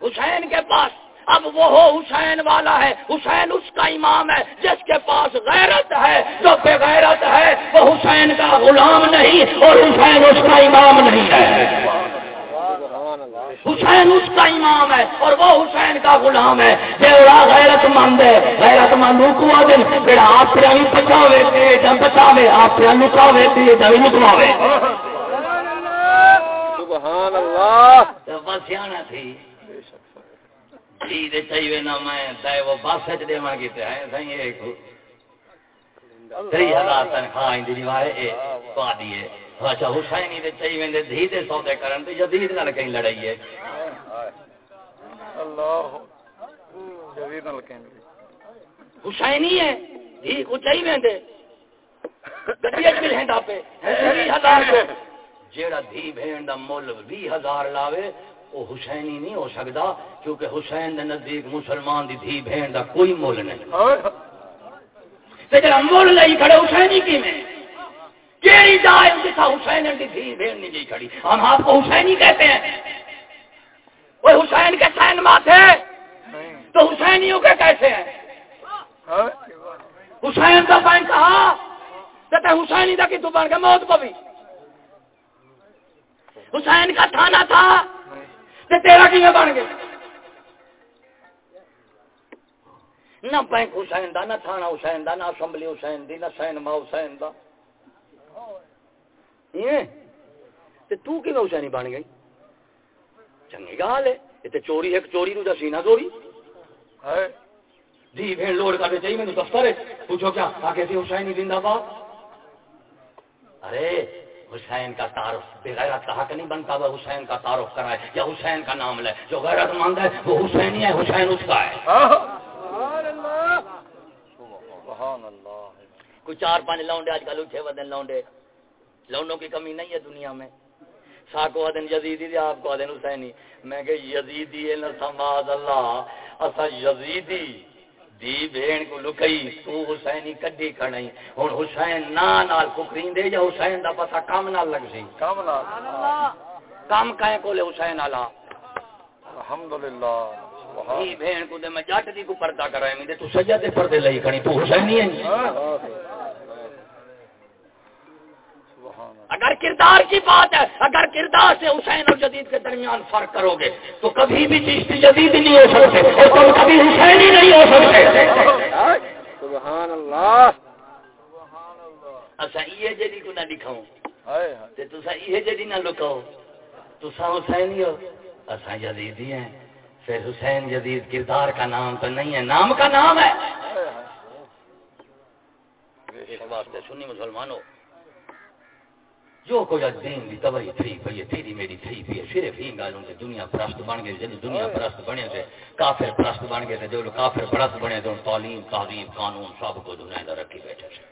حسین کے پاس اب وہ حسین والا ہے۔ حسین اس کا امام ہے جس کے پاس غیرت ہے۔ جو بے غیرت ہے وہ حسین کا غلام نہیں اور حسین اس کا امام نہیں ہے۔ حسین اس کا امام ہے اور وہ حسین کا غلام ہے۔ جیڑا غیرت مند ہے۔ غیرت مند حکوا دن جیڑا آپ سے بچاوے پیٹ بچاوے آپ سے لکاوے پیٹ لکواوے سبحان اللہ۔ بس تھی۔ جی چاہیے میں چاہے وہ بس دے تنخواہ اچھا حسینی دے چاہیے دے دھی دے سودے کرن تے جدید نال کہیں لڑائی ہے۔ اللہ جدید نال کہیں حسینی ہے دھی کو چاہیے دے گڈی مل ہندا پہ ہزار جیڑا دھی بھین دا مول 20000 لاوے وہ حسینی نہیں ہو سکتا کیونکہ حسین دے نزدیک مسلمان دی دھی بہن دا کوئی مول نہیں۔ جب مول نہیں کھڑے حسینی کی میں کیڑی جائے جیسا حسین دی دھی بہن نہیں جی کھڑی۔ ہم آپ کو حسینی کہتے ہیں۔ وہ حسین کے سین ماتھے تو حسینیوں کے کیسے ہیں؟ حسین کا بین کہا کہتے ہیں حسینی دا کی تو بن گئے موت کو بھی۔ حسین کا تھانہ تھا۔ تیرا کی بن گیا؟ نہ بینک حسین دا، نہ تھانہ حسین دا، نہ اسمبلی حسین دی، نہ سینما حسین دا۔ تو کی حسینی بن گئی چنگی گال ہے یہ چوری ایک چوری نو دسی نہ چوری بھین لوڑ کرنے چاہیے میں دفتر ہے پوچھو کیا آ کے حسینی زندہ باد ارے حسین کا تعارف بغیرت کا حق نہیں بنتا وہ حسین کا تعارف کرائے یا حسین کا نام لے جو غیرت مند ہے وہ حسینی ہے حسین اس کا ہے کوئی چار پانچ لاؤنڈے آج کل اٹھے ودن لاؤنڈے لاؤنڈوں کی کمی نہیں ہے دنیا میں۔ ساکو ادن یزیدی دی آپ کو ادن حسینی۔ میں کہ یزیدی ہے نہ سماز اللہ۔ اسا یزیدی دی بھین کو لکئی تو حسینی کڈی کھڑی ہن حسین نا نال ککرین دے یا حسین دا پتہ کام نال لگ سی کام نال۔ کام کہیں کولے حسین والا الحمدللہ۔ دی بھین کو دے میں جٹ دی کو پردہ کرائیں میں تو سجدے پردے لئی کھڑی تو حسینی ہے۔ اگر کردار کی بات ہے اگر کردار سے حسین اور جدید کے درمیان فرق کرو گے تو کبھی بھی چیز جدید نہیں ہو سکتے اور تم کبھی حسین ہی نہیں ہو سکتے۔ سبحان اللہ۔ اچھا یہ جدی کو نہ تے تسا یہ جدی نہ لکاؤ۔ تسا حسین ہی ہو۔ اصا جدید ہی ہیں۔ پھر حسین جدید کردار کا نام تو نہیں ہے نام کا نام ہے۔ سنی مسلمانوں جو کوئی دین دی تباہی تھی پئی ہے تیری میری تھی پئی ہے صرف ہی گالوں سے دنیا پرست بن گئے جن دنیا پرست بنے سے کافر پرست بن گئے تھے جو لوگ کافر پرست بنے تو تعلیم تہذیب قانون سب کو دنیا دا رکھی بیٹھے سے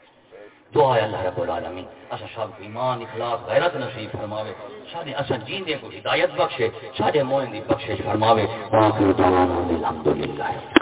دعا ہے اللہ رب العالمین اسا سب کو ایمان اخلاص غیرت نصیب فرماوے۔ سارے اسا جیندے کو ہدایت بخشے سارے مومن دی بخشش فرماوے۔ واخر دعوانا الحمدللہ۔